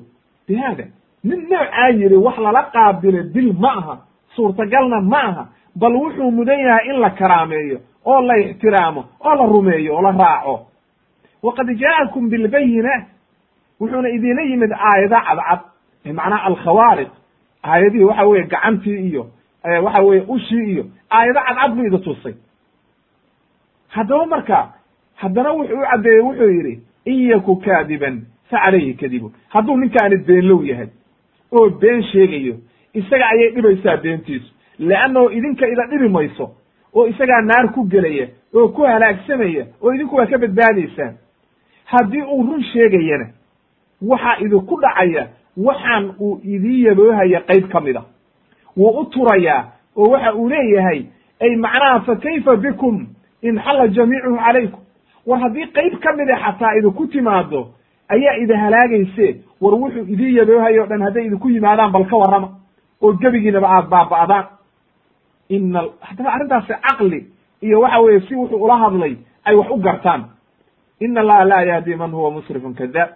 Bi hada nin noocaa yidhi wax lala qaabilo dil ma aha suurtagalna ma aha bal wuxuu mudan yahay in la karaameeyo oo la ixtiraamo oo la rumeeyo oo la raaco. Waqad jaa'akum bilbayinaat wuxuuna idinla yimid aayada cadcad macnaha alkhawaariq. Aayadihii waxa weye gacantii iyo waxa weye ushii iyo aayado cadcad buu idi tusay haddaba marka haddana wuxuu u caddeeyey wuxuu yidhi in yaku kaadiban fa calayhi kadibu. Hadduu ninkaani beenlow yahay oo been sheegayo isaga ayay dhibaysaa beentiisu. Leannahu idinka ida dhibi mayso oo isagaa naar ku gelaya oo ku halaagsamaya oo idinku waa ka badbaadaysaan haddii uu run sheegayana waxaa idinku dhacaya waxaan uu idii yaboohaya qayb ka mid a wuu u turayaa oo waxa uu leeyahay ay macnaha fa kayfa bikum in xalla jamiicuhu calaykum? War haddii qayb ka mida xataa idinku timaado ayaa idi halaagayse war wuxuu idii yaboohayo o dhan hadday idinku yimaadaan bal ka warrama oo gebigiinaba aad baaba'daan ina haddaba arrintaasi caqli iyo waxa weeye si wuxuu ula hadlay ay wax u gartaan ina allaha laa yahdi man huwa musrifun kadaab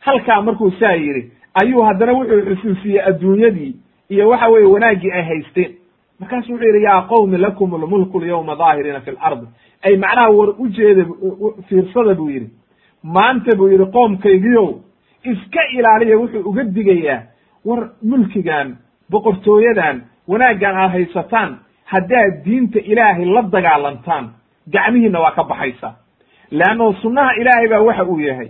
halkaa markuu saa yidhi ayuu haddana wuxuu xusuusiyey adduunyadii iyo waxa weeye wanaaggii ay haysteen markaasu wuxuu yidhi yaa qowmi lakum lmulku lyawma daahiriina fi lardi ay macnaha war ujeeda fiirsada buu yidhi maanta buu yidhi qoomkaygiiow iska ilaaliya wuxuu uga digayaa war mulkigan boqortooyadan wanaaggan aad haysataan haddaad diinta ilaahay la dagaalantaan gacmihiinna waa ka baxaysaa leanno sunnaha ilaahay baa waxa uu yahay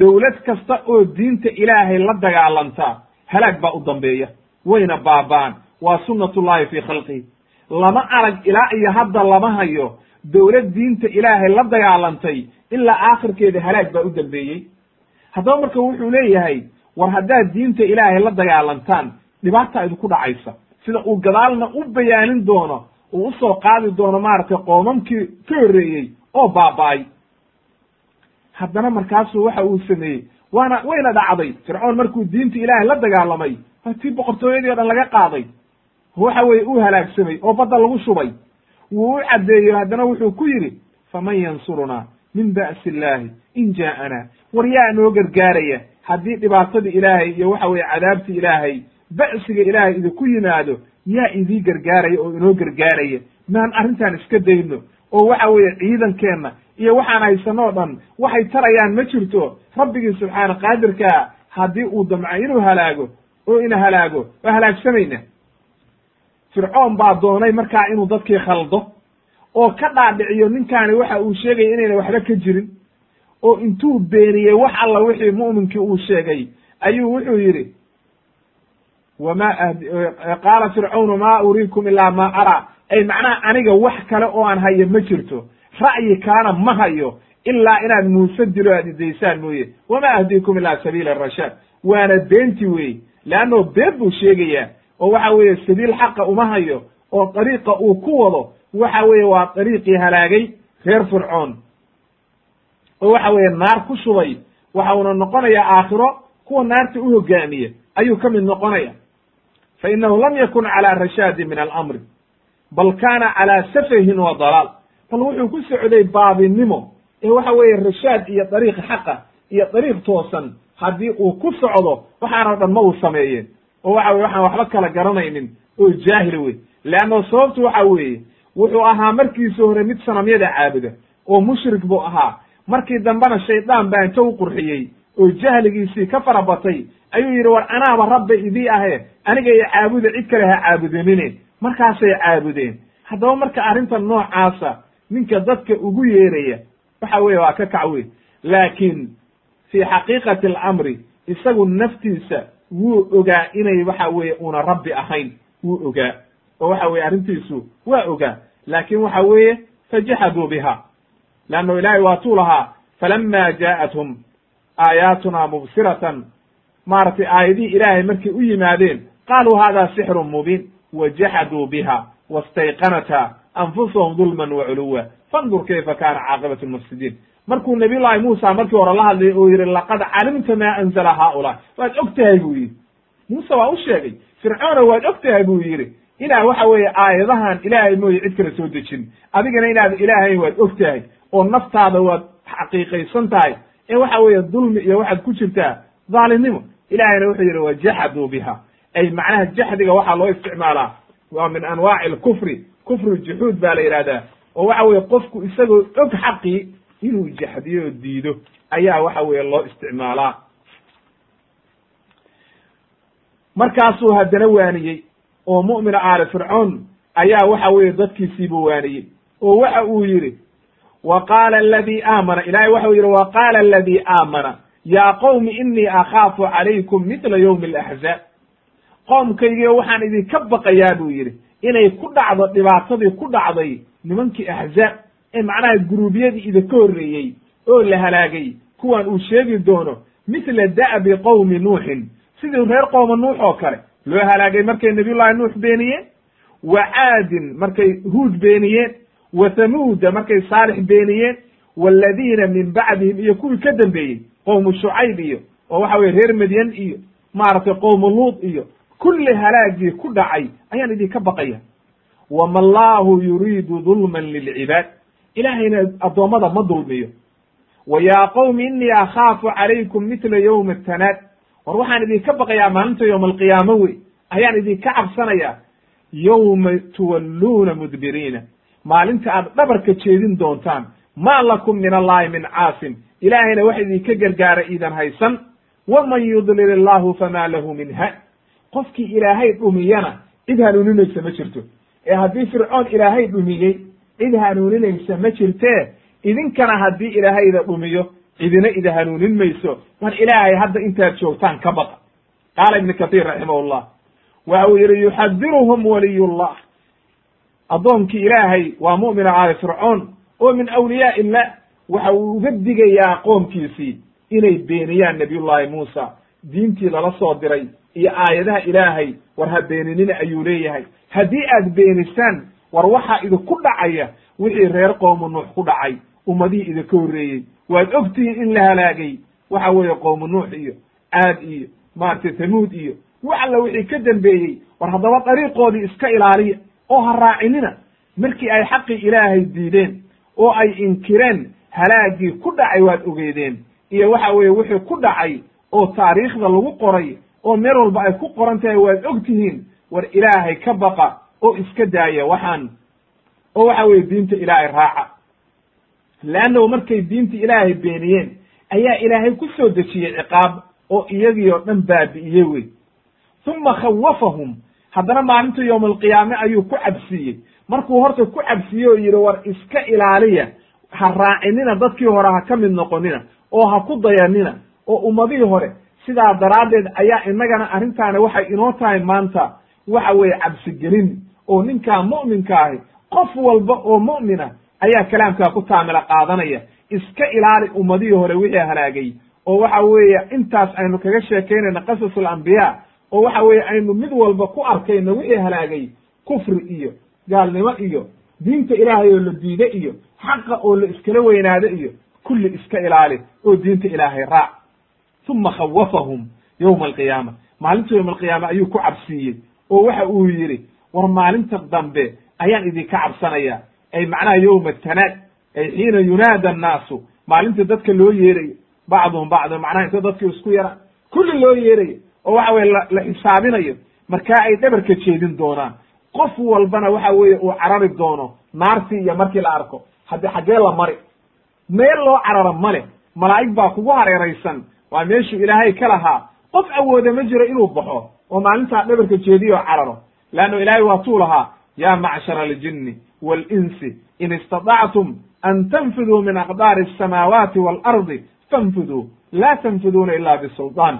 dowlad kasta oo diinta ilaahay la dagaalantaa halaag baa u dambeeya. Wayna baaba'an waa sunnatullahi fii khalqihi lama arag ilaa iyo hadda lama hayo dowlad diinta ilaahay la dagaalantay ilaa aakhirkeeda halaag baa u dambeeyey. Haddaba marka wuxuu leeyahay war haddaad diinta ilaahay la dagaalantaan dhibaata idinku dhacaysa sida uu gadaalna u bayaanin doono uu u soo qaadi doono maaragtay qoomamkii ka horreeyey oo baaba'ay. Haddana markaasuu waxa uu sameeyey waana wayna dhacday. Fircoon markuu diinta ilaahay la dagaalamay tii boqortooyadii o dhan laga qaaday. Waxa weye uu halaagsamay oo badda lagu shubay. Wuu u caddeeyo haddana wuxuu ku yidhi faman yansurunaa min ba'si illaahi in jaa'anaa. War yaa noo gargaaraya haddii dhibaatadii ilaahay iyo waxa weye cadaabtii ilaahay ba'siga ilaahay idinku yimaado yaa idii gargaaraya oo inoo gargaaraya. Maan arrintan iska dayno oo waxa weeye ciidankeenna iyo waxaan haysano o dhan waxay tarayaan ma jirto. Rabbigii subxaana qaadirkaa haddii uu damco inuu halaago oo ina halaago waa halaagsamayna fircoon baa doonay markaa inuu dadkii khaldo oo ka dhaadhiciyo ninkaani waxa uu sheegaya inayna waxba ka jirin oo intuu beeniyey wax alla wixii mu'minkii uu sheegay ayuu wuxuu yidhi wama qaala fircawnu ma uriikum ilaa ma araa ay macnaha aniga wax kale oo aan hayo ma jirto ra'yi kaana ma hayo ilaa inaad muuse dilo aad idaysaan mooye wama ahdiikum ilaa sabiila rashaad waana beenti weeye leannao been buu sheegayaa oo waxa weeye sabiil xaqa uma hayo oo dariiqa uu ku wado waxa weeye waa dariiqii halaagay reer fircoon oo waxa weeye naar ku shubay waxa uuna noqonayaa aakhiro kuwa naarta u hogaamiya ayuu ka mid noqonaya fa inahu lam yakun calaa rashaadi min alamri bal kaana calaa safahin wa dalaal bal wuxuu ku socday baabinimo ee waxa weeye rashaad iyo dariiq xaqa iyo dariiq toosan haddii uu ku socdo waxaanoo dhan ma uu sameeyeen oo waxa weye waxaan waxba kala garanaynin oo jaahil wey leanno sababtu waxa weeye wuxuu ahaa markiisa hore mid sanamyada caabuda oo mushrik buu ahaa markii dambena shaydaan baa inta u qurxiyey oo jahligiisii ka fara batay ayuu yidhi war anaaba rabba idii ahe aniga iyo caabuda cid kale ha caabudinine markaasay caabudeen. Haddaba marka arrinta noocaasa ninka dadka ugu yeeraya waxa weeye waa ka kac wey laakiin fii xaqiiqati alamri isagu naftiisa wuu ogaa inay waxa weeye una rabbi ahayn wuu ogaa. Oo waxa weye arrintiisu waa ogaa. Laakin waxa weeye fajaxaduu biha leanno ilaahay waatuu lahaa falama jaa'athum aayaatuna mubsiratan. Maaragtay aayadihii ilaahay markay u yimaadeen qaaluu hada sixrun mubiin wajaxaduu biha wastayqanatha anfusahum dulman waculuwa fandur kayfa kana caaqibatu lmufsidiin. Markuu nabiy llahi muusa markii hore la hadlay oo yihi laqad calimta ma anzala haaulaa. Waad og tahay buu yidhi. Muuse waa u sheegay fircoona waad og tahay buu yidhi inaa waxa weeye aayadahan ilaahay mooye cid kale soo dejin. Adigana inaad ilaahayn waad og tahay oo naftaada waad xaqiiqaysan tahay ee waxa weeye dulmi iyo waxaad ku jirtaa dhaalimnimo ilahayna wuxuu yidhi wajaxaduu biha ay macnaha jaxdiga waxaa loo isticmaalaa. Waa min anwaaci alkufri kufru juxuud baa la yidhahdaa oo waxa weye qofku isagoo og xaqii inuu jaxdiyo oo diido. Ayaa waxa weye loo isticmaalaa. Markaasuu haddana waaniyey oo mu'mina aali fircoon ayaa waxa weeye dadkiisiibuu waaniyey. Oo waxa uu yidhi wa qaala aladii aamana ilahay waxau yidhi wa qaala aladii aamana yaa qowmi inii akhaafu calaykum midla yowmi alaxzaab qoomkaygiio waxaan idinka baqayaa buu yidhi inay ku dhacdo dhibaatadii ku dhacday nimankii axzaab ee macnaha guruubyadii idinka horreeyey oo la halaagay kuwan uu sheegi doono mithla da'bi qowmi nuuxin sidii reer qooma nuux oo kale loo halaagay markay nabiyullahi nuux beeniyeen wa caadin markay huud beeniyeen wa thamuuda markay saalix beeniyeen waaladiina min bacdihim iyo kuwii ka dambeeyey qowmu shucayb iyo oo waxa weye reer madyan iyo maaragtay qowmu luud iyo kulli halaagii ku dhacay ayaan idinka baqaya wama allahu yuriidu dulman lilcibaad ilaahayna addoommada ma dulmiyo wa yaa qowmi inii akhaafu calaykum mitla yowmi atanaad war waxaan idinka baqayaa maalinta yowma alqiyaamo wey ayaan idinka cabsanayaa yowma tuwalluuna mudbiriina maalinta aad dhabarka jeedin doontaan maa lakum min allahi min caasim ilaahayna wax idinka gargaara iidan haysan. Waman yudlil illahu famaa lahu min ha qofkii ilaahay dhumiyana cid hanuuninaysa ma jirto. Ee haddii fircoon ilaahay dhumiyey cid hanuuninaysa ma jirtee idinkana haddii ilaahayda dhumiyo cidina ida hanuunin mayso. War ilaahay hadda intaad joogtaan ka baqa qaala ibnu katiir raximahullah waxa uu yidhi yuxadiruhum waliyullah addoonkii ilaahay waa mu'mina aali fircoon oo min awliyaa illah waxa uu uga digayaa qoomkiisii inay beeniyaan nabiyullahi muusa. Diintii lala soo diray iyo aayadaha ilaahay war ha beeninina ayuu leeyahay. Haddii aad beenisaan war waxaa idinku dhacaya wixii reer qoomu nuux ku dhacay ummadihii idinka horreeyey. Waad ogtihiin in la halaagay waxa weeye qoomu nuux iyo caad iyo maaragtay tamuud iyo wax alla wixii ka dambeeyey war haddaba dariiqoodii iska ilaaliya oo ha raacinina markii ay xaqii ilaahay diideen oo ay inkireen halaagii ku dhacay waad ogeedeen. Iyo waxa weeye wixii ku dhacay oo taariikhda lagu qoray oo meel walba ay ku qoran tahay waad og tihiin war ilaahay ka baqa oo iska daaya waxaan. Oo waxa weeye diinta ilaahay raaca. Leannahu markay diinta ilaahay beeniyeen ayaa ilaahay ku soo dejiyey ciqaab oo iyagii oo dhan baabi'iyey wey uma khawafahum haddana maalinta yowma alqiyaame ayuu ku cabsiiyey. Markuu horta ku cabsiiye oo yidhi war iska ilaaliya ha raacinina dadkii hore ha ka mid noqonina oo ha ku dayanina oo ummadihii hore sidaa daraaddeed ayaa innagana arrintaani waxay inoo tahay maanta waxa weeye cabsigelin oo ninkaa mu'minka ahi qof walba oo mu'mina ayaa kalaamkaa ku taamila qaadanaya. Iska ilaali ummadihii hore wixii halaagay oo waxa weeye intaas aynu kaga sheekaynayna qasas alambiyaa oo waxa weeye aynu mid walba ku arkayno wixii halaagay kufri iyo gaalnimo iyo diinta ilaahay oo la diide iyo xaqa oo la iskala weynaado iyo kulli iska ilaali oo diinta ilaahay raac. Uma khawafahum yowma alqiyaama. Maalinta yowma alqiyaama ayuu ku cabsiiyey oo waxa uu yidhi war maalinta dambe ayaan idinka cabsanaya. Ay macnaha yowma tanaad ay xiina yunaada annaasu. Maalinta dadka loo yeerayo bacduhum bacdum macnaha inta dadki isku yara kulli loo yeerayo oo waxa weye la xisaabinayo markaa ay dhabarka jeedin doonaan. Qof walbana waxa weeye uu carari doono naartii iyo markii la arko haddi xaggee la mari. Meel loo cararo male malaa'ig baa kugu hareeraysan waa meeshuu ilaahay ka lahaa. Qof awooda ma jiro inuu baxo oo maalintaa dhabarka jeediyo cararo. Leanno ilaahay waa tuu lahaa ya macshara aljinni waalinsi in istatactum an tanfiduu min aqdaari asamaawaati waalardi fanfiduu laa tanfiduuna ila bisulطaan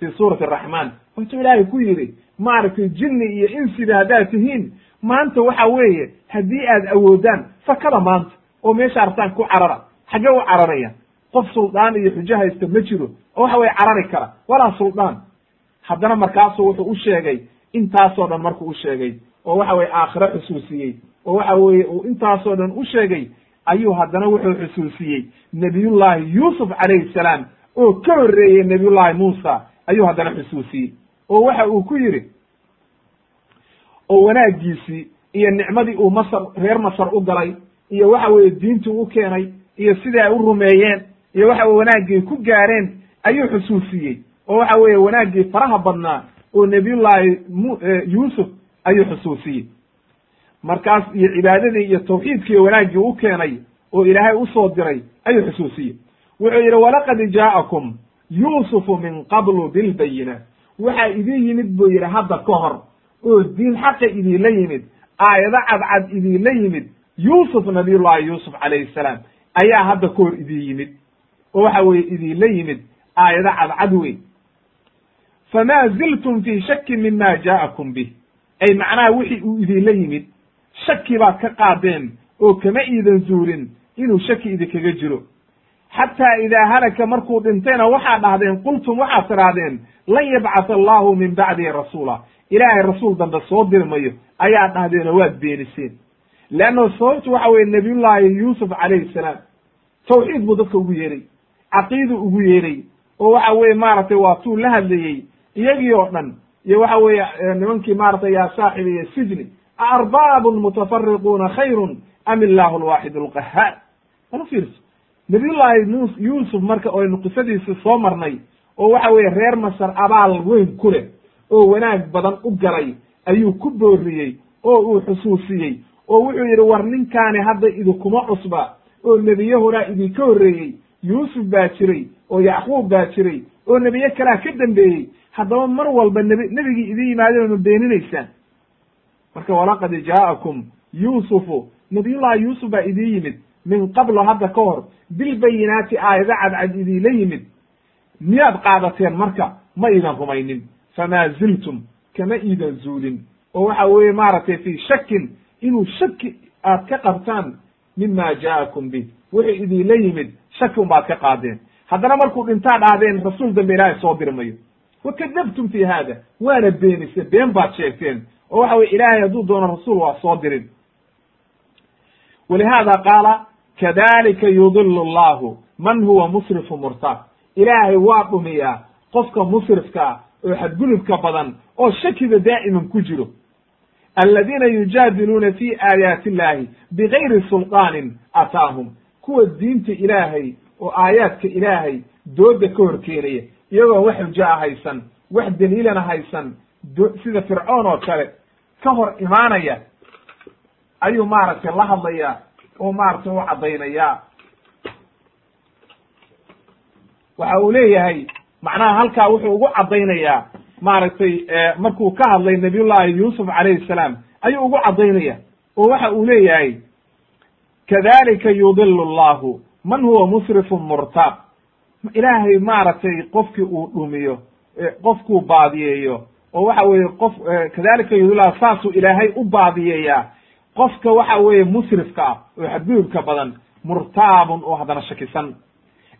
fi suurati araxmaan wuxuu ilaahay ku yidhi maaragtay jinni iyo insiba haddaad tihiin maanta waxa weeye haddii aad awoodaan fakada maanta oo meesha artaan ku carara xaggee u cararaya qof suldaan iyo xujo haysta ma jiro oo waxa weye carari kara walaa suldaan haddana markaasuu wuxuu u sheegay intaasoo dhan markuu u sheegay oo waxa weye aakhiro xusuusiyey oo waxa weeye uu intaasoo dhan u sheegay ayuu haddana wuxuu xusuusiyey nebiyullaahi yuusuf calayhi salaam oo ka horreeyey nebiyullaahi muusa ayuu haddana xusuusiyey. Oo waxa uu ku yidhi oo wanaagiisii iyo nicmadii uu masar reer masar u galay iyo waxa weeye diintii u keenay iyo sidai ay u rumeeyeen iyo waxa weye wanaaggii ku gaareen ayuu xusuusiyey. Oo waxa weeye wanaaggii faraha badnaa oo nebiyullaahi mu yuusuf ayuu xusuusiyey. Markaas iyo cibaadadii iyo tawxiidkii wanaaggii u keenay oo ilaahay u soo diray ayuu xusuusiyey. Wuxuu yidhi walaqad jaa'akum yuusufu min qablu bilbayinaat waxaa idin yimid buu yidhi hadda ka hor oo diin xaqa idiinla yimid aayado cadcad idiinla yimid yuusuf nabiyullahi yuusuf calayhi salaam ayaa hadda ka hor idin yimid. Oo waxa weeye idiinla yimid aayado cadcad weyn. Famaa ziltum fii shakin mima jaa'akum bih. Ay macnaha wixii uu idiinla yimid shaki baad ka qaadeen oo kama iidan zuulin inuu shaki idinkaga jiro xataa idaa halaka markuu dhintayna waxaad dhahdeen qultum waxaad tidhaahdeen lan yabcatha allahu min bacdihi rasuula. Ilaahay rasuul dambe soo dirmayo ayaad dhahdeen oo waad beeniseen. Leanno sababtu waxa weye nabiyullaahi yuusuf calayhi salaam tawxiid buu dadka ugu yeeray caqiidu ugu yeeray oo waxa weye maaragtay waa tuu la hadlayey iyagii oo dhan iyo waxa weeye nimankii maaragtay yaa saaxibiya sijni aarbaabun mutafariquuna khayrun am illaahu alwaaxid alqahaar ala fiirso nabiyullaahi mus yuusuf marka aynu qisadiisi soo marnay oo waxa weeye reer masar abaal weyn ku leh oo wanaag badan u galay ayuu ku booriyey oo uu xusuusiyey oo wuxuu yidhi war ninkaani hadda idinkuma cusba. Oo nebiye horaa idinka horreeyey yuusuf baa jiray oo yacquub baa jiray oo nebiye kalaa ka dambeeyey. Haddaba mar walba nebi nebigii idin yimaadeen ma beeninaysaan. Marka walaqad jaa'akum yuusufu nabiyullahi yuusuf baa idin yimid min qablo hadda ka hor bilbayinaati aayado cadcad idiinla yimid. Miyaad qaadateen marka? Ma iidan rumaynin. Famaa ziltum kama iidan zuulin. Oo waxa weeye maaragtay fii shakin inuu shaki aad ka qabtaan mima jaa'akum bih wuxuu idiinla yimid shaki unbaad ka qaadeen. Haddana markuu dhintaa dhahdeen rasuul dambe ilaahay soo dirmayo. Wakadabtum fi hada waana beenise been baad sheegteen. Oo waxa weye ilaahay hadduu doono rasuul waa soo dirin. Walihada qaala kadalika yudilu allahu man huwa musrifu murtab ilaahay waa dhumiyaa qofka musrifkaa oo xadgudubka badan oo shakiga daa'iman ku jiro aladiina yujaadiluuna fi aayaati illahi bigayri sulطaanin ataahum kuwa diinta ilaahay oo aayaadka ilaahay dooda ka hor keenaya iyagoo wax xujo a haysan wax daliilana haysan sida fircoon oo kale ka hor imaanaya ayuu maaragtay la hadlayaa oo maaragtay u caddaynaya. Waxa uu leeyahay macnaha halkaa wuxuu ugu caddaynayaa maaragtay markuu ka hadlay nabiyullaahi yuusuf calayhi salaam ayuu ugu caddaynaya oo waxa uu leeyahay kadalika yudilu allahu man huwa musrifun murtaab ilaahay maaragtay qofkii uu dhumiyo qofkuu baadiyeeyo. Oo waxa weeye qof kadalika yudillah saasuu ilaahay u baadiyeeyaa qofka waxa weeye musrifka ah oo xadgudubka badan murtaabun oo haddana shakisan.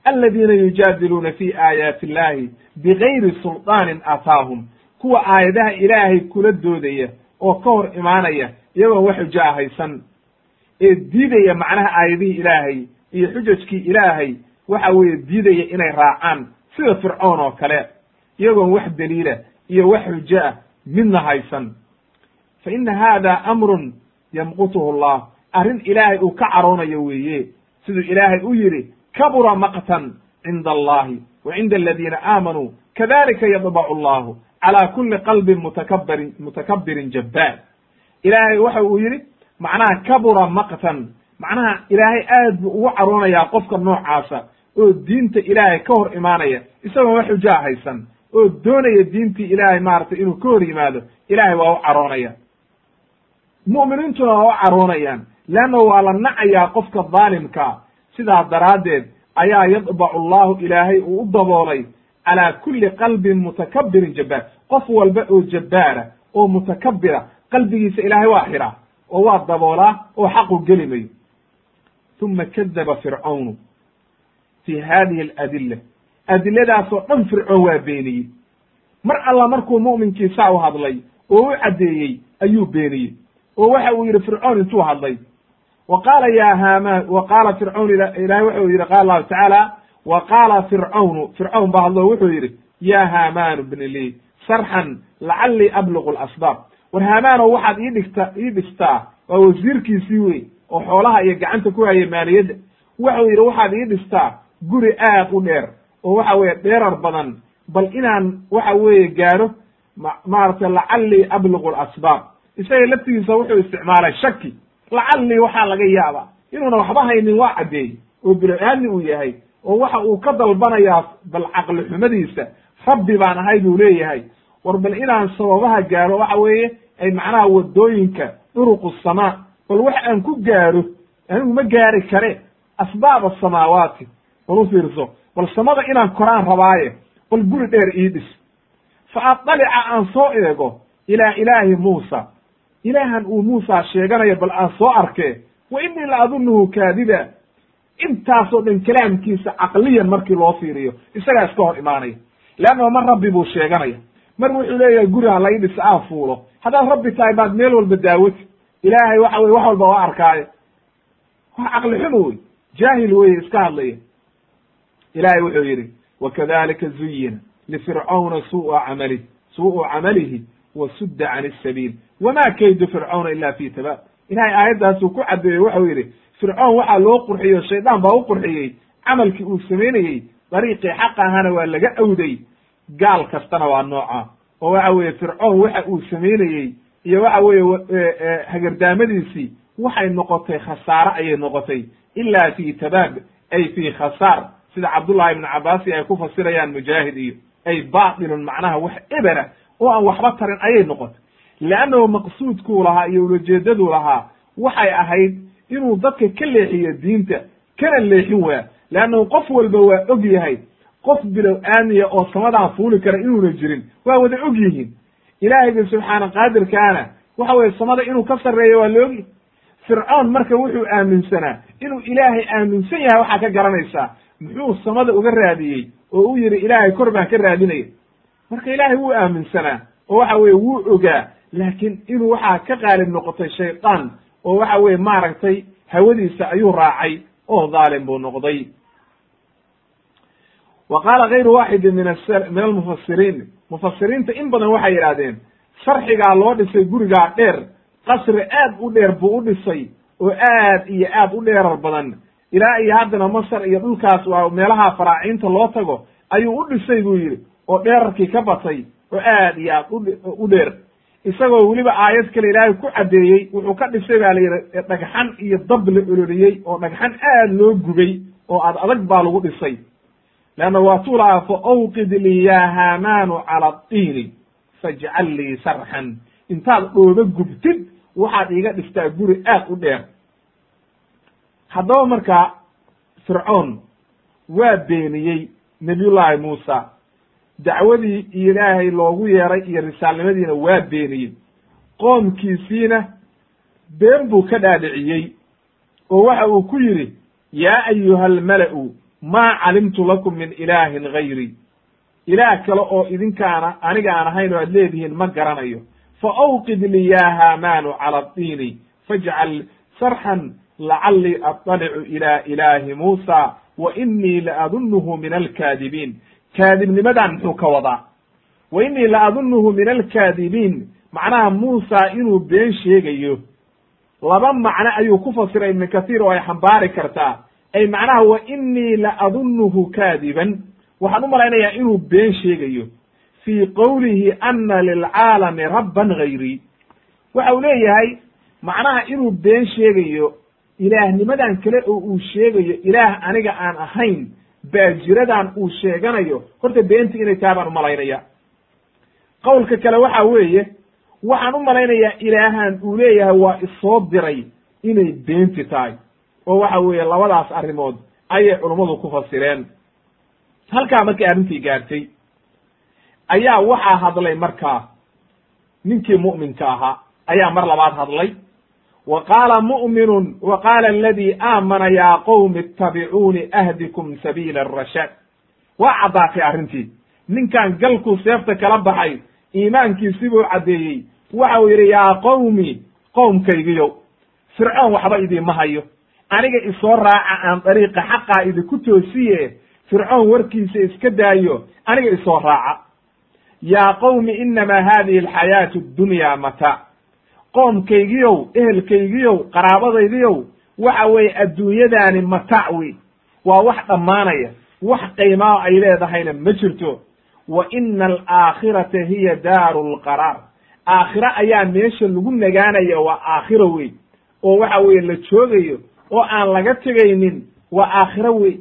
Aladiina yujaadiluuna fi aayaati illahi bigayri sulطaanin aataahum kuwa aayadaha ilaahay kula doodaya oo ka hor imaanaya iyagoon wax xujo a haysan ee diidaya macnaha aayadihii ilaahay iyo xujajkii ilaahay waxa weeye diidaya inay raacaan sida fircoon oo kale. Iyagoon wax daliila iyo wax xujo ah midna haysan. Fa ina hada amrun yamqutuhu allah. Arrin ilaahay uu ka caroonayo weeye. Siduu ilaahay u yidhi kabura maqtan cinda allahi wa cinda aladiina aamanuu kadalika yadbacu allahu calaa kuli qalbin mutakabirin mutakabirin jabbaar. Ilaahay waxa uu yidhi macnaha kabura maqtan macnaha ilaahay aad buu ugu caroonayaa qofka noocaasa oo diinta ilaahay ka hor imaanaya isagoon wax xujaa haysan oo doonaya diintii ilaahay maaragtay inuu ka hor yimaado ilaahay waa u caroonaya mu'miniintuna waa u caroonayaan leanna waa la nacayaa qofka dhaalimkaa sidaa daraaddeed ayaa yadbacu allahu ilaahay uu u daboolay calaa kulli qalbin mutakabirin jabbaar. Qof walba oo jabbaara oo mutakabira qalbigiisa ilaahay waa xiraa oo waa daboolaa oo xaqu geli mayo. Uma kadaba fircawnu fi hadihi aladilla. Adiladaasoo dhan fircoon waa beeniyey. Mar alla markuu mu'minkii saa u hadlay oo u caddeeyey ayuu beeniyey oo waxa uu yidhi fircoon intuu hadlay. Wa qaala ya hamaan wa qaala fircawn ilahay wuxuu yidhi qaala allahu tacaala wa qaala fircawnu fircawn baa hadlo wuxuu yidhi ya haamaanu bni lii sarxan lacallii abluqu lasbaab war haamaano waxaad ii dhigta ii dhistaa waa wasiirkiisii wey oo xoolaha iyo gacanta ku haya maaliyadda. Wuxuu yidhi waxaad ii dhistaa guri aad u dheer oo waxa weeye dheerar badan bal inaan waxa weeye ma maaragtay lacallii abluqu lasbaab isaga laftigiisa wuxuu isticmaalay shaki. Lacallii waxaa laga yaabaa inuuna waxba haynin waa caddeeyey oo bilo-aadni uu yahay oo waxa uu ka dalbanayaa bal caqli xumadiisa. Rabbi baan ahay buu leeyahay. War bal inaan sababaha gaaro waxa weeye ay macnaha waddooyinka duruqu samaa. Bal wax aan ku gaaro anigu ma gaari kare. Asbaab asamaawaati bal u fiirso bal samada inaan koraan rabaaye bal guri dheer ii dhis fa adalica aan soo eego ilaa ilaahi muusa ilaahan uu muusa sheeganayo bal aan soo arkee wa inii la adunuhu kaadiba. Intaasoo dhan kalaamkiisa caqliyan markii loo fiiriyo isagaa iska hor imaanaya. Leanna mar rabbi buu sheeganaya mar wuxuu leeyahay guri ha lai dhis aan fuulo. Haddaad rabbi tahay baad meel walba daawati ilaahay waxa weye wax walba waa arkaayo. Wax caqli xumo wey jaahil weye iska hadlaya. Ilahay wuxuu yidhi wakadalika zuyina lifircawna suua camali suu'u camalihi wasudda can isabiil wama kaydu fircawna ila fi tabaab ilahay aayaddaasuu ku caddeeyey waxau yidhi fircoon waxaa loo qurxiyey o shaydaan baa u qurxiyey camalkii uu samaynayey dariiqii xaq ahana waa laga awday gaal kastana waa nooca oo waxa weeye fircoon waxa uu samaynayey iyo waxa weeye hagardaamadiisii waxay noqotay khasaare ayay noqotay ila fi tabaab ay fi khasaar sida cabdullahi ibnu cabaasi ay ku fasirayaan mujaahid iyo ay baatilun macnaha wax ebera oo aan waxba tarin ayay noqotay leannahu maqsuudkuu lahaa iyo ulajeedaduu lahaa waxay ahayd inuu dadka ka leexiyo diinta kana leexin waa leannahu qof walba waa og yahay qof bilow aamiya oo samadaan fuuli kara inuuna jirin waa wada og yihiin ilaahayga subxaana qaadirkaana waxa weye samada inuu ka sarreeyo waa ogyahy fircoon marka wuxuu aaminsanaa inuu ilaahay aaminsan yahay waxaa ka garanaysaa muxuu samada uga raadiyey oo u yidhi ilaahay kor baan ka raadinaya marka ilaahay wuu aaminsanaa oo waxa weye wuu ogaa laakiin inuu waxaa ka qaalib noqotay shaydaan oo waxa weye maaragtay hawadiisa ayuu raacay oo dhaalim buu noqday. Wa qaala gayru waaxidin min min almufasiriin mufasiriinta in badan waxay yidhahdeen sharxigaa loo dhisay gurigaa dheer qasri aad u dheer buu u dhisay oo aad iyo aad u dheerar badan. Ilaa iyo haddana masar iyo dhulkaas waa meelaha faraaciinta loo tago ayuu u dhisay buu yidhi oo dheerarkii ka batay oo aad iyo aad u dheer isagoo weliba aayad kale ilaahay ku caddeeyey wuxuu ka dhisay baa la yidhi dhagxan iyo dab la ololiyey oo dhagxan aad loo gubay oo ad adag baa lagu dhisay. Leanna waa tuu lahaa fa awqid lii yaa haamaanu cala diini fajcal lii sarxan. Intaad dhooba gubtid waxaad iiga dhistaa guri aad u dheer. Haddaba markaa fircoon waa beeniyey nebiyullaahi muusa dacwadii ilaahay loogu yeeray iyo risaalnimadiina waa beeniyey. Qoomkiisiina been buu ka dhaadhiciyey oo waxa uu ku yidhi yaa ayuha almala'u maa calimtu lakum min ilaahin gayri ilaah kale oo idinkaana aniga aan ahayn oo aad leedihiin ma garanayo. Fa awqid lii yaa haamaanu cala diini fajcal sarxan lacallii aطalicu ila ilaahi muusa wa inii la adunuhu min alkaadibiin kaadibnimadan muxuu ka wadaa wa inii la adunuhu min alkaadibiin macnaha muusa inuu been sheegayo. Laba macno ayuu ku fasiray ibnu kathiir oo ay xambaari kartaa. Ay macnaha wa inii la adunuhu kaadiban. Waxaan u malaynayaa inuu been sheegayo. Fii qowlihi ana lilcaalami rabban gayrii waxa uu leeyahay macnaha inuu been sheegayo ilaahnimadan kale oo uu sheegayo ilaah aniga aan ahayn baajiradan uu sheeganayo horta beenta inay tahay baan u malaynaya qowlka kale waxa weeye waxaan u malaynayaa ilaahan uu leeyahay waa isoo diray inay beenti tahay. Oo waxa weeye labadaas arrimood ayay culummadu ku fasireen. Halkaa markay arrintii gaartay ayaa waxaa hadlay markaa ninkii mu'minka ahaa ayaa mar labaad hadlay wa qaala mu'minun wa qaala aladii aamana yaa qowmi ittabicuuni ahdikum sabiila arashaad waa caddaatay arrintii ninkan galkuu seefta kala baxay iimaankiisibuu caddeeyey. Waxa uu yidhi yaa qowmi qowmkaygiyow fircoon waxba idiinma hayo. Aniga isoo raaca aan dariiqa xaqaa idinku toosiye fircoon warkiisa iska daayo aniga isoo raaca. Yaa qowmi inamaa hadihi alxayaatu addunya mataac qoomkaygiyow ehelkaygiyow qaraabadaydiyow waxa weeye adduunyadaani mataac wey waa wax dhammaanaya wax qiimaa ay leedahayna ma jirto. Wa ina alaakhirata hiya daaru lqaraar aakhira ayaa meesha lagu nagaanaya waa aakhiro wey oo waxa weeye la joogayo oo aan laga tegaynin waa aakhiro wey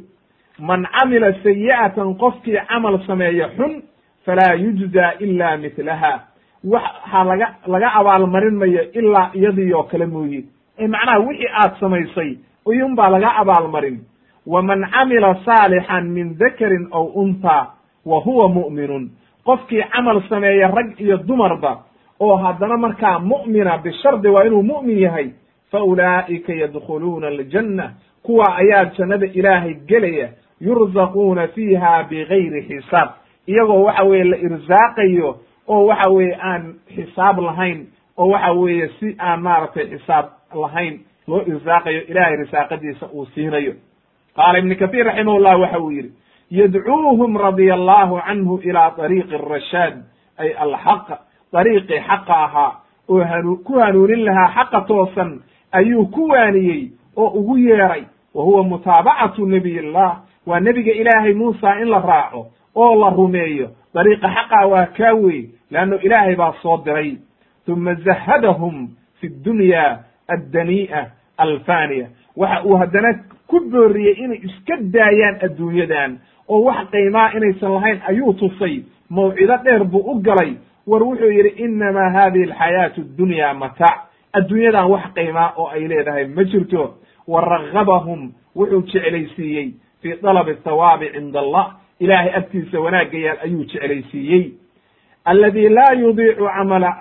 man camila sayi'atan qofkii camal sameeya xun falaa yujza ila mihlaha waxa laga laga abaalmarin mayo ilaa iyadii oo kale mooye. Ee macnaha wixii aad samaysay iyun baa laga abaalmarin. Waman camila saalixan min dakarin aw untaa wa huwa mu'minun. Qofkii camal sameeya rag iyo dumarba oo haddana markaa mu'mina bishardi waa inuu mu'min yahay fa ulaa'ika yadkhuluuna aljanna. Kuwa ayaa jannada ilaahay gelaya yurzaquuna fiiha bigayri xisaab. Iyagoo waxa weeye la irsaaqayo oo waxa weeye aan xisaab lahayn oo waxa weeye si aan maaragtay xisaab lahayn loo irsaaqayo ilaahay risaaqadiisa uu siinayo. Qaala ibnu kahiir raximahullah waxa uu yidhi yadcuuhum radia allahu canhu ilaa ariiqi arashaad ay alxaq dariiqii xaqa ahaa oo hanu ku hanuunin lahaa xaqa toosan ayuu ku waaniyey oo ugu yeeray wa huwa mutaabacatu nabiy illah waa nebiga ilaahay muusa in la raaco oo la rumeeyo dariiqa xaqa waa kaa wey leanno ilaahay baa soo diray uma zahadahum fi dunya addanii'a alfaniya waxa uu haddana ku booriyey inay iska daayaan adduunyadan oo wax qiimaa inaysan lahayn ayuu tusay mawcido dheer buu u galay war wuxuu yidhi inamaa hadihi alxayaatu addunya mataac adduunyadan wax qiimaa oo ay leedahay ma jirto wa ragabahum wuxuu jeclaysiiyey fii dalabi thawaabi cinda allah ilaahay agtiisa wanaagayaal ayuu jeclaysiiyey. Aladi laa yudiicu camala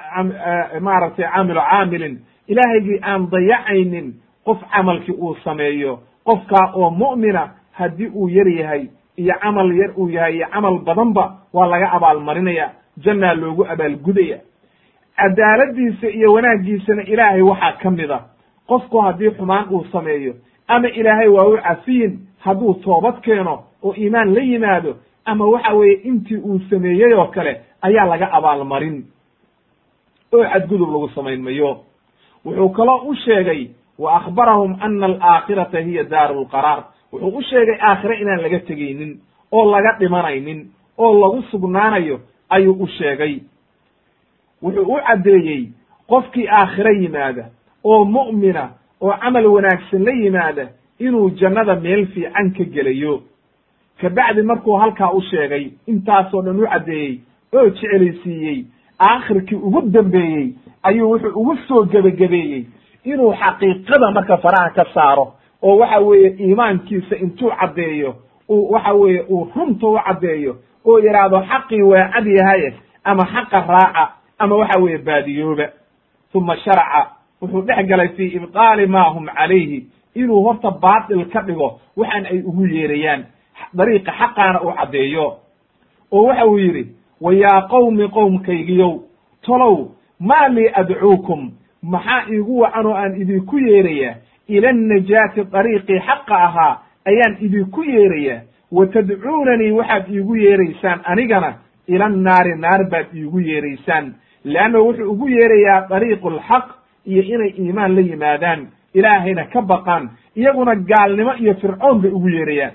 maaragtay camilu caamilin ilaahaygii aan dayacaynin qof camalkii uu sameeyo qofkaa oo mu'mina haddii uu yar yahay iyo camal yar uu yahay iyo camal badanba waa laga abaalmarinaya jannaa loogu abaalgudaya. Cadaaladiisa iyo wanaaggiisana ilaahay waxaa ka mid a qofku haddii xumaan uu sameeyo ama ilaahay waa u cafiyin hadduu toobad keeno oo iimaan la yimaado ama waxa weeye intii uu sameeyey oo kale ayaa laga abaalmarin. Oo xadgudub lagu samayn mayo wuxuu kaloo u sheegay wa akhbarahum ana alaakhirata hiya daaru lqaraar wuxuu u sheegay aakhire inaan laga tegaynin oo laga dhimanaynin oo lagu sugnaanayo ayuu u sheegay. Wuxuu u caddeeyey qofkii aakhiro yimaada oo mu'mina oo camal wanaagsan la yimaada inuu jannada meel fiican ka gelayo kabacdi markuu halkaa u sheegay intaasoo dhan u caddeeyey oo jecelaysiiyey aakhirkii ugu dambeeyey ayuu wuxuu ugu soo gebagabeeyey inuu xaqiiqada marka faraha ka saaro oo waxa weeye iimaankiisa intuu caddeeyo uu waxa weeye uu runta u caddeeyo oo yidhaahdo xaqii waa cad yahaye ama xaqa raaca ama waxa weeye baadiyooba. Uma sharaca wuxuu dhex galay fii ibqaali ma hum calayhi inuu horta baatil ka dhigo waxaan ay ugu yeerayaan dariiqa xaqaana uu caddeeyo oo waxa uu yidhi wa yaa qowmi qowmkaygiyow tolow maa lii adcuukum? Maxaa iigu wacan oo aan idinku yeerayaa? Ila annajaati dariiqii xaqa ahaa ayaan idinku yeerayaa. Wa tadcuunanii waxaad iigu yeeraysaan anigana ila annaari naar baad iigu yeeraysaan. Leanna wuxuu ugu yeerayaa dariiqu alxaq iyo inay iimaan la yimaadaan. Ilaahayna ka baqaan iyaguna gaalnimo iyo fircoon bay ugu yeerayaan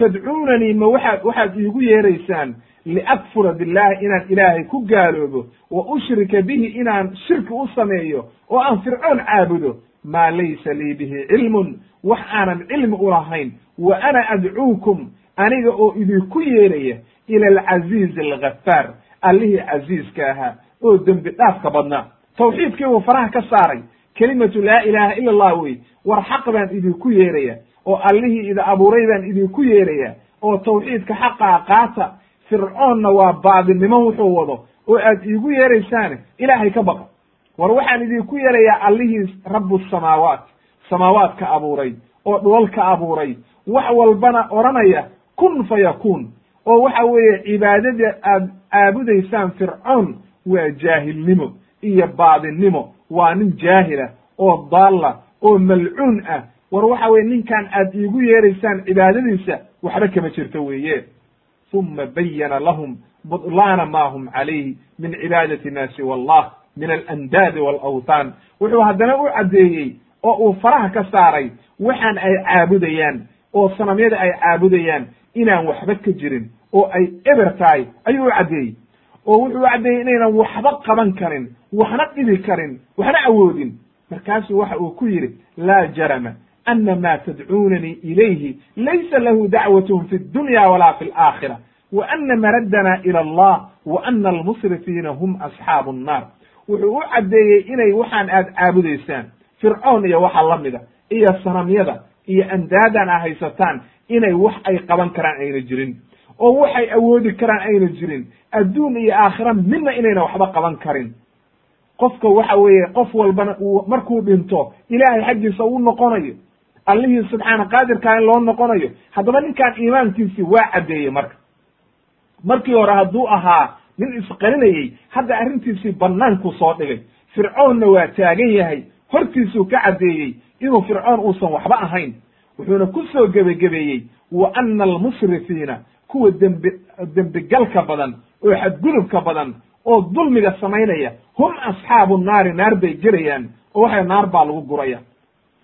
tadcuunanii ma waxaad waxaad iigu yeeraysaan liakfura billahi inaan ilaahay ku gaaloobo wa ushrika bihi inaan shirki u sameeyo oo aan fircoon caabudo maa laysa lii bihi cilmun wax aanan cilmi u lahayn wa ana adcuukum aniga oo idinku yeeraya ila alcaziizi alghafaar allihii casiiska ahaa oo dembi dhaafka badnaa tawxiidkii buu faraha ka saaray kelimatu laa ilaaha ila allah wey war xaq baan idinku yeeraya oo allihii ida abuuray baan idinku yeeraya oo tawxiidka xaqaa qaata fircoonna waa baadinimo wuxuu wado oo aad iigu yeeraysaan ilaahay ka baqa. War waxaan idinku yeerayaa allihii rabu samaawaat samaawaadka abuuray oo dhoolka abuuray. Wax walbana odhanaya kun fa yakuun. Oo waxa weeye cibaadada aad caabudaysaan fircoon waa jaahilnimo iyo baadinnimo waa nin jaahila oo daalla oo malcuun ah war waxa weye ninkan aad iigu yeeraysaan cibaadadiisa waxba kama jirto weeye. Uma bayana lahum budlaana ma hum calayhi min cibaadati ma siwa allah min alandaadi walawthan wuxuu haddana u caddeeyey oo uu faraha ka saaray waxaan ay caabudayaan oo sanamyada ay caabudayaan inaan waxba ka jirin oo ay eber tahay ayuu u caddeeyey. Oo wuxuu u caddeeyey inaynan waxba qaban karin waxna dhibi karin waxna awoodin. Markaasuu waxa uu ku yidhi laa jarama ana ma tadcuunanii ilayhi laysa lahu dacwatun fi dunya wala fi alaakhira wa ana maraddana ila allah wa ana almusrifiina hum asxaabu nnaar wuxuu u caddeeyey inay waxaan aad caabudaysaan fircoon iyo waxa la mida iyo sanamyada iyo andaadan a haysataan inay wax ay qaban karaan ayna jirin oo waxay awoodi karaan ayna jirin adduun iyo aakhira midna inayna waxba qaban karin qofka waxa weeye qof walbana uu markuu dhinto ilaahay xaggiisa u noqonayo allihii subxaana qaadirkaa in loo noqonayo haddaba ninkaan iimaankiisii waa caddeeyey marka. Markii hore hadduu ahaa nin isqarinayey hadda arrintiisii bannaankuu soo dhigay. Fircoonna waa taagan yahay hortiisuu ka caddeeyey inuu fircoon uusan waxba ahayn. Wuxuuna ku soo gebagebeeyey wa ana almusrifiina kuwa dembi dembigalka badan oo xadgudubka badan oo dulmiga samaynaya hum asxaabu naari naar bay gelayaan oo waxay naar baa lagu guraya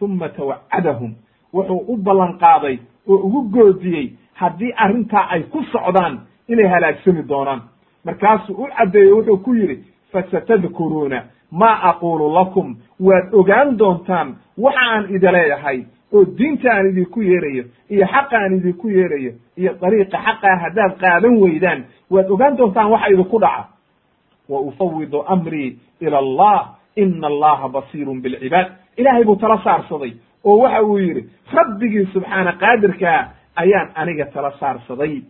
uma tawacadahum wuxuu u ballan qaaday oo ugu goodiyey haddii arrintaa ay ku socdaan inay halaagsami doonaan. Markaasuu u caddeeyo wuxuu ku yidhi fasatadkuruuna maa aquulu lakum. Waad ogaan doontaan waxa aan leeyahay oo diinta aan idinku yeerayo iyo xaqa aan idinku yeerayo iyo dariiqa xaqaa haddaad qaadan weydaan. Waad ogaan doontaan waxa idinku dhaca. Wa ufawidu amrii ila allah ina allaha basiirun bilcibaad. Ilaahay buu tala saarsaday oo waxa uu yidhi rabbigii subxaana qaadirkaa ayaan aniga tala saarsaday.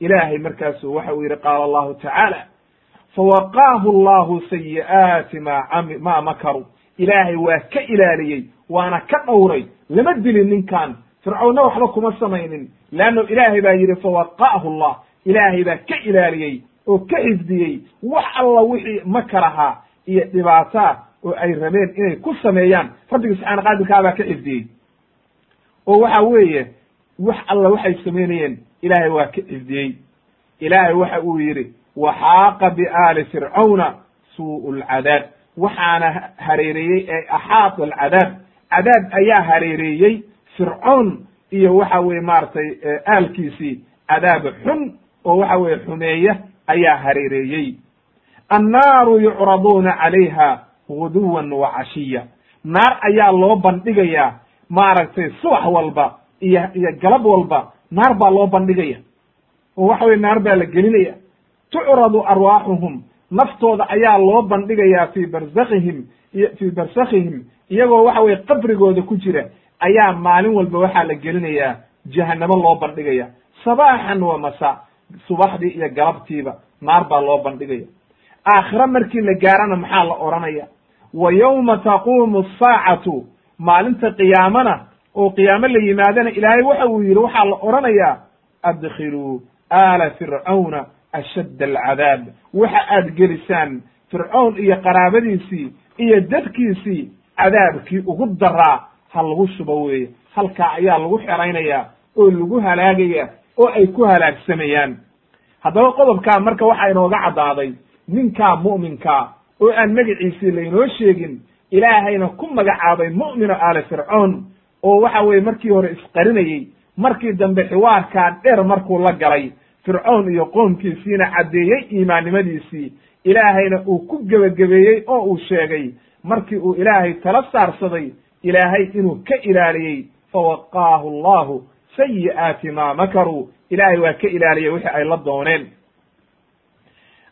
Ilaahay markaasu waxa uu yidhi qaala allahu tacaala fawaqaahu allahu sayi'aati ma cami ma makaru. Ilaahay waa ka ilaaliyey waana ka dhowray lama dilin ninkan fircoonna waxba kuma samaynin. Leanno ilaahay baa yidhi fawaqa'ahu allah. Ilaahay baa ka ilaaliyey oo ka xifdiyey wax alla wixii makar ahaa iyo dhibaataa oo ay rabeen inay ku sameeyaan. Rabbigi subxaana qaadirkaa baa ka xifdiyey oo waxa weeye wax alla waxay samaynayeen ilaahay waa ka xifdiyey ilaahay waxa uu yidhi waxaaqa biaali fircawna suu'u lcadaab waxaana hareereeyey ee axaata alcadaab. Cadaab ayaa hareereeyey fircoon iyo waxa weye maaragtay aalkiisii. Cadaab xun oo waxa weye xumeeya ayaa hareereeyey. Annaaru yucraduuna calayha guduwan wa cashiya. Naar ayaa loo bandhigayaa maaragtay subax walba iyo iyo galab walba naar baa loo bandhigaya. Oo waxa weye naar baa la gelinaya. Tucradu arwaaxuhum naftooda ayaa loo bandhigayaa fii barzakihim iyo fii barsakhihim iyagoo waxa weye qabrigooda ku jira ayaa maalin walba waxaa la gelinayaa jahanamo loo bandhigaya. Sabaaxan wa masa subaxdii iyo galabtiiba naar baa loo bandhigaya. Aakhire markii la gaarana maxaa la odhanaya wa yowma taquumu asaacatu maalinta qiyaamana oo qiyaamo la yimaadana ilaahay waxa uu yidhi waxaa la odhanayaa adkhiluu aala fircawna ashadd alcadaab. Waxa aad gelisaan fircown iyo qaraabadiisii iyo dadkiisii cadaabkii ugu daraa ha lagu shubo weeye. Halkaa ayaa lagu xeraynayaa oo lagu halaagaya oo ay ku halaagsamayaan haddaba qodobkaa marka waxaa inooga caddaaday ninkaa mu'minkaa oo aan magaciisii laynoo sheegin ilaahayna ku magacaabay mu'mino aali fircoon oo waxa weeye markii hore isqarinayey markii dambe xiwaarkaa dheer markuu la galay fircoon iyo qoomkiisiina caddeeyey iimaannimadiisii ilaahayna uu ku gebagabeeyey oo uu sheegay markii uu ilaahay tala saarsaday ilaahay inuu ka ilaaliyey fawaqaahu allahu sayi'aati maa makaruu ilaahay waa ka ilaaliyey wixii ay la dooneen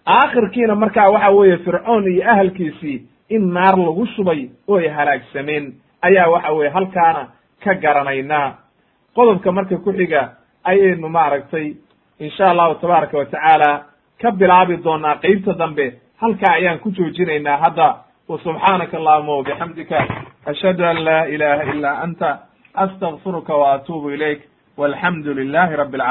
aakhirkiina markaa waxa weeye fircoon iyo ahalkiisii in naar lagu shubay oo ay halaagsameen ayaa waxa weeye halkaana ka garanaynaa. Qodobka marka ku xiga ayaynu maaragtay insha allahu tabaaraka wa tacaala ka bilaabi doonaa qeybta dambe halkaa ayaan ku joojinaynaa hadda. Wa subxaanaka allahuma wabixamdika ashhadu an laa ilaha ila anta astagfiruka wa atuubu ilayk walxamdu rabi alcalamin